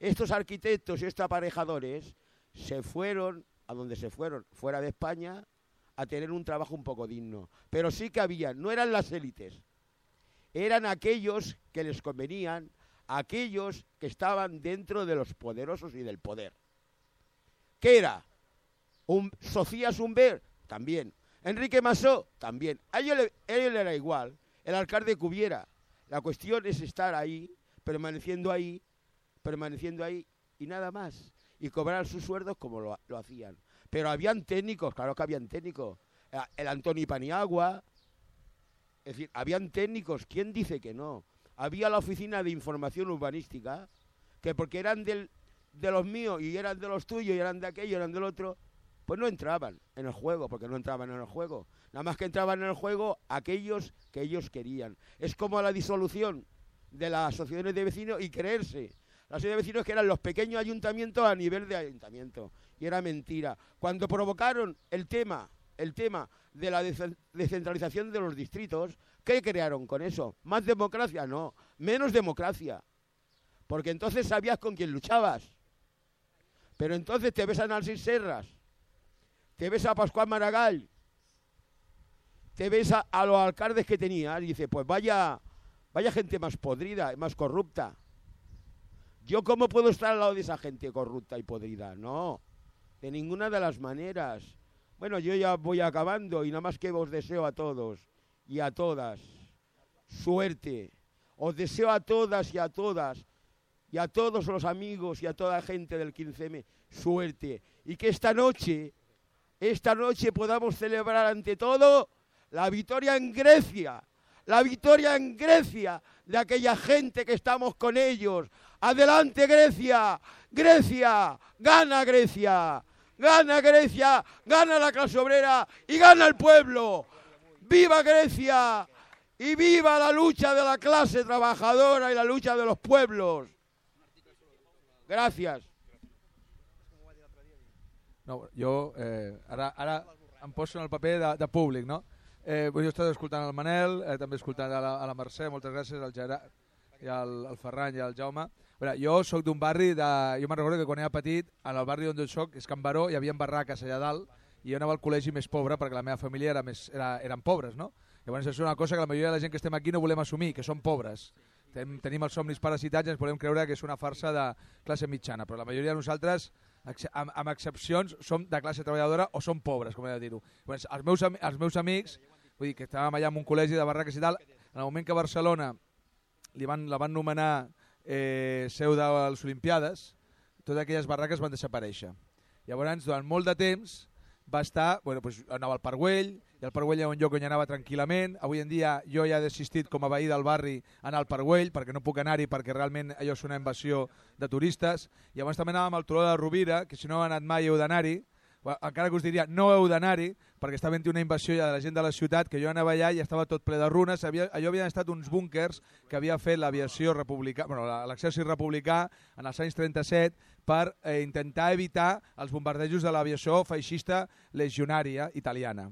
estos arquitectos y estos aparejadores se fueron a donde se fueron, fuera de España, a tener un trabajo un poco digno. Pero sí que había, no eran las élites, eran aquellos que les convenían, aquellos que estaban dentro de los poderosos y del poder. ¿Qué era? Un, Sofía Sumber, también. Enrique Masó, también. A ellos le, era igual. El alcalde Cubiera. La cuestión es estar ahí, permaneciendo ahí, permaneciendo ahí y nada más. Y cobrar sus sueldos como lo, lo hacían. Pero habían técnicos, claro que habían técnicos. Eh, El Antoni Paniagua. Es decir, habían técnicos. ¿Quién dice que no? Había la oficina de información urbanística, que porque eran de los míos y eran de los tuyos y eran de aquello y eran del otro, pues no entraban en el juego, porque no entraban en el juego. Nada más que entraban en el juego aquellos que ellos querían. Es como la disolución de las asociaciones de vecinos y creerse. Las asociaciones de vecinos que eran los pequeños ayuntamientos a nivel de ayuntamiento. Y era mentira. Cuando provocaron el tema, el tema de la descentralización de los distritos, ¿qué crearon con eso? ¿Más democracia? No, menos democracia. Porque entonces sabías con quién luchabas. Pero entonces te ves a Narcis Serras, te ves a Pascual Maragall, te ves a, los alcaldes que tenías y dices, pues vaya, vaya gente más podrida, más corrupta. ¿Yo cómo puedo estar al lado de esa gente corrupta y podrida? No, de ninguna de las maneras. Bueno, yo ya voy acabando y nada más que os deseo a todos y a todas suerte. Os deseo a todas y a todas y a todos los amigos y a toda la gente del 15M suerte. Y que esta noche, esta noche podamos celebrar ante todo la victoria en Grecia, la victoria en Grecia de aquella gente que estamos con ellos. Adelante Grecia, Grecia, gana Grecia, gana Grecia, gana la clase obrera y gana el pueblo. ¡Viva Grecia! Y viva la lucha de la clase trabajadora y la lucha de los pueblos. Gràcies. No, jo eh, em en el paper de, de no? Eh, jo he estat escoltant el Manel, eh, també escoltant a la, a la Mercè, moltes gràcies al Gerard i al, al Ferran i al Jaume. Veure, jo sóc d'un barri de... Jo me'n recordo que quan era petit, en el barri on jo soc, és Can Baró, hi havia barraques allà dalt, i jo anava al col·legi més pobre perquè la meva família era més, era, eren pobres, no? Llavors és una cosa que la majoria de la gent que estem aquí no volem assumir, que som pobres. Ten, tenim els somnis parasitats i ens volem creure que és una farsa de classe mitjana, però la majoria de nosaltres, amb, amb excepcions, som de classe treballadora o som pobres, com he de dir-ho. Els, meus, els meus amics, vull dir que estàvem allà en un col·legi de barraques i tal, en el moment que Barcelona li van, la van nomenar eh, seu de les Olimpiades, totes aquelles barraques van desaparèixer. Llavors, durant molt de temps, va estar, bueno, pues, anava al Parc Güell, i Parc Güell era un lloc on anava tranquil·lament. Avui en dia jo ja he desistit com a veí del barri anar al Güell, perquè no puc anar-hi perquè realment allò és una invasió de turistes. Llavors també anàvem al Turó de la Rovira, que si no heu anat mai heu d'anar-hi, encara que us diria no heu d'anar-hi perquè està havent una invasió ja de la gent de la ciutat que jo anava allà i estava tot ple de runes. Havia, allò havien estat uns búnkers que havia fet l'aviació republicà bueno, l'exèrcit republicà en els anys 37 per eh, intentar evitar els bombardejos de l'aviació feixista legionària italiana.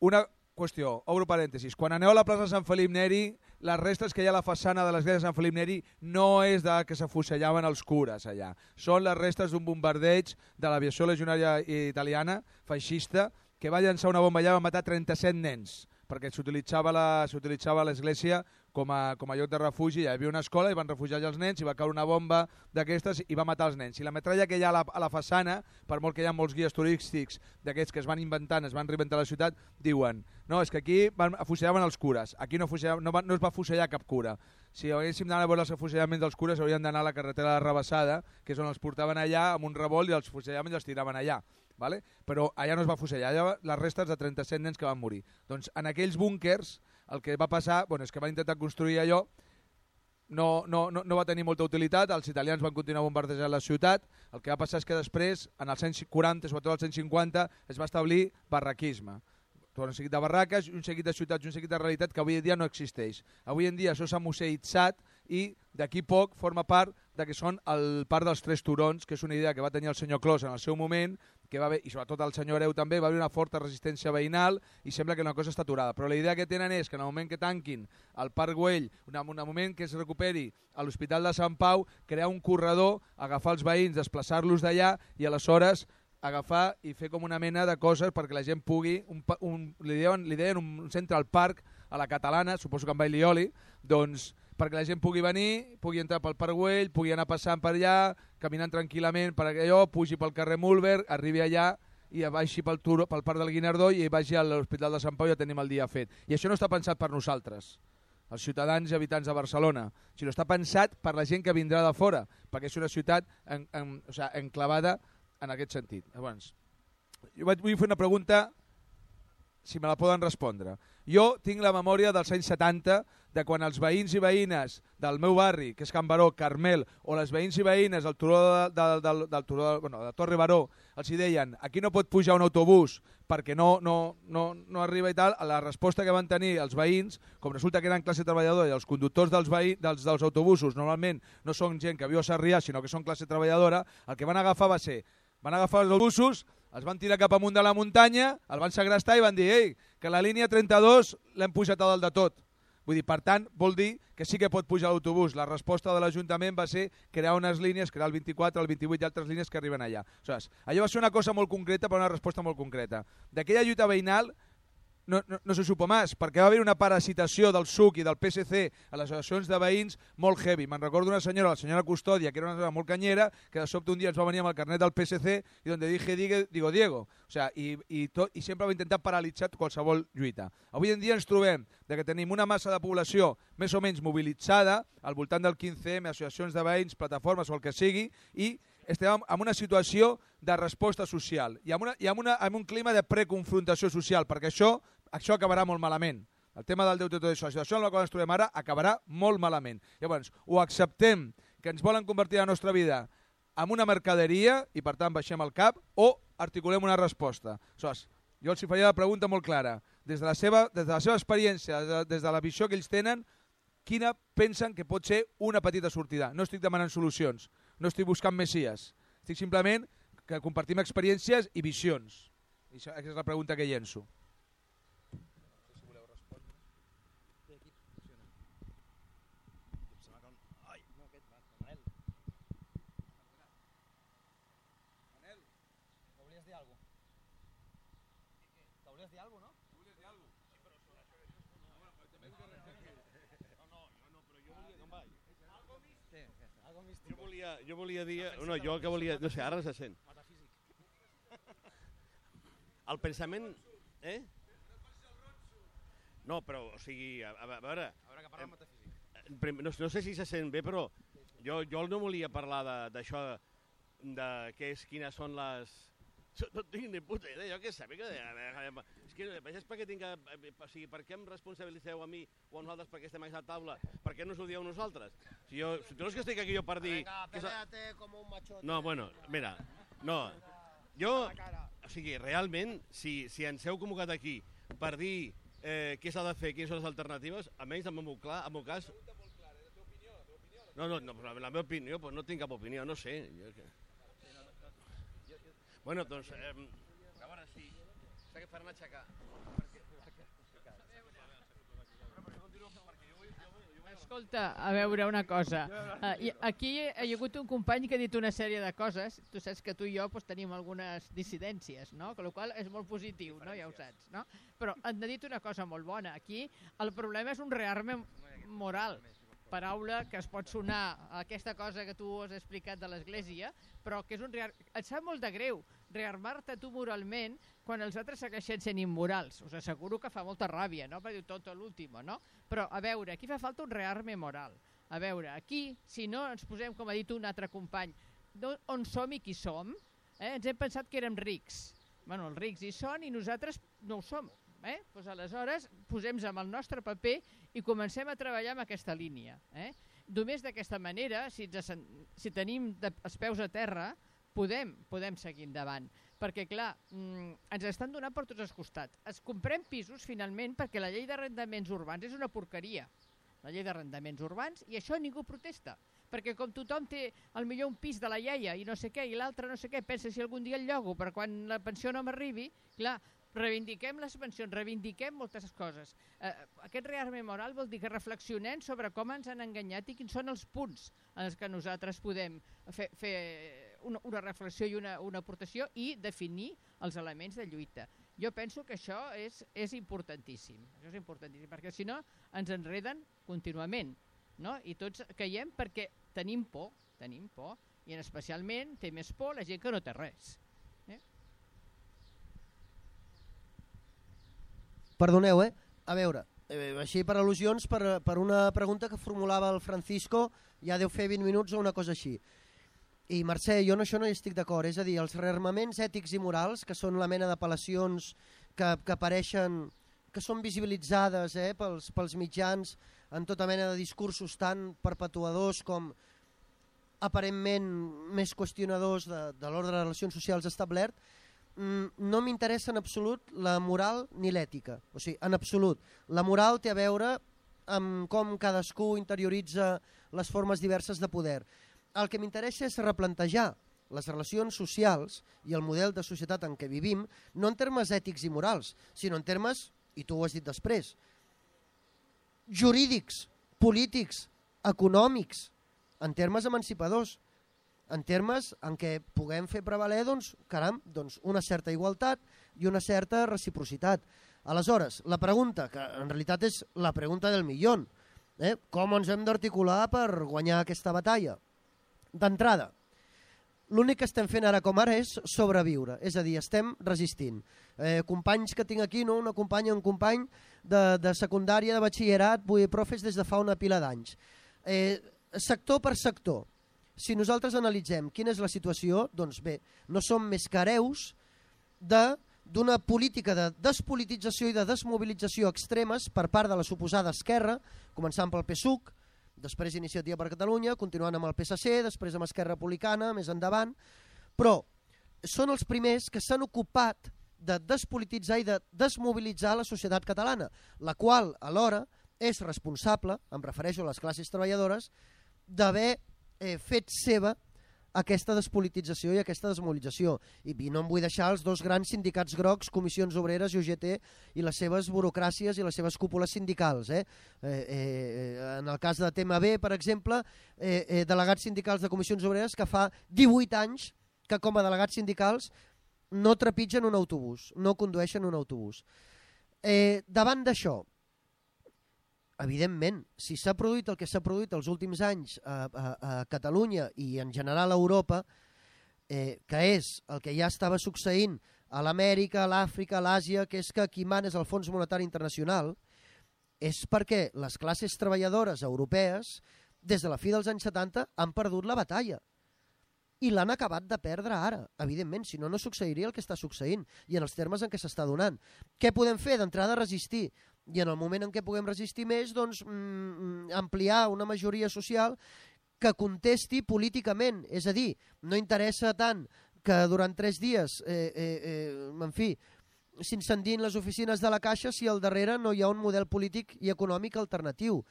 Una qüestió, obro parèntesis quan aneu a la plaça de Sant Felip Neri les restes que hi ha a la façana de l'església de Sant Felip Neri no és de que s'afusellaven els cures allà. Són les restes d'un bombardeig de l'aviació legionària italiana, feixista, que va llançar una bomba allà i va matar 37 nens. perquè s'utilitzava l'església com a, com a lloc de refugi, hi havia una escola i van refugiar els nens i va caure una bomba d'aquestes i va matar els nens. I la metralla que hi ha a la, a la façana, per molt que hi ha molts guies turístics d'aquests que es van inventant, es van reinventar la ciutat, diuen no, és que aquí van, afusellaven els cures, aquí no, no, va, no es va afusellar cap cura. Si haguéssim d'anar a veure els afusellaments dels cures hauríem d'anar a la carretera de la Rebassada, que és on els portaven allà amb un revolt i els fusellaven i els tiraven allà. Vale? Però allà no es va fusellar, allà les restes de 37 nens que van morir. Doncs en aquells búnkers el que va passar bueno, és que van intentar construir allò no, no, no, no va tenir molta utilitat, els italians van continuar bombardejant la ciutat, el que va passar és que després, en els anys 40, sobretot als anys 50, es va establir barraquisme. Un seguit de barraques, un seguit de ciutats, un seguit de realitat que avui en dia no existeix. Avui en dia això s'ha museïtzat i d'aquí poc forma part de que són el parc dels Tres Turons, que és una idea que va tenir el senyor Clos en el seu moment, que va haver, i sobretot el senyor Hereu també, va haver una forta resistència veïnal i sembla que una cosa està aturada. Però la idea que tenen és que en el moment que tanquin el Parc Güell, en el moment que es recuperi a l'Hospital de Sant Pau, crear un corredor, agafar els veïns, desplaçar-los d'allà i aleshores agafar i fer com una mena de coses perquè la gent pugui, un, un, li, deien, li deien un Central Park a la catalana, suposo que amb Bailioli, doncs perquè la gent pugui venir, pugui entrar pel Parc Güell, pugui anar passant per allà, caminant tranquil·lament per allò, pugi pel carrer Mulberg, arribi allà i baixi pel, Turo, pel Parc del Guinardó i vagi a l'Hospital de Sant Pau i ja tenim el dia fet. I això no està pensat per nosaltres, els ciutadans i habitants de Barcelona, sinó està pensat per la gent que vindrà de fora, perquè és una ciutat en, en, o sigui, enclavada en aquest sentit. Llavors, jo vaig, vull fer una pregunta, si me la poden respondre. Jo tinc la memòria dels anys 70 de quan els veïns i veïnes del meu barri, que és Can Baró, Carmel, o les veïns i veïnes del turó de, de, del, del turó, de- bueno, de Torre Baró, els hi deien aquí no pot pujar un autobús perquè no, no, no, no arriba i tal, la resposta que van tenir els veïns, com resulta que eren classe treballadora i els conductors dels, veï, dels, dels autobusos normalment no són gent que viu a Sarrià, sinó que són classe treballadora, el que van agafar va ser, van agafar els autobusos, els van tirar cap amunt de la muntanya, el van segrestar i van dir ei, que la línia 32 l'hem pujat a dalt de tot. Vull dir, per tant, vol dir que sí que pot pujar l'autobús. La resposta de l'Ajuntament va ser crear unes línies, crear el 24, el 28 i altres línies que arriben allà. Aleshores, allò va ser una cosa molt concreta per una resposta molt concreta. D'aquella lluita veïnal no, no, no se supo més, perquè va haver una parasitació del SUC i del PSC a les associacions de veïns molt heavy. Me'n recordo una senyora, la senyora Custòdia, que era una senyora molt canyera, que de sobte un dia ens va venir amb el carnet del PSC i donde dije digue, digo Diego. O sea, i, i, tot, I sempre va intentar paralitzar qualsevol lluita. Avui en dia ens trobem de que tenim una massa de població més o menys mobilitzada al voltant del 15M, associacions de veïns, plataformes o el que sigui, i estem en una situació de resposta social i amb, una, i amb, una, amb un clima de preconfrontació social, perquè això, això acabarà molt malament. El tema del deute i tot això, la situació en la qual ens trobem ara acabarà molt malament. Llavors, o acceptem que ens volen convertir la nostra vida en una mercaderia i per tant baixem el cap, o articulem una resposta. Aleshores, jo els faria la pregunta molt clara. Des de la seva, des de la seva experiència, des de, des de la visió que ells tenen, quina pensen que pot ser una petita sortida? No estic demanant solucions, no estic buscant messies. Estic simplement que compartim experiències i visions. I això, aquesta és la pregunta que llenço. Volies dir alguna cosa? Que volies dir alguna cosa, no? Jo volia, jo volia dir... No, jo el que volia... No sé, ara se sent. El pensament... Eh? No, però, o sigui, a, a veure... Veure, que metafísic. No, no sé si se sent bé, però jo, jo no volia parlar d'això, de, de què és, quines són les... Jo no tinc ni puta idea, jo què sé, que... És que és perquè tinc que... O sigui, per què em responsabilitzeu a mi o a nosaltres perquè estem a aquesta taula? Per què no us ho dieu nosaltres? Si, jo, si no és que estic aquí jo per dir... És- peleate como un machote. no, bueno, mira, no. Jo, o sigui, realment, si, si ens heu convocat aquí per dir eh, què s'ha de fer, quines són les alternatives, almenys en el meu, clar, en el meu cas... No, no, no, la meva opinió, doncs no tinc cap opinió, no sé. Jo, que... Bueno, doncs, eh, a veure si... S'ha que faran aixecar. Escolta, a veure una cosa. Uh, i aquí hi ha hagut un company que ha dit una sèrie de coses. Tu saps que tu i jo pues, tenim algunes dissidències, no? Con la qual és molt positiu, no? Ja ho saps, no? Però han dit una cosa molt bona. Aquí el problema és un rearme moral paraula que es pot sonar a aquesta cosa que tu has explicat de l'Església, però que és un rear... et sap molt de greu rearmar-te tu moralment quan els altres segueixen sent immorals. Us asseguro que fa molta ràbia, no? Per dir tot l'últim, no? Però, a veure, aquí fa falta un rearme moral. A veure, aquí, si no ens posem, com ha dit un altre company, on som i qui som, eh? ens hem pensat que érem rics. Bueno, els rics hi són i nosaltres no ho som. Eh? Pues aleshores posem amb el nostre paper i comencem a treballar amb aquesta línia. Eh? Només d'aquesta manera, si, ens, si tenim de, els peus a terra, podem, podem seguir endavant. Perquè, clar, mm, ens estan donant per tots els costats. Es comprem pisos, finalment, perquè la llei d'arrendaments urbans és una porqueria. La llei d'arrendaments urbans, i això ningú protesta perquè com tothom té el millor un pis de la iaia i no sé què, i l'altre no sé què, pensa si algun dia el llogo per quan la pensió no m'arribi, clar, reivindiquem les pensions, reivindiquem moltes coses. Eh, aquest rearme moral vol dir que reflexionem sobre com ens han enganyat i quins són els punts en els que nosaltres podem fer, fer una, una reflexió i una, una aportació i definir els elements de lluita. Jo penso que això és, és importantíssim, això és importantíssim, perquè si no ens enreden contínuament, no? i tots caiem perquè tenim por, tenim por, i en especialment té més por la gent que no té res. Perdoneu, eh? A veure, eh, així per al·lusions, per, per una pregunta que formulava el Francisco, ja deu fer 20 minuts o una cosa així. I Mercè, jo en això no hi estic d'acord, és a dir, els rearmaments ètics i morals, que són la mena d'apel·lacions que, que apareixen, que són visibilitzades eh, pels, pels mitjans en tota mena de discursos tan perpetuadors com aparentment més qüestionadors de, de l'ordre de relacions socials establert, Mm, no m'interessa en absolut la moral ni l'ètica. O sigui, en absolut. La moral té a veure amb com cadascú interioritza les formes diverses de poder. El que m'interessa és replantejar les relacions socials i el model de societat en què vivim, no en termes ètics i morals, sinó en termes, i tu ho has dit després, jurídics, polítics, econòmics, en termes emancipadors en termes en què puguem fer prevaler doncs, caram, doncs una certa igualtat i una certa reciprocitat. Aleshores, la pregunta, que en realitat és la pregunta del milió, eh? com ens hem d'articular per guanyar aquesta batalla? D'entrada, l'únic que estem fent ara com ara és sobreviure, és a dir, estem resistint. Eh, companys que tinc aquí, no? una companya, un company de, de secundària, de batxillerat, vull dir, profes des de fa una pila d'anys. Eh, sector per sector, si nosaltres analitzem quina és la situació, doncs bé, no som més que hereus d'una política de despolitització i de desmobilització extremes per part de la suposada esquerra, començant pel PSUC, després Iniciativa per Catalunya, continuant amb el PSC, després amb Esquerra Republicana, més endavant, però són els primers que s'han ocupat de despolititzar i de desmobilitzar la societat catalana, la qual alhora és responsable, em refereixo a les classes treballadores, d'haver eh, fet seva aquesta despolitització i aquesta desmobilització. I, I no em vull deixar els dos grans sindicats grocs, Comissions Obreres i UGT, i les seves burocràcies i les seves cúpules sindicals. Eh? Eh, eh, en el cas de TMB, per exemple, eh, eh, delegats sindicals de Comissions Obreres que fa 18 anys que com a delegats sindicals no trepitgen un autobús, no condueixen un autobús. Eh, davant d'això, evidentment, si s'ha produït el que s'ha produït els últims anys a, a, a Catalunya i en general a Europa, eh, que és el que ja estava succeint a l'Amèrica, a l'Àfrica, a l'Àsia, que és que qui mana és el Fons Monetari Internacional, és perquè les classes treballadores europees, des de la fi dels anys 70, han perdut la batalla. I l'han acabat de perdre ara, evidentment, si no, no succeiria el que està succeint i en els termes en què s'està donant. Què podem fer? D'entrada, resistir i en el moment en què puguem resistir més, doncs, mm, ampliar una majoria social que contesti políticament. És a dir, no interessa tant que durant tres dies, eh, eh, eh, en fi, s'incendin les oficines de la Caixa si al darrere no hi ha un model polític i econòmic alternatiu.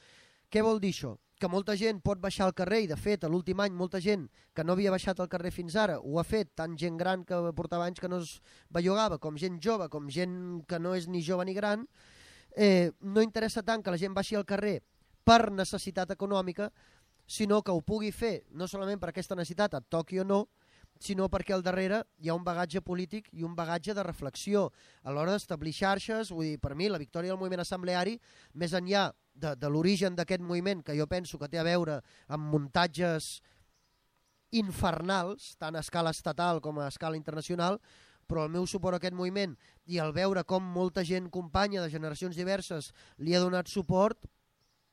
Què vol dir això? Que molta gent pot baixar al carrer i, de fet, l'últim any molta gent que no havia baixat al carrer fins ara ho ha fet, tant gent gran que portava anys que no es bellogava, com gent jove, com gent que no és ni jove ni gran, eh, no interessa tant que la gent baixi al carrer per necessitat econòmica, sinó que ho pugui fer no solament per aquesta necessitat, a Tòquio no, sinó perquè al darrere hi ha un bagatge polític i un bagatge de reflexió a l'hora d'establir xarxes, vull dir, per mi la victòria del moviment assembleari, més enllà de, de l'origen d'aquest moviment, que jo penso que té a veure amb muntatges infernals, tant a escala estatal com a escala internacional, però el meu suport a aquest moviment i el veure com molta gent companya de generacions diverses li ha donat suport,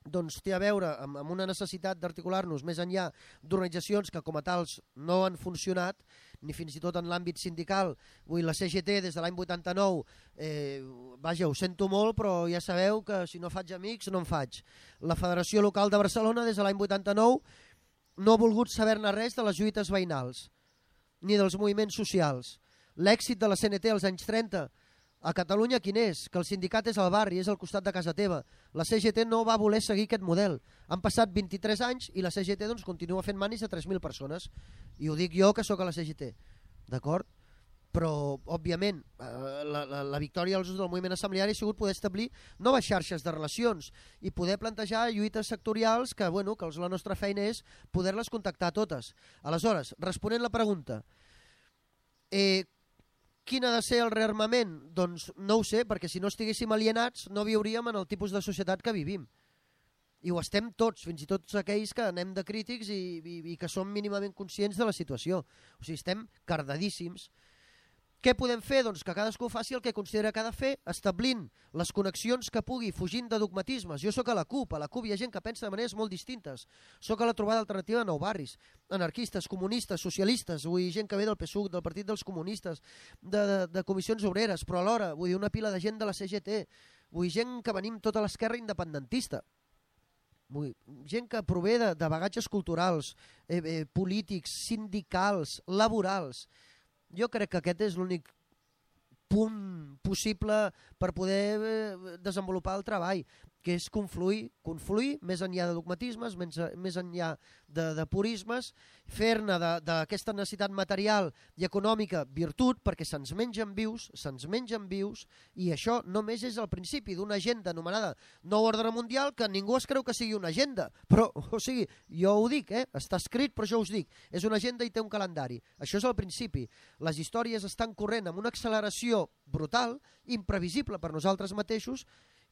doncs té a veure amb, amb una necessitat d'articular-nos més enllà d'organitzacions que com a tals no han funcionat, ni fins i tot en l'àmbit sindical. Vull la CGT des de l'any 89, eh, vaja, ho sento molt, però ja sabeu que si no faig amics no en faig. La Federació Local de Barcelona des de l'any 89 no ha volgut saber-ne res de les lluites veïnals, ni dels moviments socials. L'èxit de la CNT als anys 30 a Catalunya quin és? Que el sindicat és al barri, és al costat de casa teva. La CGT no va voler seguir aquest model. Han passat 23 anys i la CGT doncs, continua fent manis a 3.000 persones. I ho dic jo que sóc a la CGT. D'acord? Però, òbviament, eh, la, la, la victòria dels del moviment assembleari ha sigut poder establir noves xarxes de relacions i poder plantejar lluites sectorials que, bueno, que la nostra feina és poder-les contactar totes. Aleshores, responent la pregunta, eh, Quin ha de ser el rearmament? Doncs no ho sé, perquè si no estiguéssim alienats no viuríem en el tipus de societat que vivim. I ho estem tots, fins i tot aquells que anem de crítics i, i, i que som mínimament conscients de la situació. O sigui, estem cardadíssims. Què podem fer? Doncs que cadascú faci el que considera que ha de fer, establint les connexions que pugui, fugint de dogmatismes. Jo sóc a la CUP, a la CUP hi ha gent que pensa de maneres molt distintes. Sóc a la trobada alternativa de Nou Barris, anarquistes, comunistes, socialistes, vull dir, gent que ve del PSUC, del Partit dels Comunistes, de, de, de comissions obreres, però alhora, vull dir, una pila de gent de la CGT, vull dir, gent que venim tota l'esquerra independentista. Vull, gent que prové de, de bagatges culturals, eh, eh, polítics, sindicals, laborals, jo crec que aquest és l'únic punt possible per poder eh, desenvolupar el treball que és confluir, confluir més enllà de dogmatismes, més, més enllà de, de purismes, fer-ne d'aquesta necessitat material i econòmica virtut perquè se'ns mengen vius, se'ns mengen vius i això només és el principi d'una agenda anomenada Nou Ordre Mundial que ningú es creu que sigui una agenda, però, o sigui, jo ho dic, eh? està escrit però jo us dic, és una agenda i té un calendari. Això és el principi. Les històries estan corrent amb una acceleració brutal, imprevisible per nosaltres mateixos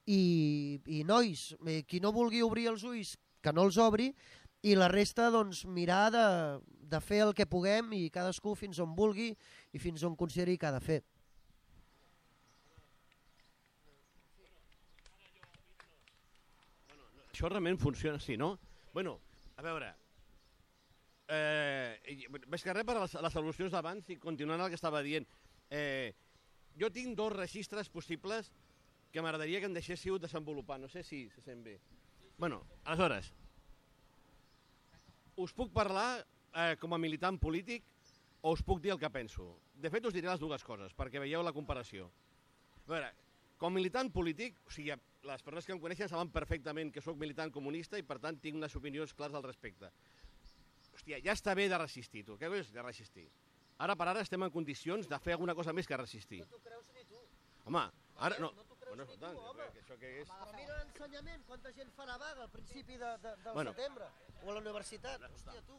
i, i nois, eh, qui no vulgui obrir els ulls, que no els obri, i la resta doncs, mirar de, de fer el que puguem i cadascú fins on vulgui i fins on consideri que ha de fer. Això realment funciona així, no? Bueno, a veure, eh, més que res per les, les solucions d'abans i continuant el que estava dient, eh, jo tinc dos registres possibles que m'agradaria que em deixéssiu desenvolupar. No sé si se sent bé. Bueno, aleshores, us puc parlar eh, com a militant polític o us puc dir el que penso. De fet, us diré les dues coses, perquè veieu la comparació. A veure, com a militant polític, o sigui, les persones que em coneixen saben perfectament que sóc militant comunista i, per tant, tinc unes opinions clares al respecte. Hòstia, ja està bé de resistir, tu. Què és de resistir? Ara per ara estem en condicions de fer alguna cosa més que resistir. No t'ho creus ni tu. Home, ara no... No Bueno, escolta, que això què és? Però mira l'ensenyament, quanta gent farà vaga al principi de, de, del Bueno. setembre, o a la universitat. Hòstia, tu.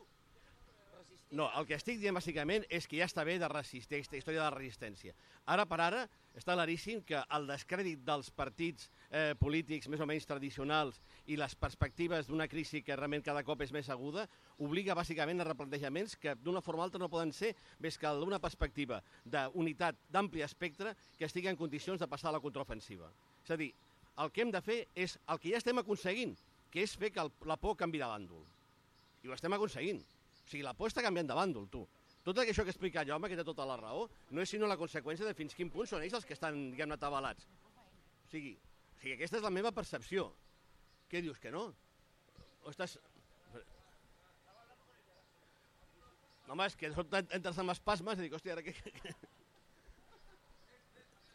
No, el que estic dient bàsicament és que ja està bé de resistir, aquesta història de la resistència. Ara per ara està claríssim que el descrèdit dels partits eh, polítics més o menys tradicionals i les perspectives d'una crisi que realment cada cop és més aguda obliga bàsicament a replantejaments que d'una forma o altra no poden ser més que d'una perspectiva d'unitat d'ampli espectre que estigui en condicions de passar a la contraofensiva. És a dir, el que hem de fer és el que ja estem aconseguint, que és fer que el, la por canvi de bàndol. I ho estem aconseguint. O sigui, la por està canviant de bàndol, tu. Tot això que he explicat jo, home, que té tota la raó, no és sinó la conseqüència de fins quin punt són ells els que estan, diguem-ne, atabalats. O sigui, sigui, aquesta és la meva percepció. Què dius, que no? O estàs... Home, és que de sobte entres amb espasmes i dic, hòstia, ara què...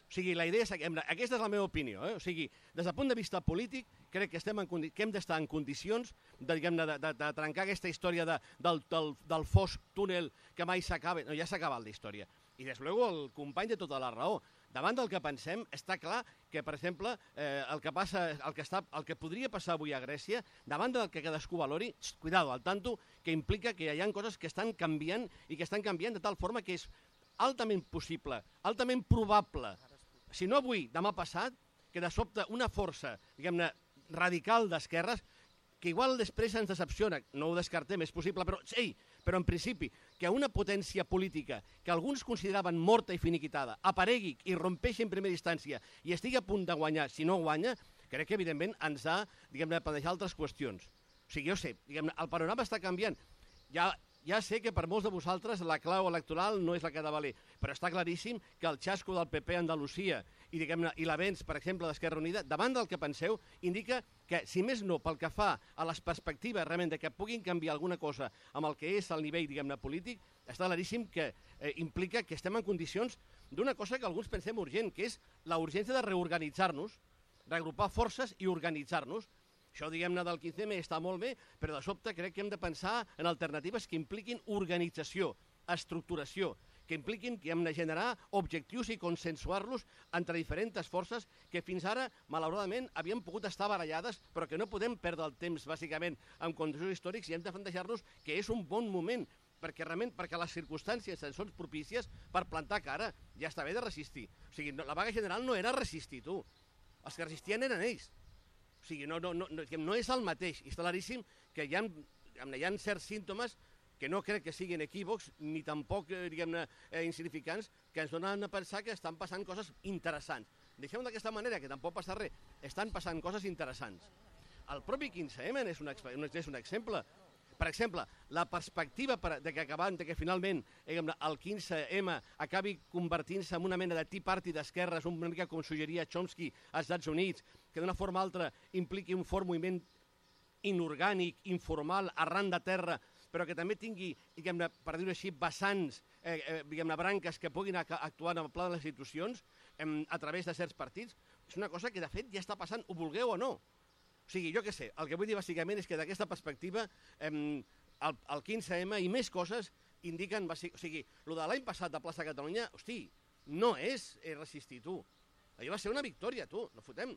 O sigui, la idea és... Aquesta és la meva opinió. Eh? O sigui, des del punt de vista polític, crec que, estem en, condi- que hem d'estar en condicions de, diguem-ne, de, de, de trencar aquesta història de, del, del, del fos túnel que mai s'acaba. No, ja s'ha acabat la història. I, des luego, el company té tota la raó. Davant del que pensem, està clar que, per exemple, eh, el, que passa, el, que està, el que podria passar avui a Grècia, davant del que cadascú valori, cuidado, al tanto, que implica que hi ha coses que estan canviant i que estan canviant de tal forma que és altament possible, altament probable, si no avui, demà passat, que de sobte una força, diguem-ne, radical d'esquerres, que igual després ens decepciona, no ho descartem, és possible, però, ei, però en principi, que una potència política que alguns consideraven morta i finiquitada aparegui i rompeixi en primera instància i estigui a punt de guanyar, si no guanya, crec que evidentment ens ha, diguem-ne, de plantejar altres qüestions. O sigui, jo sé, diguem el panorama està canviant. Ja, ja sé que per molts de vosaltres la clau electoral no és la que de valer, però està claríssim que el xasco del PP a Andalusia i, i l'avenç, per exemple, d'Esquerra Unida, davant del que penseu, indica que, si més no, pel que fa a les perspectives realment de que puguin canviar alguna cosa amb el que és el nivell, diguem-ne, polític, està claríssim que eh, implica que estem en condicions d'una cosa que alguns pensem urgent, que és la urgència de reorganitzar-nos, reagrupar forces i organitzar-nos. Això, diguem-ne, del 15M està molt bé, però de sobte crec que hem de pensar en alternatives que impliquin organització, estructuració, que impliquin que hem de generar objectius i consensuar-los entre diferents forces que fins ara, malauradament, havien pogut estar barallades, però que no podem perdre el temps, bàsicament, en contextos històrics i hem de plantejar-nos que és un bon moment perquè realment perquè les circumstàncies en són propícies per plantar cara. Ja està bé de resistir. O sigui, no, la vaga general no era resistir, tu. Els que resistien eren ells. O sigui, no, no, no, no, és el mateix. I està claríssim que hi ha, hi ha certs símptomes que no crec que siguin equívocs ni tampoc, eh, diguem-ne, eh, insignificants, que ens donen a pensar que estan passant coses interessants. Deixem d'aquesta manera, que tampoc passa res. Estan passant coses interessants. El propi 15M és un, és un exemple. Per exemple, la perspectiva per, de que acabant, de que finalment eh, el 15M acabi convertint-se en una mena de tea party d'esquerres, una mica com suggeria Chomsky als Estats Units, que d'una forma o altra impliqui un fort moviment inorgànic, informal, arran de terra, però que també tingui, diguem-ne, per dir-ho així, vessants, eh, eh, diguem-ne, branques que puguin actuar en el pla de les institucions eh, a través de certs partits, és una cosa que, de fet, ja està passant, ho vulgueu o no. O sigui, jo què sé, el que vull dir bàsicament és que d'aquesta perspectiva eh, el, el 15M i més coses indiquen, o sigui, el de l'any passat de plaça Catalunya, hosti, no és eh, resistir, tu. Allò va ser una victòria, tu, no fotem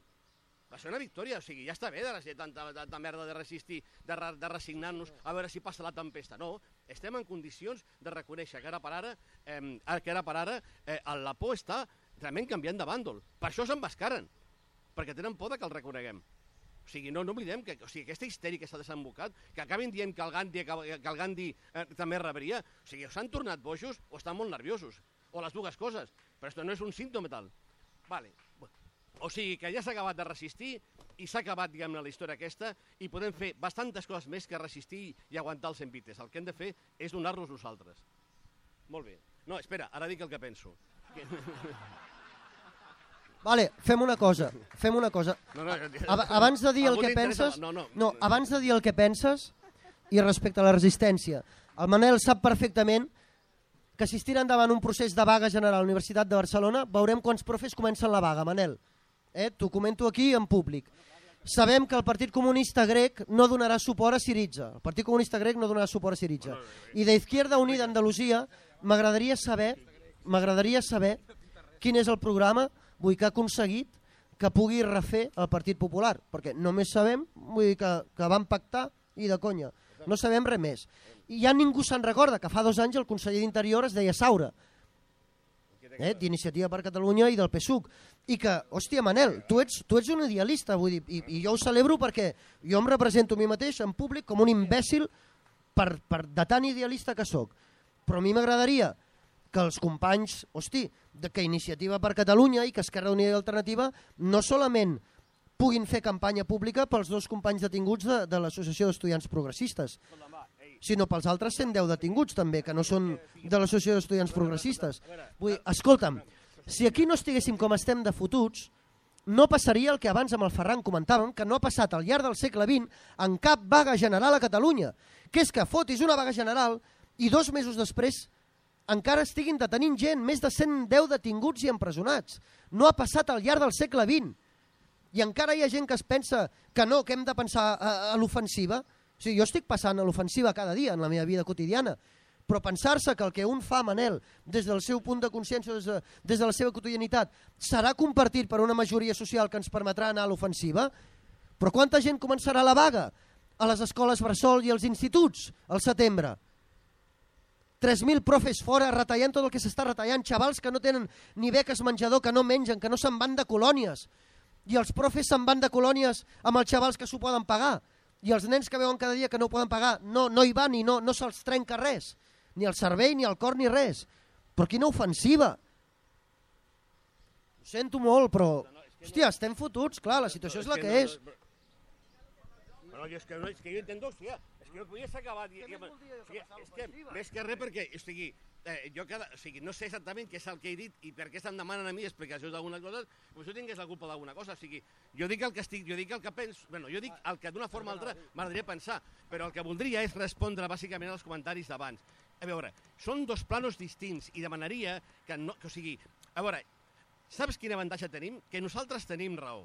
va ser una victòria, o sigui, ja està bé de, de tanta, tanta merda de resistir, de, de resignar-nos a veure si passa la tempesta. No, estem en condicions de reconèixer que ara per ara, eh, que ara per ara eh, la por està realment canviant de bàndol. Per això s'embascaren, perquè tenen por de que el reconeguem. O sigui, no, no oblidem que o sigui, aquesta histèria que s'ha desembocat, que acabin dient que el Gandhi, que el Gandhi eh, també rebria, o sigui, s'han tornat bojos o estan molt nerviosos, o les dues coses, però això no és un símptoma tal. Vale. Bueno. O sigui que ja s'ha acabat de resistir i s'ha acabat, diguem-ne, la història aquesta i podem fer bastantes coses més que resistir i aguantar els envites. El que hem de fer és donar-los nosaltres. Molt bé. No, espera, ara dic el que penso. Vale, fem una cosa, fem una cosa. No, no, Ab abans de dir el que penses, no, no. no, abans de dir el que penses i respecte a la resistència, el Manel sap perfectament que si es tira endavant un procés de vaga general a la Universitat de Barcelona, veurem quants profes comencen la vaga, Manel. Eh? T'ho comento aquí en públic. Sabem que el Partit Comunista grec no donarà suport a Siritza. El Partit Comunista grec no donarà suport a Siritza. I d'Izquierda Unida Andalusia m'agradaria saber m'agradaria saber quin és el programa vull que ha aconseguit que pugui refer el Partit Popular, perquè només sabem vull dir que, que van pactar i de conya. No sabem res més. I ja ningú se'n recorda que fa dos anys el conseller d'Interior es deia Saura, eh, d'Iniciativa per Catalunya i del PSUC. I que, hòstia, Manel, tu ets, tu ets un idealista, vull dir, i, i jo ho celebro perquè jo em represento a mi mateix en públic com un imbècil per, per de tan idealista que sóc. Però a mi m'agradaria que els companys, hosti, de que Iniciativa per Catalunya i que Esquerra Unida i Alternativa no solament puguin fer campanya pública pels dos companys detinguts de, de l'Associació d'Estudiants Progressistes, sinó pels altres 110 detinguts també, que no són de l'Associació d'Estudiants Progressistes. Vull dir, escolta'm, si aquí no estiguéssim com estem de fotuts, no passaria el que abans amb el Ferran comentàvem, que no ha passat al llarg del segle XX en cap vaga general a Catalunya, que és que fotis una vaga general i dos mesos després encara estiguin detenint gent, més de 110 detinguts i empresonats. No ha passat al llarg del segle XX. I encara hi ha gent que es pensa que no, que hem de pensar a, a l'ofensiva. O sigui, jo estic passant a l'ofensiva cada dia en la meva vida quotidiana, Però pensar-se que el que un fa, Manel, des del seu punt de consciència, des de, des de la seva quotidianitat, serà compartit per una majoria social que ens permetrà anar a l'ofensiva, però quanta gent començarà la vaga a les escoles bressol i als instituts al setembre? 3.000 profes fora retallant tot el que s'està retallant, xavals que no tenen ni beques menjador, que no mengen, que no se'n van de colònies. I els profes se'n van de colònies amb els xavals que s'ho poden pagar. I els nens que veuen cada dia que no ho poden pagar no, no hi van i no, no se'ls trenca res. Ni el cervell, ni el cor, ni res. Però quina ofensiva. Ho sento molt, però... Hòstia, estem fotuts, clar, la situació és la que és. No, jo és que, no, és que jo intento, hòstia, és que jo volia acabar... I, i, és, que, és que més que res perquè, o sigui, eh, jo cada, o sigui, no sé exactament què és el que he dit i per què estan demanant a mi explicacions d'alguna cosa, però jo tingués la culpa d'alguna cosa. O sigui, jo dic el que estic, jo dic el que penso, bueno, jo dic el que d'una forma o altra m'agradaria pensar, però el que voldria és respondre bàsicament als comentaris d'abans. A veure, són dos planos distints i demanaria que no, que, o sigui, a veure, saps quin avantatge tenim? Que nosaltres tenim raó.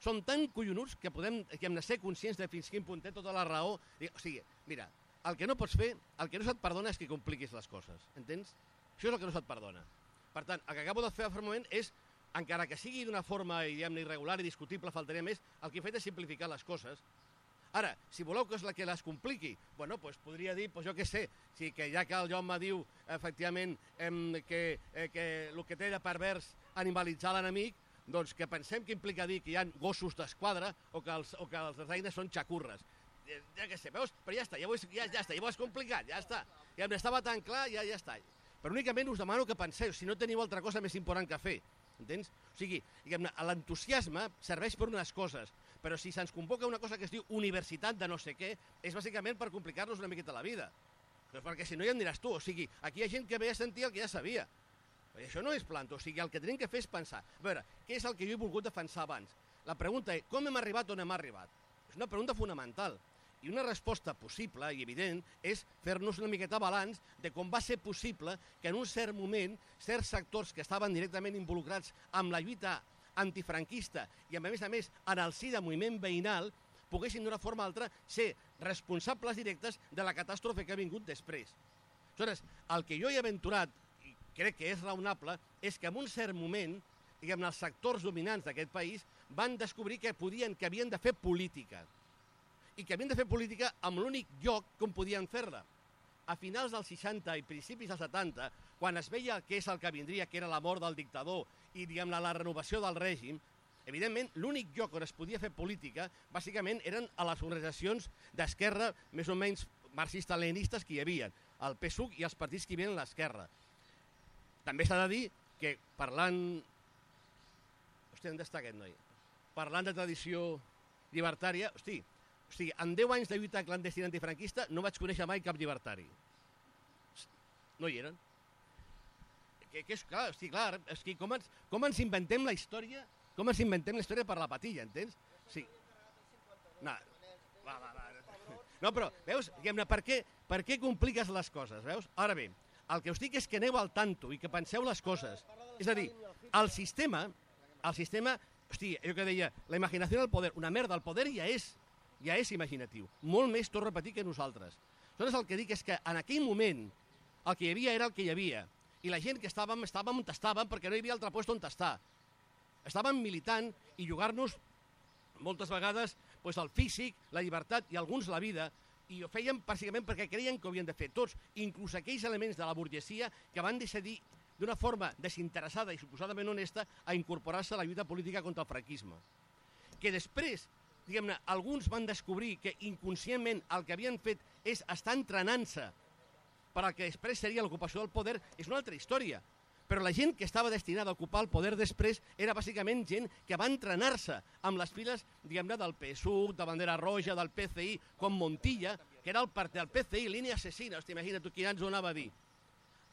Som tan collonuts que podem que hem de ser conscients de fins quin punt té tota la raó. O sigui, mira, el que no pots fer, el que no se't perdona és que compliquis les coses, entens? Això és el que no se't perdona. Per tant, el que acabo de fer fa un moment és, encara que sigui d'una forma diguem irregular i discutible, faltaria més, el que he fet és simplificar les coses. Ara, si voleu que és la que les compliqui, bueno, pues podria dir, pues jo què sé, si que ja que el Jaume diu, efectivament, em, que, eh, que el que té de pervers animalitzar l'enemic, doncs que pensem que implica dir que hi ha gossos d'esquadra o que els, o que els reines són xacurres. Eh, Ja que sé, veus? Però ja està, ja, ja, ja està, ja ho has complicat, ja està. Ja estava tan clar, ja, ja està. Però únicament us demano que penseu, si no teniu altra cosa més important que fer. Entens? O sigui, l'entusiasme serveix per unes coses, però si se'ns convoca una cosa que es diu universitat de no sé què, és bàsicament per complicar-nos una miqueta la vida. Doncs perquè si no ja em diràs tu, o sigui, aquí hi ha gent que ve a sentir el que ja sabia. I això no és planto, o sigui, el que tenim que fer és pensar. A veure, què és el que jo he volgut defensar abans? La pregunta és, com hem arribat on hem arribat? És una pregunta fonamental. I una resposta possible i evident és fer-nos una miqueta balanç de com va ser possible que en un cert moment certs sectors que estaven directament involucrats amb la lluita antifranquista i a més a més en el si de moviment veïnal poguessin d'una forma o altra ser responsables directes de la catàstrofe que ha vingut després. Aleshores, el que jo he aventurat, i crec que és raonable, és que en un cert moment, diguem els sectors dominants d'aquest país van descobrir que podien, que havien de fer política. I que havien de fer política amb l'únic lloc com podien fer-la. A finals dels 60 i principis dels 70, quan es veia què és el que vindria, que era la mort del dictador i diguem la renovació del règim, evidentment l'únic lloc on es podia fer política bàsicament eren a les organitzacions d'esquerra més o menys marxistes-leninistes que hi havia, el PSUC i els partits que hi havia a l'esquerra. També s'ha de dir que parlant... Hòstia, on està aquest noi? Parlant de tradició llibertària, hosti, sigui, en 10 anys de lluita clandestina antifranquista no vaig conèixer mai cap llibertari. No hi eren. Que, que és clar, hosti, clar, és que com ens, com ens inventem la història, com ens inventem la història per la patilla, entens? Sí. No, va, va, va. No, però, veus, diguem-ne, per, què, per què compliques les coses, veus? Ara bé, el que us dic és que aneu al tanto i que penseu les coses. És a dir, el sistema, el sistema, hosti, jo que deia, la imaginació del poder, una merda, el poder ja és, ja és imaginatiu. Molt més, torno a repetir, que nosaltres. Aleshores, el que dic és que en aquell moment el que hi havia era el que hi havia. I la gent que estàvem, estàvem on estàvem perquè no hi havia altre lloc on estar. Estàvem militant i jugar-nos moltes vegades pues, el físic, la llibertat i alguns la vida, i ho feien bàsicament perquè creien que ho havien de fer tots, inclús aquells elements de la burgesia que van decidir d'una forma desinteressada i suposadament honesta a incorporar-se a la lluita política contra el franquisme. Que després, diguem-ne, alguns van descobrir que inconscientment el que havien fet és estar entrenant-se per al que després seria l'ocupació del poder, és una altra història. Però la gent que estava destinada a ocupar el poder després era bàsicament gent que va entrenar-se amb les files, diguem-ne, del PSUC, de Bandera Roja, del PCI, com Montilla, que era el part del PCI, línia assassina, hosti, imagina't tu quin anys ho anava a dir.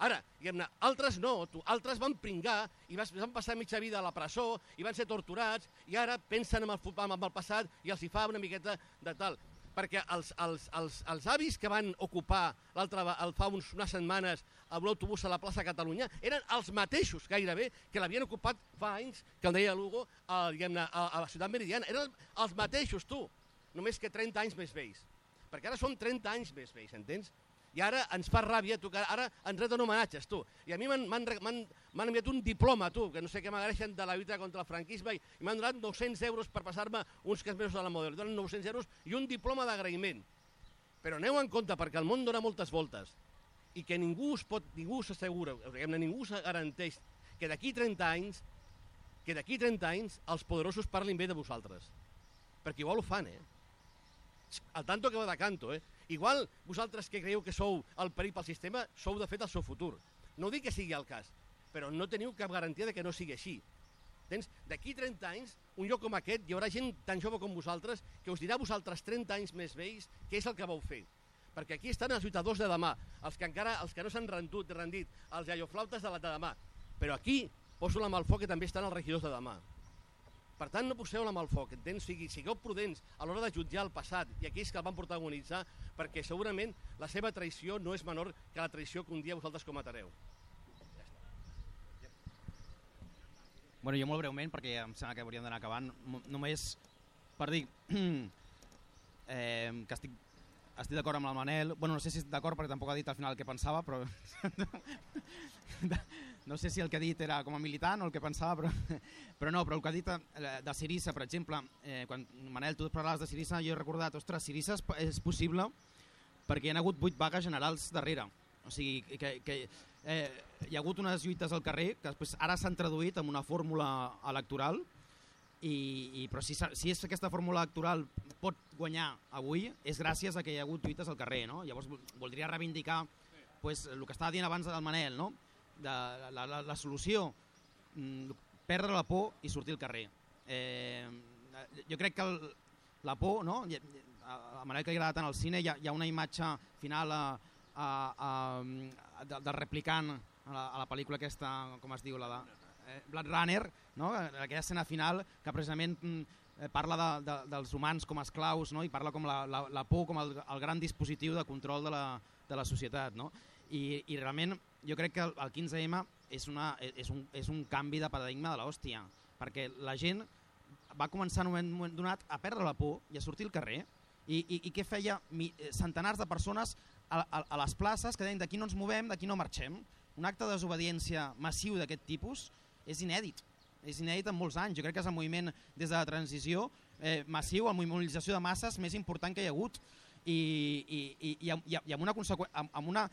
Ara, diguem-ne, altres no, tu, altres van pringar i van passar mitja vida a la presó i van ser torturats i ara pensen en el, en el passat i els hi fa una miqueta de tal. Perquè els, els, els, els avis que van ocupar el fa uns, unes setmanes amb l'autobús a la plaça Catalunya eren els mateixos gairebé que l'havien ocupat fa anys, que el deia Lugo, a, a, a la ciutat meridiana. Eren els mateixos, tu, només que 30 anys més vells. Perquè ara som 30 anys més vells, entens? I ara ens fa ràbia, tu, que ara ens reten homenatges, tu. I a mi m'han enviat un diploma, tu, que no sé què m'agraeixen de la lluita contra el franquisme, i i m'han donat 900 euros per passar-me uns quants mesos a la model. Donen 900 euros i un diploma d'agraïment. Però aneu en compte, perquè el món dona moltes voltes i que ningú us pot, ningú s'assegura, ningú se garanteix que d'aquí 30 anys que d'aquí 30 anys els poderosos parlin bé de vosaltres. Perquè igual ho fan, eh? Al tanto que va de canto, eh? Igual vosaltres que creieu que sou el perill pel sistema, sou de fet el seu futur. No dic que sigui el cas, però no teniu cap garantia de que no sigui així. Tens, d'aquí 30 anys, un lloc com aquest, hi haurà gent tan jove com vosaltres que us dirà vosaltres 30 anys més vells què és el que vau fer. Perquè aquí estan els lluitadors de demà, els que encara els que no s'han rendut, rendit, els alloflautes de la de demà. Però aquí poso la mà al foc que també estan els regidors de demà. Per tant, no poseu la mà al foc, entens? Sigui, sigueu prudents a l'hora de jutjar el passat i aquells que el van protagonitzar, perquè segurament la seva traïció no és menor que la traïció que un dia vosaltres cometreu. Bueno, jo molt breument, perquè em sembla que hauríem d'anar acabant, només per dir eh, que estic, estic d'acord amb el Manel, bueno, no sé si estic d'acord perquè tampoc ha dit al final el que pensava, però no sé si el que ha dit era com a militant o el que pensava, però, però no, però el que ha dit eh, de Sirissa, per exemple, eh, quan Manel, tu parlaves de Sirissa, jo he recordat, ostres, Sirissa és, possible perquè hi ha hagut vuit vagues generals darrere. O sigui, que, que eh, hi ha hagut unes lluites al carrer que després ara s'han traduït en una fórmula electoral i, i però si, si és aquesta fórmula electoral pot guanyar avui és gràcies a que hi ha hagut lluites al carrer. No? Llavors vol- voldria reivindicar pues, el que estava dient abans del Manel, no? De la, la, la solució, mm, perdre la por i sortir al carrer. Eh, jo crec que el, la por, no? A a Manel que li agrada tant el cine, hi ha, hi ha una imatge final a, a, a, de, del replicant a la, a la pel·lícula aquesta, com es diu, la de eh, Blood Runner, no? aquella escena final que precisament mm, parla de, de, dels humans com a esclaus no? i parla com la, la, la por com el, el gran dispositiu de control de la, de la societat. No? I, I realment jo crec que el, el 15M és, una, és, un, és un canvi de paradigma de l'hòstia, perquè la gent va començar en un moment- donat a perdre la por i a sortir al carrer i, i, i què feia eh, centenars de persones a, a, a les places que deien d'aquí no ens movem, d'aquí no marxem. Un acte de desobediència massiu d'aquest tipus és inèdit. És inèdit en molts anys. Jo crec que és el moviment des de la transició eh, massiu, la mobilització de masses més important que hi ha hagut. I, i, i, i, amb, i amb- una. Amb, una,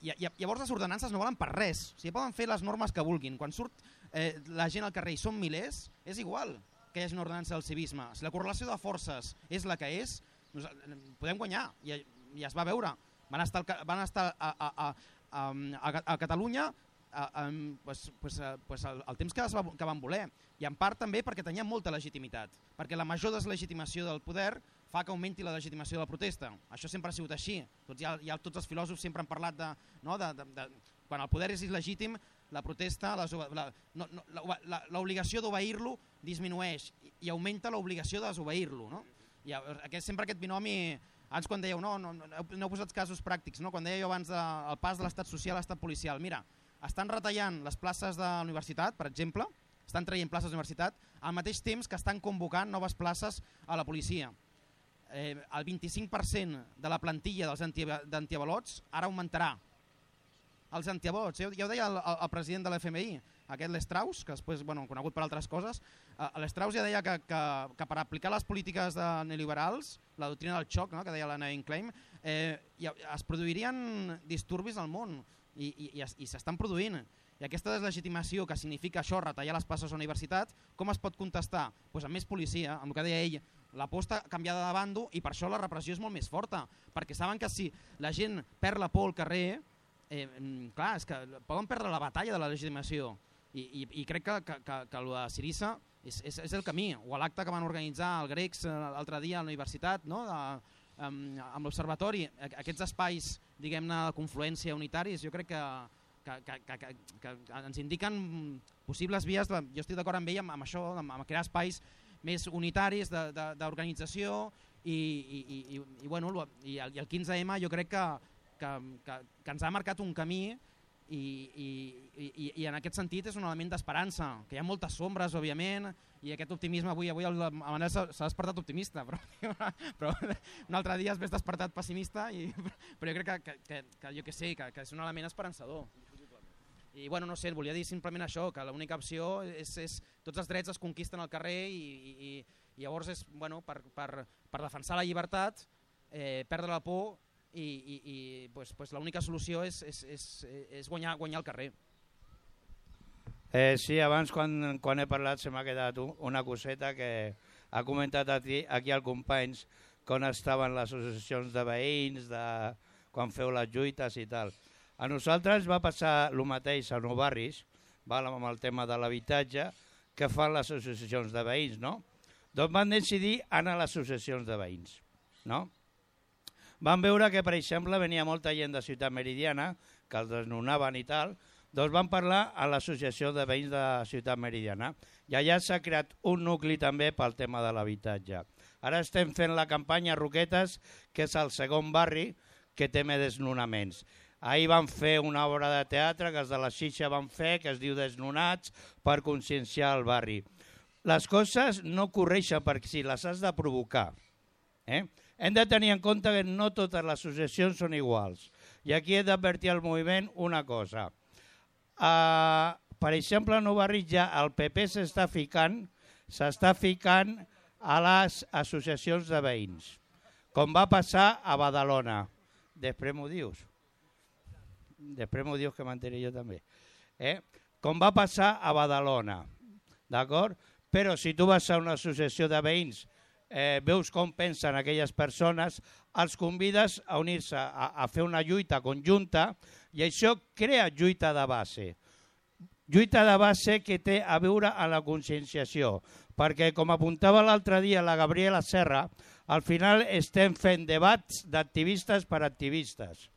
llavors les ordenances no valen per res. O sigui, poden fer les normes que vulguin. Quan surt eh, la gent al carrer i són milers, és igual que hi hagi una ordenança del civisme. Si la correlació de forces és la que és, podem guanyar. I, i es va veure. Van estar, van estar a, a, a, a, a, Catalunya a, a, pues, pues, pues el, el temps que, es va, que van voler. I en part també perquè tenia molta legitimitat. Perquè la major deslegitimació del poder fa que augmenti la legitimació de la protesta. Això sempre ha sigut així. Tots, ja, ja, tots els filòsofs sempre han parlat de, no, de, de, de... Quan el poder és il·legítim, la protesta, la, no, no, l'obligació d'obeir-lo disminueix i, augmenta l'obligació de desobeir-lo. No? I aquest, sempre aquest binomi, abans quan dèieu, no, no, no, no heu posat casos pràctics, no? quan deia jo abans del pas de l'estat social a l'estat policial, mira, estan retallant les places de la universitat, per exemple, estan traient places de la universitat, al mateix temps que estan convocant noves places a la policia. Eh, el 25% de la plantilla dels anti- d'antiavalots ara augmentarà. Els antiavalots, ja, ja ho deia el, el, president de l'FMI, aquest l'Strauss, que després, bueno, conegut per altres coses, eh, l'Strauss ja deia que, que, que per aplicar les polítiques de neoliberals, la doctrina del xoc, no? que deia la Nevin Klein, eh, ja, es produirien disturbis al món i, i, i, i s'estan produint. I aquesta deslegitimació que significa això, retallar les places a la universitat, com es pot contestar? Pues amb més policia, amb el que deia ell, la por està canviada de bando i per això la repressió és molt més forta, perquè saben que si la gent perd la por al carrer, eh, mm, clar, és que poden perdre la batalla de la legitimació i, i, i crec que, que, que, que el de Sirissa és, és, és el camí, o l'acte que van organitzar el Grecs eh, l'altre dia a la universitat, no? de, amb, amb l'observatori, aquests espais diguem-ne de confluència unitaris, jo crec que, que, que, que, que ens indiquen possibles vies, de, jo estic d'acord amb ell amb, amb això, amb, amb crear espais més unitaris d'organització i, i, i, i, bueno, i, el, i el 15M jo crec que, que, que, que ens ha marcat un camí i, i, i, i en aquest sentit és un element d'esperança, que hi ha moltes sombres, òbviament, i aquest optimisme avui, avui el Manel s'ha despertat optimista, però, però un altre dia es ves despertat pessimista, i, però jo crec que, que, que, que jo que sé, que, que és un element esperançador. I bueno, no sé, volia dir simplement això, que l'única opció és, és tots els drets es conquisten al carrer i, i, i llavors és bueno, per, per, per defensar la llibertat, eh, perdre la por i, i, i pues, pues l'única solució és, és, és, és guanyar, guanyar el carrer. Eh, sí, abans quan, quan he parlat se m'ha quedat una coseta que ha comentat aquí, aquí el companys com estaven les associacions de veïns, de, quan feu les lluites i tal. A nosaltres va passar el mateix a Nou Barris, val, amb el tema de l'habitatge, que fan les associacions de veïns, no? Doncs van decidir anar a les associacions de veïns, no? Van veure que, per exemple, venia molta gent de Ciutat Meridiana, que els desnonaven i tal, doncs van parlar a l'Associació de Veïns de Ciutat Meridiana i allà s'ha creat un nucli també pel tema de l'habitatge. Ara estem fent la campanya Roquetes, que és el segon barri que té més desnonaments. Ahir van fer una obra de teatre que els de la Xixa van fer, que es diu Desnonats, per conscienciar el barri. Les coses no correixen perquè si les has de provocar. Eh? Hem de tenir en compte que no totes les associacions són iguals. I aquí he d'advertir al moviment una cosa. Uh, per exemple, a Nou Barri ja el PP s'està ficant, s'està ficant a les associacions de veïns, com va passar a Badalona. Després m'ho dius. Després m'ho dius que m'enteré jo també. Eh? Com va passar a Badalona. D'acord? Però si tu vas a una associació de veïns, eh, veus com pensen aquelles persones, els convides a unir-se a, a fer una lluita conjunta i això crea lluita de base. Lluita de base que té a veure amb la conscienciació, perquè com apuntava l'altre dia la Gabriela Serra, al final estem fent debats d'activistes per activistes.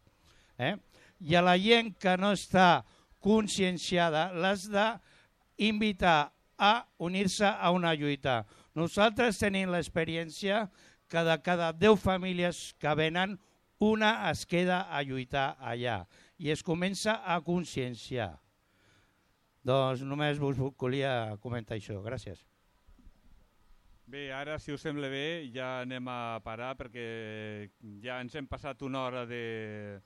Eh? I a la gent que no està conscienciada l'has d'invitar a unir-se a una lluita. Nosaltres tenim l'experiència que de cada 10 famílies que venen, una es queda a lluitar allà i es comença a conscienciar. Doncs només vos volia comentar això. Gràcies. Bé, ara, si us sembla bé, ja anem a parar perquè ja ens hem passat una hora de,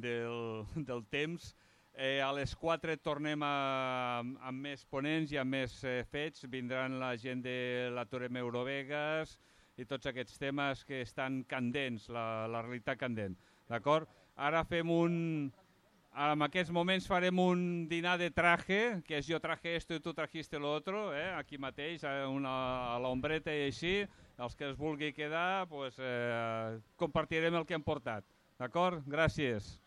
del, del temps. Eh, a les 4 tornem a, amb més ponents i amb més eh, fets. Vindran la gent de la Torem Eurovegas i tots aquests temes que estan candents, la, la realitat candent. D'acord? Ara fem un, en aquests moments farem un dinar de traje, que és jo traje esto i tu trajiste lo otro, eh? aquí mateix, a, una, a l'ombreta i així. Els que es vulgui quedar, pues, eh, compartirem el que hem portat. D'acord? Gràcies.